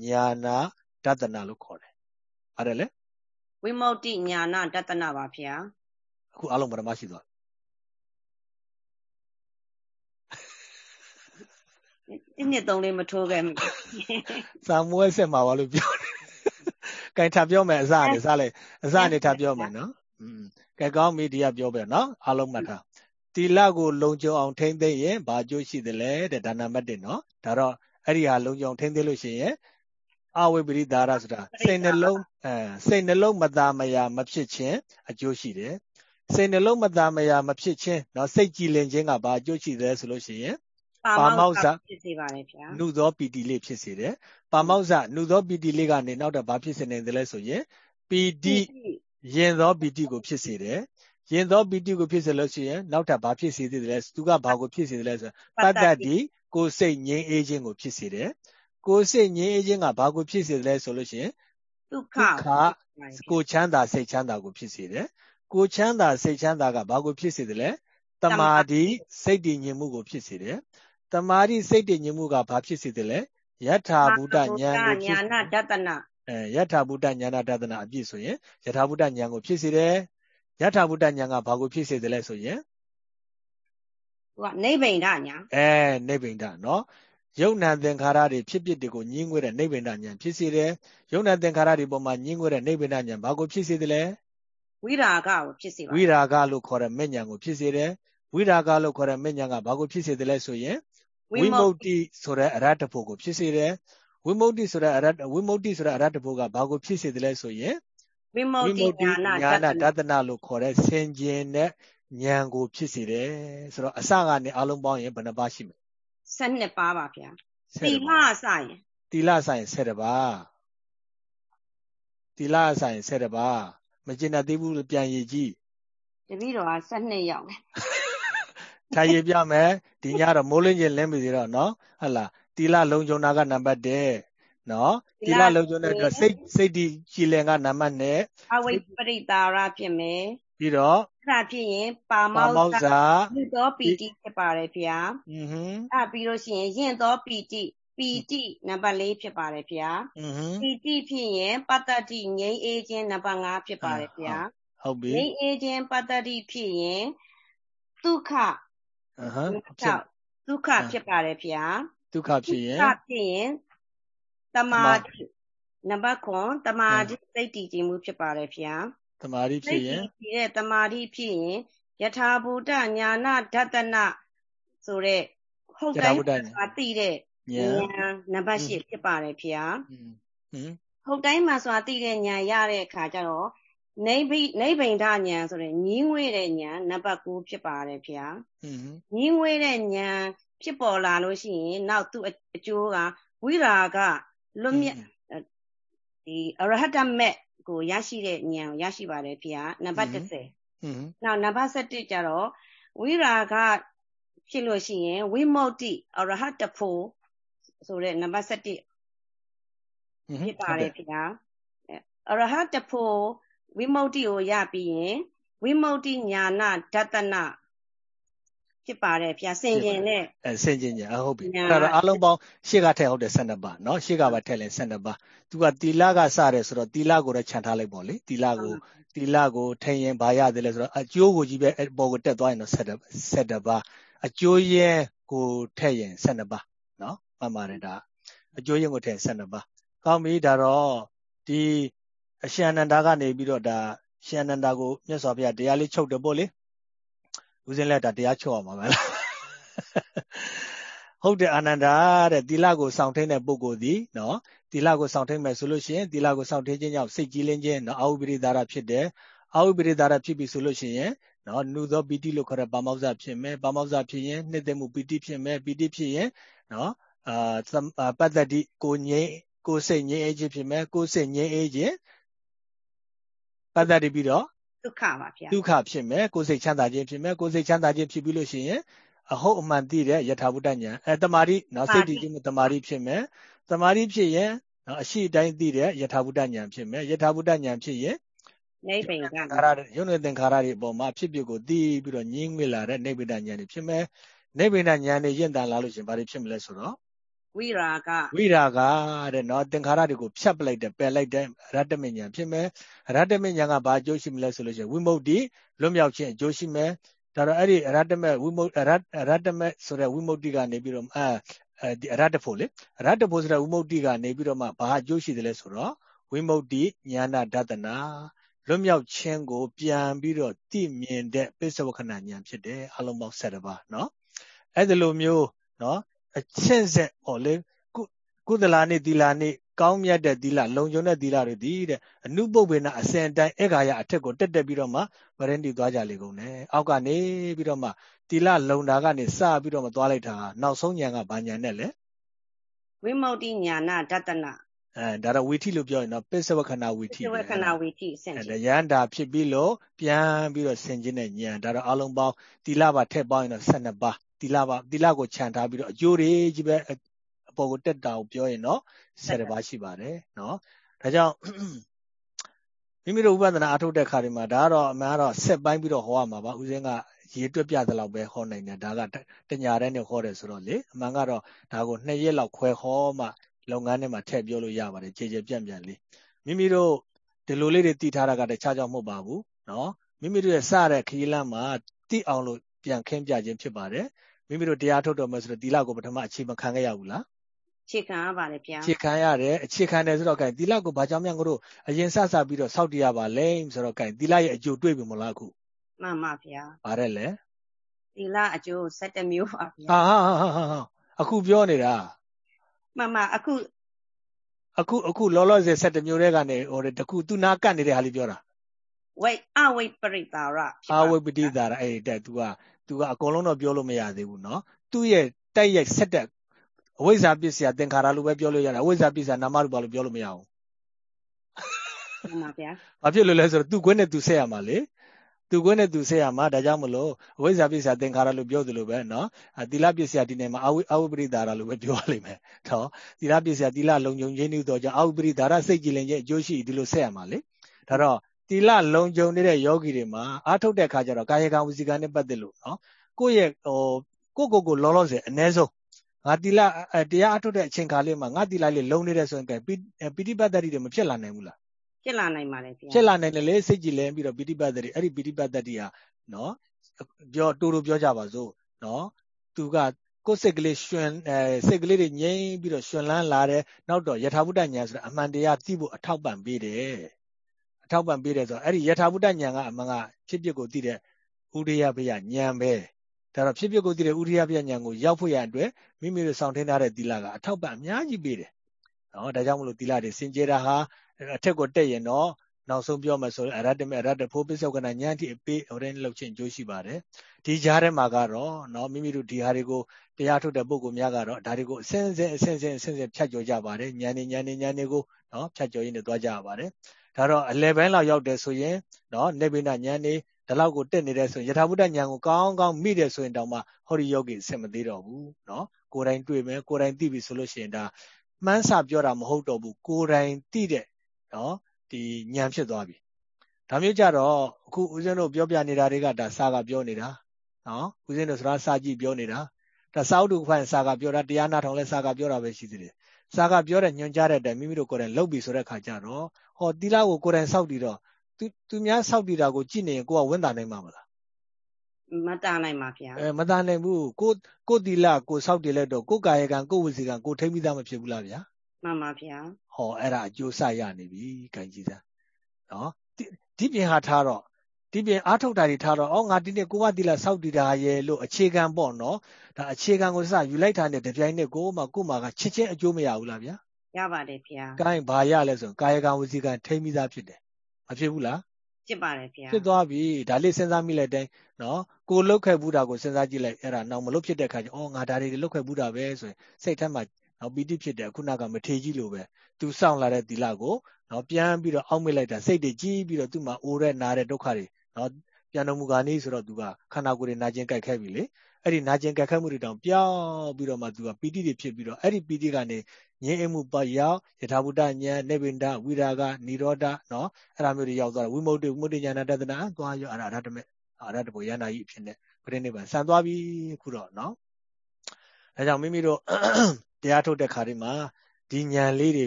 ညာနာတတနာလို့ခေါ်တယ်အဲ့ဒါလေဝိမု ക്തി ညာနာတတနာပါဗျာ အခုအလုံးပရမရှိသွားဒီနှစ်သုံးလေးမထိုးခဲ့စာမွေးဆက်မှာပါလို့ပြောတယ်ကကဲထားပြောမယ်အစကနေစလိုက်အစနေထားပြောမယ်နော်อืมကဲကောင်းပြီဒီကပြောပြနော်အားလုံးမှတ်ထားတီလကိုလုံခြုံအောင်ထိမ့်သိရင်ဘာကျိုးရှိသလဲတဲ့ဒါနံပါတ်1နော်ဒါတော့အဲ့ဒီဟာလုံခြုံထိမ့်သိလို့ရှိရင်အဝိပရိဒါရဆိုတာစိတ်နှလုံးအဲစိတ်နှလုံးမသာမယာမဖြစ်ခြင်းအကျိုးရှိတယ် စိတ်နှလုံးမသာမယာမဖြစ်ခြင်းเนาะစိတ်ကြည်လင်ခြင်းကဘာအကျိုးရှိတယ်ဆိုလို့ရှိရင်ပါမောက္ခဖြစ်စေပါတယ်ဗျာနှုသောပီတိလေးဖြစ်စေတယ်ပါမောက္ခနှုသောပီတိလေးကနေနောက်တော့ဘာဖြစ်စေနိုင်တယ်လဲဆိုရင်ပီတိရင်သောပီတိကိုဖြစ်စေတယ်ရင်သောပီတိကိုဖြစ်စေလို့ရှိရင်နောက်ထပ်ဘာဖြစ်စေသေးတယ်လဲသူကဘာကိုဖြစ်စေတယ်လဲဆိုပတ္တတိကိုယ်စိတ်ငြိမ်းအေးခြင်းကိုဖြစ်စေတယ်ကိုယ်စိတ်ငြိမ်းအေးခြင်းကဘာကိုဖြစ်စေတယ်လဲဆိုလို့ရှိရင်ဒုက္ခကိုချမ်းသာစိတ်ချမ်းသာကိုဖြစ်စေတယ် ကိုချမ်းသာစိတ်ချမ်းသာကဘာကိုဖြစ်စေတယ်လဲတမာတိစိတ်တည်ငြိမ်မှုကိုဖြစ်စေတယ်တမာတိစိတ်တည်ငြိမ်မှုကဘာဖြစ်စေတယ်လဲယထာဘုဒ္ဓဉာဏ်ကိုဖြစ်ညာနာဒတနာအဲယထာဘုဒ္ဓဉာဏဒတနာအပြည့်ဆိုရင်ယထာဘုဒ္ဓဉာဏ်ကိုဖြစ်စေတယ်ယထာဘုဒ္ဓဉာဏ်ကဘာကိုဖြစ်စေတယ်လဲဆိုရင်ဟိုကနိဗ္ဗိန္ဒဉာဏ်အဲနိဗ္ဗိန္ဒနော်ယုံနာသင်္ခါရတွေဖြစ်ဖြစ်တွေကိုညှင်းငွေတဲ့နိဗ္ဗိန္ဒဉာဏ်ဖြစ်စေတယ်ယုံနာသင်္ခါရတွေပေါ်မှာညှင်းငွေတဲ့နိဗ္ဗိန္ဒဉာဏ်ဘာကိုဖြစ်စေတယ်လဲ ဝိရာဂကိုဖြစ်စေပါဝိရာဂလို့ခေါ်တဲ့မဲ့ဉာဏ်ကိုဖြစ်စေတယ်ဝိရာဂလို့ခေါ်တဲ့မဲ့ဉာဏ်ကဘာကိုဖြစ်စေတယ်လဲဆိုရင်ဝိမု ക്തി ဆိုတဲ့အရတ္တဖို့ကိုဖြစ်စေတယ်ဝိမု ക്തി ဆိုတဲ့အရတ္တဝိမု ക്തി ဆိုတဲ့အရတ္တဖို့ကဘာကိုဖြစ်စေတယ်လဲဆိုရင်ဝိမု ക്തി ညာနာဒသနာလို့ခေါ်တဲ့ဆင်ကျင်တဲ့ဉာဏ်ကိုဖြစ်စေတယ်ဆိုတော့အစကနေအလုံးပေါင်းရင်ဘယ်နှပါရှိမလဲ12ပါးပါဗျာတီလအဆိုင်တီလအဆိုင်12ပါးတီလအဆိုင်12ပါး မကျင်တတ်သေးဘူးပြန်ရည်ကြည့်တပည့်တော်က12ရောက်တယ်ထိုင်ရပြမယ်ဒီညတော့မိုးလင်းချင်းလင်းပြီတော့နော်ဟုတ်လားတီလလုံခြုံတာကနံပါတ်1နော်တီလလုံခြုံတဲ့အတွက်စိတ်စိတ်ဒီကြည်လင်ကနံပါတ်2အဝိပရိတာရဖြစ်မယ်ပြီးတော့အဲ့ဒါဖြစ်ရင်ပါမောဇာမြတ်သောပီတိဖြစ်ပါတယ်ဗျာอือဟင်းအဲ့ပြီးလို့ရှိရင်ယင့်သောပီတိ ပီတိနံပါတ်4ဖြစ်ပါတယ်ဗျာอือဟင်းပီတိဖြစ်ရင်ပတ္တတိငြိမ်းအေးခြင်းနံပါတ်5ဖြစ်ပါတယ်ဗျာဟုတ်ပြီငြိမ်းအေးခြင်းပတ္တတိဖြစ်ရင်ဒုက္ခအဟမ်းဒုက္ခဖြစ်ပါတယ်ဗျာဒုက္ခဖြစ်ရင်ဒုက္ခဖြစ်ရင်တမာတိနံပါတ်9တမာတိစိတ်တည်ခြင်းမှုဖြစ်ပါတယ်ဗျာတမာတိဖြစ်ရင်ဒီတဲ့တမာတိဖြစ်ရင်ယထာဘူတညာနာဒတနာဆိုတဲ့ဟုတ်တိုင်းမှာသိတဲ့ ဉာဏ်နံပါတ်8ဖြစ်ပါတယ်ဖေဟာဟင်ဟုတ်တိုင်းမှာဆိုတာသိတဲ့ဉာဏ်ရတဲ့အခါကျတော့နိဗ္ဗိနိဗ္ဗိန္ဒဉာဏ်ဆိုတဲ့ညီးငွေ့တဲ့ဉာဏ်နံပါတ်9ဖြစ်ပါတယ်ဖေဟာဟင်ညီးငွေ့တဲ့ဉာဏ်ဖြစ်ပေါ်လာလို့ရှိရင်နောက်သူ့အကျိုးကဝိရာကလွတ်မြတ်ဒီအရဟတမေကိုရရှိတဲ့ဉာဏ်ကိုရရှိပါတယ်ဖေဟာနံပါတ်30ဟင်နောက်နံပါတ်7ကျတော့ဝိရာကဖြစ်လို့ရှိရင်ဝိမု ക്തി အရဟတဖို့ ဆိုတဲ့နံပါတ်7ဖြစ်ပါတယ်ဖေဟာအရဟတဖို့ဝိမု ക്തി ကိုရပြီးရင်ဝိမု ക്തി ညာနာဒတနာဖြစ်ပါတယ်ဗျာဆင်ကျင်တဲ့အဲဆင်ကျင်ညာဟုတ်ပြီအဲ့ဒါအလုံးပေါင်းရှေ့ကထည့်ဟုတ်တယ်12ပါเนาะရှေ့ကပါထည့်လဲ12ပါသူကတီလာကစတယ်ဆိုတော့တီလာကိုတော့ခြံထားလိုက်ပေါ့လေတီလာကိုတီလာကိုထိရင်ဘာရတယ်လဲဆိုတော့အကျိုးကိုကြီးပဲပေါ်ကိုတက်သွားရင်တော့7 7ပါအကျိုးရင်ကိုထည့်ရင်12ပါเนาะ မှန်ပါတယ်ဒါအကျိုးရင်ကိုထည့်12ပါကောင်းပြီဒါတော့ဒီအရှင်အနန္ဒာကနေပြီးတော့ဒါရှင်အနန္ဒာကိုမြတ်စွာဘုရားတရားလေးချုပ်တယ်ပေါ့လေဦးဇင်းလက်တာတရားချုပ်အောင်ပါမလားဟုတ်တယ်အာနန္ဒာတဲ့သီလကိုစောင့်ထိန်တဲ့ပုဂ္ဂိုလ်ဒီနော်သီလကိုစောင့်ထိန်မယ်ဆိုလို့ရှိရင်သီလကိုစောင့်ထိန်ခြင်းကြောင့်စိတ်ကြည်လင်းခြင်းနော်အာဝိပရိဒါရဖြစ်တယ်အာဝိပရိဒါရဖြစ်ပြီဆိုလို့ရှိရင်နော်နုသောပီတိလို့ခေါ်တဲ့ပါမောဇ္ဇဖြစ်မယ်ပါမောဇ္ဇဖြစ်ရင်နှစ်သက်မှုပီတိဖြစ်မယ်ပီတိဖြစ်ရင်နော် အာပတ္တတိကိုငြိမ်းကိုစိတ်ငြိမ်းအေးခြင်းဖြစ်မယ်ကိုစိတ်ငြိမ်းအေးခြင်းပတ္တတိပြီးတော့ဒုက္ခပါဗျာဒုက္ခဖြစ်မယ်ကိုယ်စိတ်ချမ်းသာခြင်းဖြစ်မယ်ကိုယ်စိတ်ချမ်းသာခြင်းဖြစ်ပြီးလို့ရှိရင်အဟုတ်အမှန်သိတဲ့ယထာဘုဒ္ဓဉာဏ်အဲတမာရီနော်စိတ်တည်ခြင်းတမာရီဖြစ်မယ်တမာရီဖြစ်ရင်နော်အရှိတိုင်းသိတဲ့ယထာဘုဒ္ဓဉာဏ်ဖြစ်မယ်ယထာဘုဒ္ဓဉာဏ်ဖြစ်ရင်နိဗ္ဗာန်ကခါရယုံနေသင်္ခါရတွေအပေါ်မှာဖြစ်ဖြစ်ကိုသိပြီးတော့ညင်းငွေလာတဲ့နိဗ္ဗာန်ဉာဏ်တွေဖြစ်မယ်နိဗ္ဗာန်ဉာဏ်တွေရင့်တန်လာလို့ရှင်ဘာတွေဖြစ်မလဲဆိုတော့ ဝိရာဂဝိရာဂတဲ့နော်သင်္ခါရတွေကိုဖြတ်ပလိုက်တယ်ပယ်လိုက်တယ်ရတ္တမဉဏ်ဖြစ်မယ်ရတ္တမဉဏ်ကဘာအကျိုးရှိမလဲဆိုလို့ရှိရင်ဝိမု ക്തി လွတ်မြောက်ခြင်းအကျိုးရှိမယ်ဒါတော့အဲ့ဒီရတ္တမဝိမုရတ္တမဆိုတဲ့ဝိမု ക്തി ကနေပြီးတော့အဲဒီရတ္တဖို့လေရတ္တဖို့ဆိုတဲ့ဝိမု ക്തി ကနေပြီးတော့မှဘာအကျိုးရှိတယ်လဲဆိုတော့ ဝိမု ക്തി ဉာဏဒသနာလွတ်မြောက်ခြင်းကို ပြန်ပြီးတော့သိမြင်တဲ့ပိဿဝခဏဉာဏ်ဖြစ်တယ်အလုံးပေါင်း7ပါးเนาะအဲ့ဒီလိုမျိုးเนาะ အချင်းဆက်ဟောလေကုသလာနေသီလာနေကောင်းမြတ်တဲ့သီလလုံခြုံတဲ့သီလတွေဒီတဲ့အနုပုပ္ပေနအစဉ်တိုင်းဧကာယအထက်ကိုတက်တက်ပြီးတော့မှဗရင်းတီသွားကြလေကုန်တယ်အောက်ကနေပြီးတော့မှသီလလုံတာကနေစပြီးတော့မှသွားလိုက်တာနောက်ဆုံးဉာဏ်ကဘာဉာဏ်နဲ့လဲဝိမု ക്തി ဉာဏဒတနာအဲဒါတော့ဝီထိလို့ပြောရင်တော့ပစ္စဝခဏဝီထိပစ္စဝခဏဝီထိဆင်ခြင်ရန်တာဖြစ်ပြီးလို့ပြန်ပြီးတော့ဆင်ခြင်တဲ့ဉာဏ်ဒါတော့အလုံးပေါင်းတိလပါထက်ပေါင်းရင်တော့12ပါး သီလပါသီလကိုခြံထားပြီးတော့အကျိုးတွေကြီးပဲအပေါ်ကိုတက်တာကိုပြောရင်တော့၁၀ပါးရှိပါတယ်နော်ဒါကြောင့်မိမိတို့ဥပဒနာအထုတ်တဲ့ခါဒီမှာဒါကတော့အများတော့ဆက်ပိုင်းပြီးတော့ဟောရမှာပါဥစဉ်ကရေတွက်ပြသလောက်ပဲဟောနိုင်တယ်ဒါကတညာတန်းနဲ့ဟောတယ်ဆိုတော့လေအမှန်ကတော့ဒါကိုနှစ်ရက်လောက်ခွဲဟောမှလုပ်ငန်းထဲမှာထည့်ပြောလို့ရပါတယ်ခြေခြေပြန့်ပြန့်လေးမိမိတို့ဒီလိုလေးတွေတည်ထားတာကတခြားကြောင့်မဟုတ်ပါဘူးနော်မိမိတို့ရဲ့စတဲ့ခရီးလမ်းမှာတည်အောင်လို့ပြန်ခင်းပြခြင်းဖြစ်ပါတယ် မိမိတို့တရားထုတ်တော်မယ်ဆိုတော့သီလကိုပထမအခြေမခံခဲ့ရဘူးလားအခြေခံရပါတယ်ဗျာအခြေခံရတယ်အခြေခံတယ်ဆိုတော့ gain သီလကိုဘာကြောင့်များငါတို့အရင်စစပြီးတော့စောက်တရပါလဲဆိုတော့ gain သီလရဲ့အကျိုးတွေ့ပြီမလားအခုမှန်ပါဗျာပါတယ်လေသီလအကျိုး7မျိုးပါဗျာဟာဟာဟာအခုပြောနေတာမှန်ပါအခုအခုအခုလောလောဆယ်7မျိုးတွေကနေဟိုတခုသူနာကတ်နေတဲ့ဟာလေးပြောတာဝိအဝိပရိတာရအဝိပတိတာရအဲ့တဲ့ तू က तू ကအကုန်လုံးတော့ပြောလို့မရသေးဘူးเนาะသူ့ရဲ့တိုက်ရိုက်ဆက်တဲ့အဝိဇ္ဇာပစ္စယသင်္ခါရလို့ပဲပြောလို့ရတယ်အဝိဇ္ဇာပစ္စယနာမရူပလို့ပြောလို့မရဘူးမှန်ပါဗျာဘာဖြစ်လို့လဲဆိုတော့သူ့ခွင့်နဲ့သူဆက်ရမှာလေသူခွင့်နဲ့သူဆက်ရမှာဒါကြောင့်မလို့အဝိဇ္ဇာပစ္စယသင်္ခါရလို့ပြောသလိုပဲเนาะသီလပစ္စယဒီနေမှာအဝိအဝိပရိဒါရလို့ပဲပြောရလိမ့်မယ်เนาะသီလပစ္စယသီလလုံခြုံခြင်းနည်းတော့ကြောင့်အဝိပရိဒါရစိတ်ကြည်လင်ခြင်းအကျိုးရှိဒီလိုဆက်ရမှာလေဒါတော့ တီလလုံခြုံနေတဲ့ယောဂီတွေမှာအားထုတ်တဲ့အခါကျတော့ကာယကံဝစီကံနဲ့ပတ်သက်လို့နော်ကိုယ့်ရဲ့ဟိုကိုကိုကိုလောလောဆယ်အ ਨੇ ဆုံးငါတီလတရားအားထုတ်တဲ့အချိန်ခါလေးမှာငါတီလလေးလုံနေတယ်ဆိုရင်ကဲပီတိပတ္တရီတွေမဖြစ်လာနိုင်ဘူးလားဖြစ်လာနိုင်ပါတယ်ခင်ဗျဖြစ်လာနိုင်တယ်လေစိတ်ကြည်လဲပြီးတော့ပီတိပတ္တရီအဲ့ဒီပီတိပတ္တရီဟာနော်ပြောတူတူပြောကြပါစို့နော်သူကကိုယ်စိတ်ကလေးရှင်အဲစိတ်ကလေးတွေငြိမ့်ပြီးတော့ရှင်လန်းလာတယ်နောက်တော့ယထာဘုဒ္ဒဉာဏ်ဆိုတာအမှန်တရားသိဖို့အထောက်ပံ့ပေးတယ် အထောက်ပံ့ပေးတယ်ဆိုတော့အဲ့ဒီယထာဘုဒ္ဓဉာဏ်ကအမှန်ကဖြစ်ဖြစ်ကိုသိတဲ့ဥရိယဘယဉာဏ်ပဲဒါတော့ဖြစ်ဖြစ်ကိုသိတဲ့ဥရိယပြညာကိုရောက်ဖို့ရအတွက်မိမိတို့ဆောင်ထင်းထားတဲ့သီလကအထောက်ပံ့အများကြီးပေးတယ်။နော်ဒါကြောင့်မလို့သီလတွေစင်ကြယ်တာဟာအထက်ကိုတက်ရင်တော့နောက်ဆုံးပြောမယ်ဆိုရင်အရတ္တမေအရတ္တဖို့ပစ္စောကနာဉာဏ်တိအပေးဟိုတဲ့လောက်ချင်းကြိုးရှိပါတယ်။ဒီကြားထဲမှာကတော့နော်မိမိတို့ဒီဟာတွေကိုတရားထုတ်တဲ့ပုဂ္ဂိုလ်များကတော့ဒါတွေကိုအစင်းစင်းအစင်းစင်းအစင်းစင်းဖြတ်ကျော်ကြပါတယ်။ဉာဏ်နေဉာဏ်နေဉာဏ်နေကိုနော်ဖြတ်ကျော်ရင်းနဲ့သွားကြရပါတယ်။ ဒါတော့အလယ်ပိုင်းလောက်ရောက်တယ်ဆိုရင်နော်နေဗိနဉာဏ်နေဒီလောက်ကိုတက်နေတဲ့ဆိုရင်ယထာဘုဒ္ဓဉာဏ်ကိုကောင်းကောင်းမိတယ်ဆိုရင်တောင်မှဟောဒီယောဂီအဆင်မသေးတော့ဘူးနော်ကိုယ်တိုင်တွေ့မယ်ကိုယ်တိုင်သိပြီဆိုလို့ရှိရင်ဒါမှန်းစာပြောတာမဟုတ်တော့ဘူးကိုယ်တိုင်သိတဲ့နော်ဒီဉာဏ်ဖြစ်သွားပြီဒါမျိုးကြတော့အခုဦးဇင်းတို့ပြောပြနေတာတွေကဒါစာကပြောနေတာနော်ဦးဇင်းတို့ဆိုတာစာကြည့်ပြောနေတာဒါစာအုပ်တို့ဖိုင်စာကပြောတာတရားနာထောင်လဲစာကပြောတာပဲရှိသေးတယ် စာကပြောတဲ့ညွှန်ကြားတဲ့အတိုင်းမိမိတို့ကိုယ်တိုင်လုပ်ပြီဆိုတဲ့ခါကျတော့ဟောတီလာကိုကိုယ်တိုင်စောက်တည်တော့သူသူများစောက်တည်တာကိုကြည့်နေရင်ကိုကဝန်တာနိုင်မှာမလားမတာနိုင်ပါဗျာအဲမတာနိုင်ဘူးကိုကိုတီလာကိုစောက်တည်လိုက်တော့ကိုကာယကံကိုဝစီကံကိုထိမ့်ပြီးသားမဖြစ်ဘူးလားဗျာမှန်ပါဗျာဟောအဲ့ဒါအကျိုးဆရနေပြီခိုင်ကြီးသားနော်ဒီပြင်ဟာထားတော့ ဒီပြင်အားထုတ်တာတွေထားတော့အော်ငါဒီနေ့ကိုကတီလာစောက်တည်တာရဲ့လို့အခြေခံပေါ့နော်ဒါအခြေခံကိုစယူလိုက်တာနဲ့တပြိုင်နက်ကိုမှကို့မှာကချစ်ချင်းအကျိုးမရဘူးလားဗျာရပါတယ်ဗျာကိုင်းဘာရလဲဆိုကာယကံဝစီကံထိမ့်ပြီးသားဖြစ်တယ်မဖြစ်ဘူးလားဖြစ်ပါတယ်ဗျာဖြစ်သွားပြီဒါလေးစဉ်းစားမိလိုက်တိုင်းနော်ကိုလုတ်ခဲ့ဘူးတာကိုစဉ်းစားကြည့်လိုက်အဲ့ဒါနောက်မလုတ်ဖြစ်တဲ့ခါကျအော်ငါဒါတွေလုတ်ခဲ့ဘူးတာပဲဆိုရင်စိတ်ထဲမှာနော်ပီတိဖြစ်တယ်ခုနကမထေကြီးလိုပဲသူစောင့်လာတဲ့သီလကိုနော်ပြန်ပြီးတော့အောက်မေ့လိုက်တာစိတ်တွေကြီးပြီးတော့သူ့မှာအိုးတဲ့နားတဲ့ဒုက္ခတွေ နော်ပြန်တော်မူကာနည်းဆိုတော့သူကခန္ဓာကိုယ်တွေနာကျင်ကြိုက်ခဲပြီလေအဲ့ဒီနာကျင်ကြိုက်ခဲမှုတွေတောင်ပြောင်းပြီးတော့မှသူကပီတိတွေဖြစ်ပြီးတော့အဲ့ဒီပီတိကနေငြိမ်းအမှုပရောက်ယထာဘုဒ္ဓဉာဏ်နေဗိန္ဒဝိရာဂနိရောဓနော်အဲ့ဒါမျိုးတွေရောက်သွားတယ်ဝိမု ക്തി ဝိမု ക്തി ဉာဏတတနာသွားရောအဲ့ဒါအရဟတမေအရဟတဘောယန္တာကြီးအဖြစ်နဲ့ပြိဋိဘံဆန်သွားပြီခုတော့နော်ဒါကြောင့်မိမိတို့တရားထုတ်တဲ့ခါဒီမှာဒီဉာဏ်လေးတွေ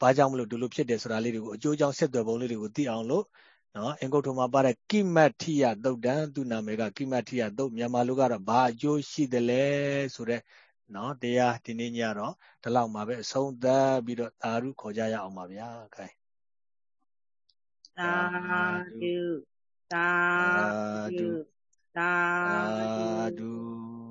ဘာကြောင့်မလို့ဒီလိုဖြစ်တယ်ဆိုတာလေးတွေကိုအကျိုးအကြောင်းဆက်သွယ်ပုံလေးတွေကိုသိအောင်လို့ နော်အင်္ဂုတ္တမှာပါတဲ့ကိမတ်ထိယသုတ်တံသူနာမည်ကကိမတ်ထိယသုတ်မြန်မာလိုကတော့ဘာအကျိုးရှိတယ်လဲဆိုတော့နော်တရားဒီနေ့ညတော့ဒီလောက်မှာပဲအဆုံးသတ်ပြီးတော့သာရုခေါ်ကြရအောင်ပါဗျာခိုင်သာဓုသာဓုသာဓု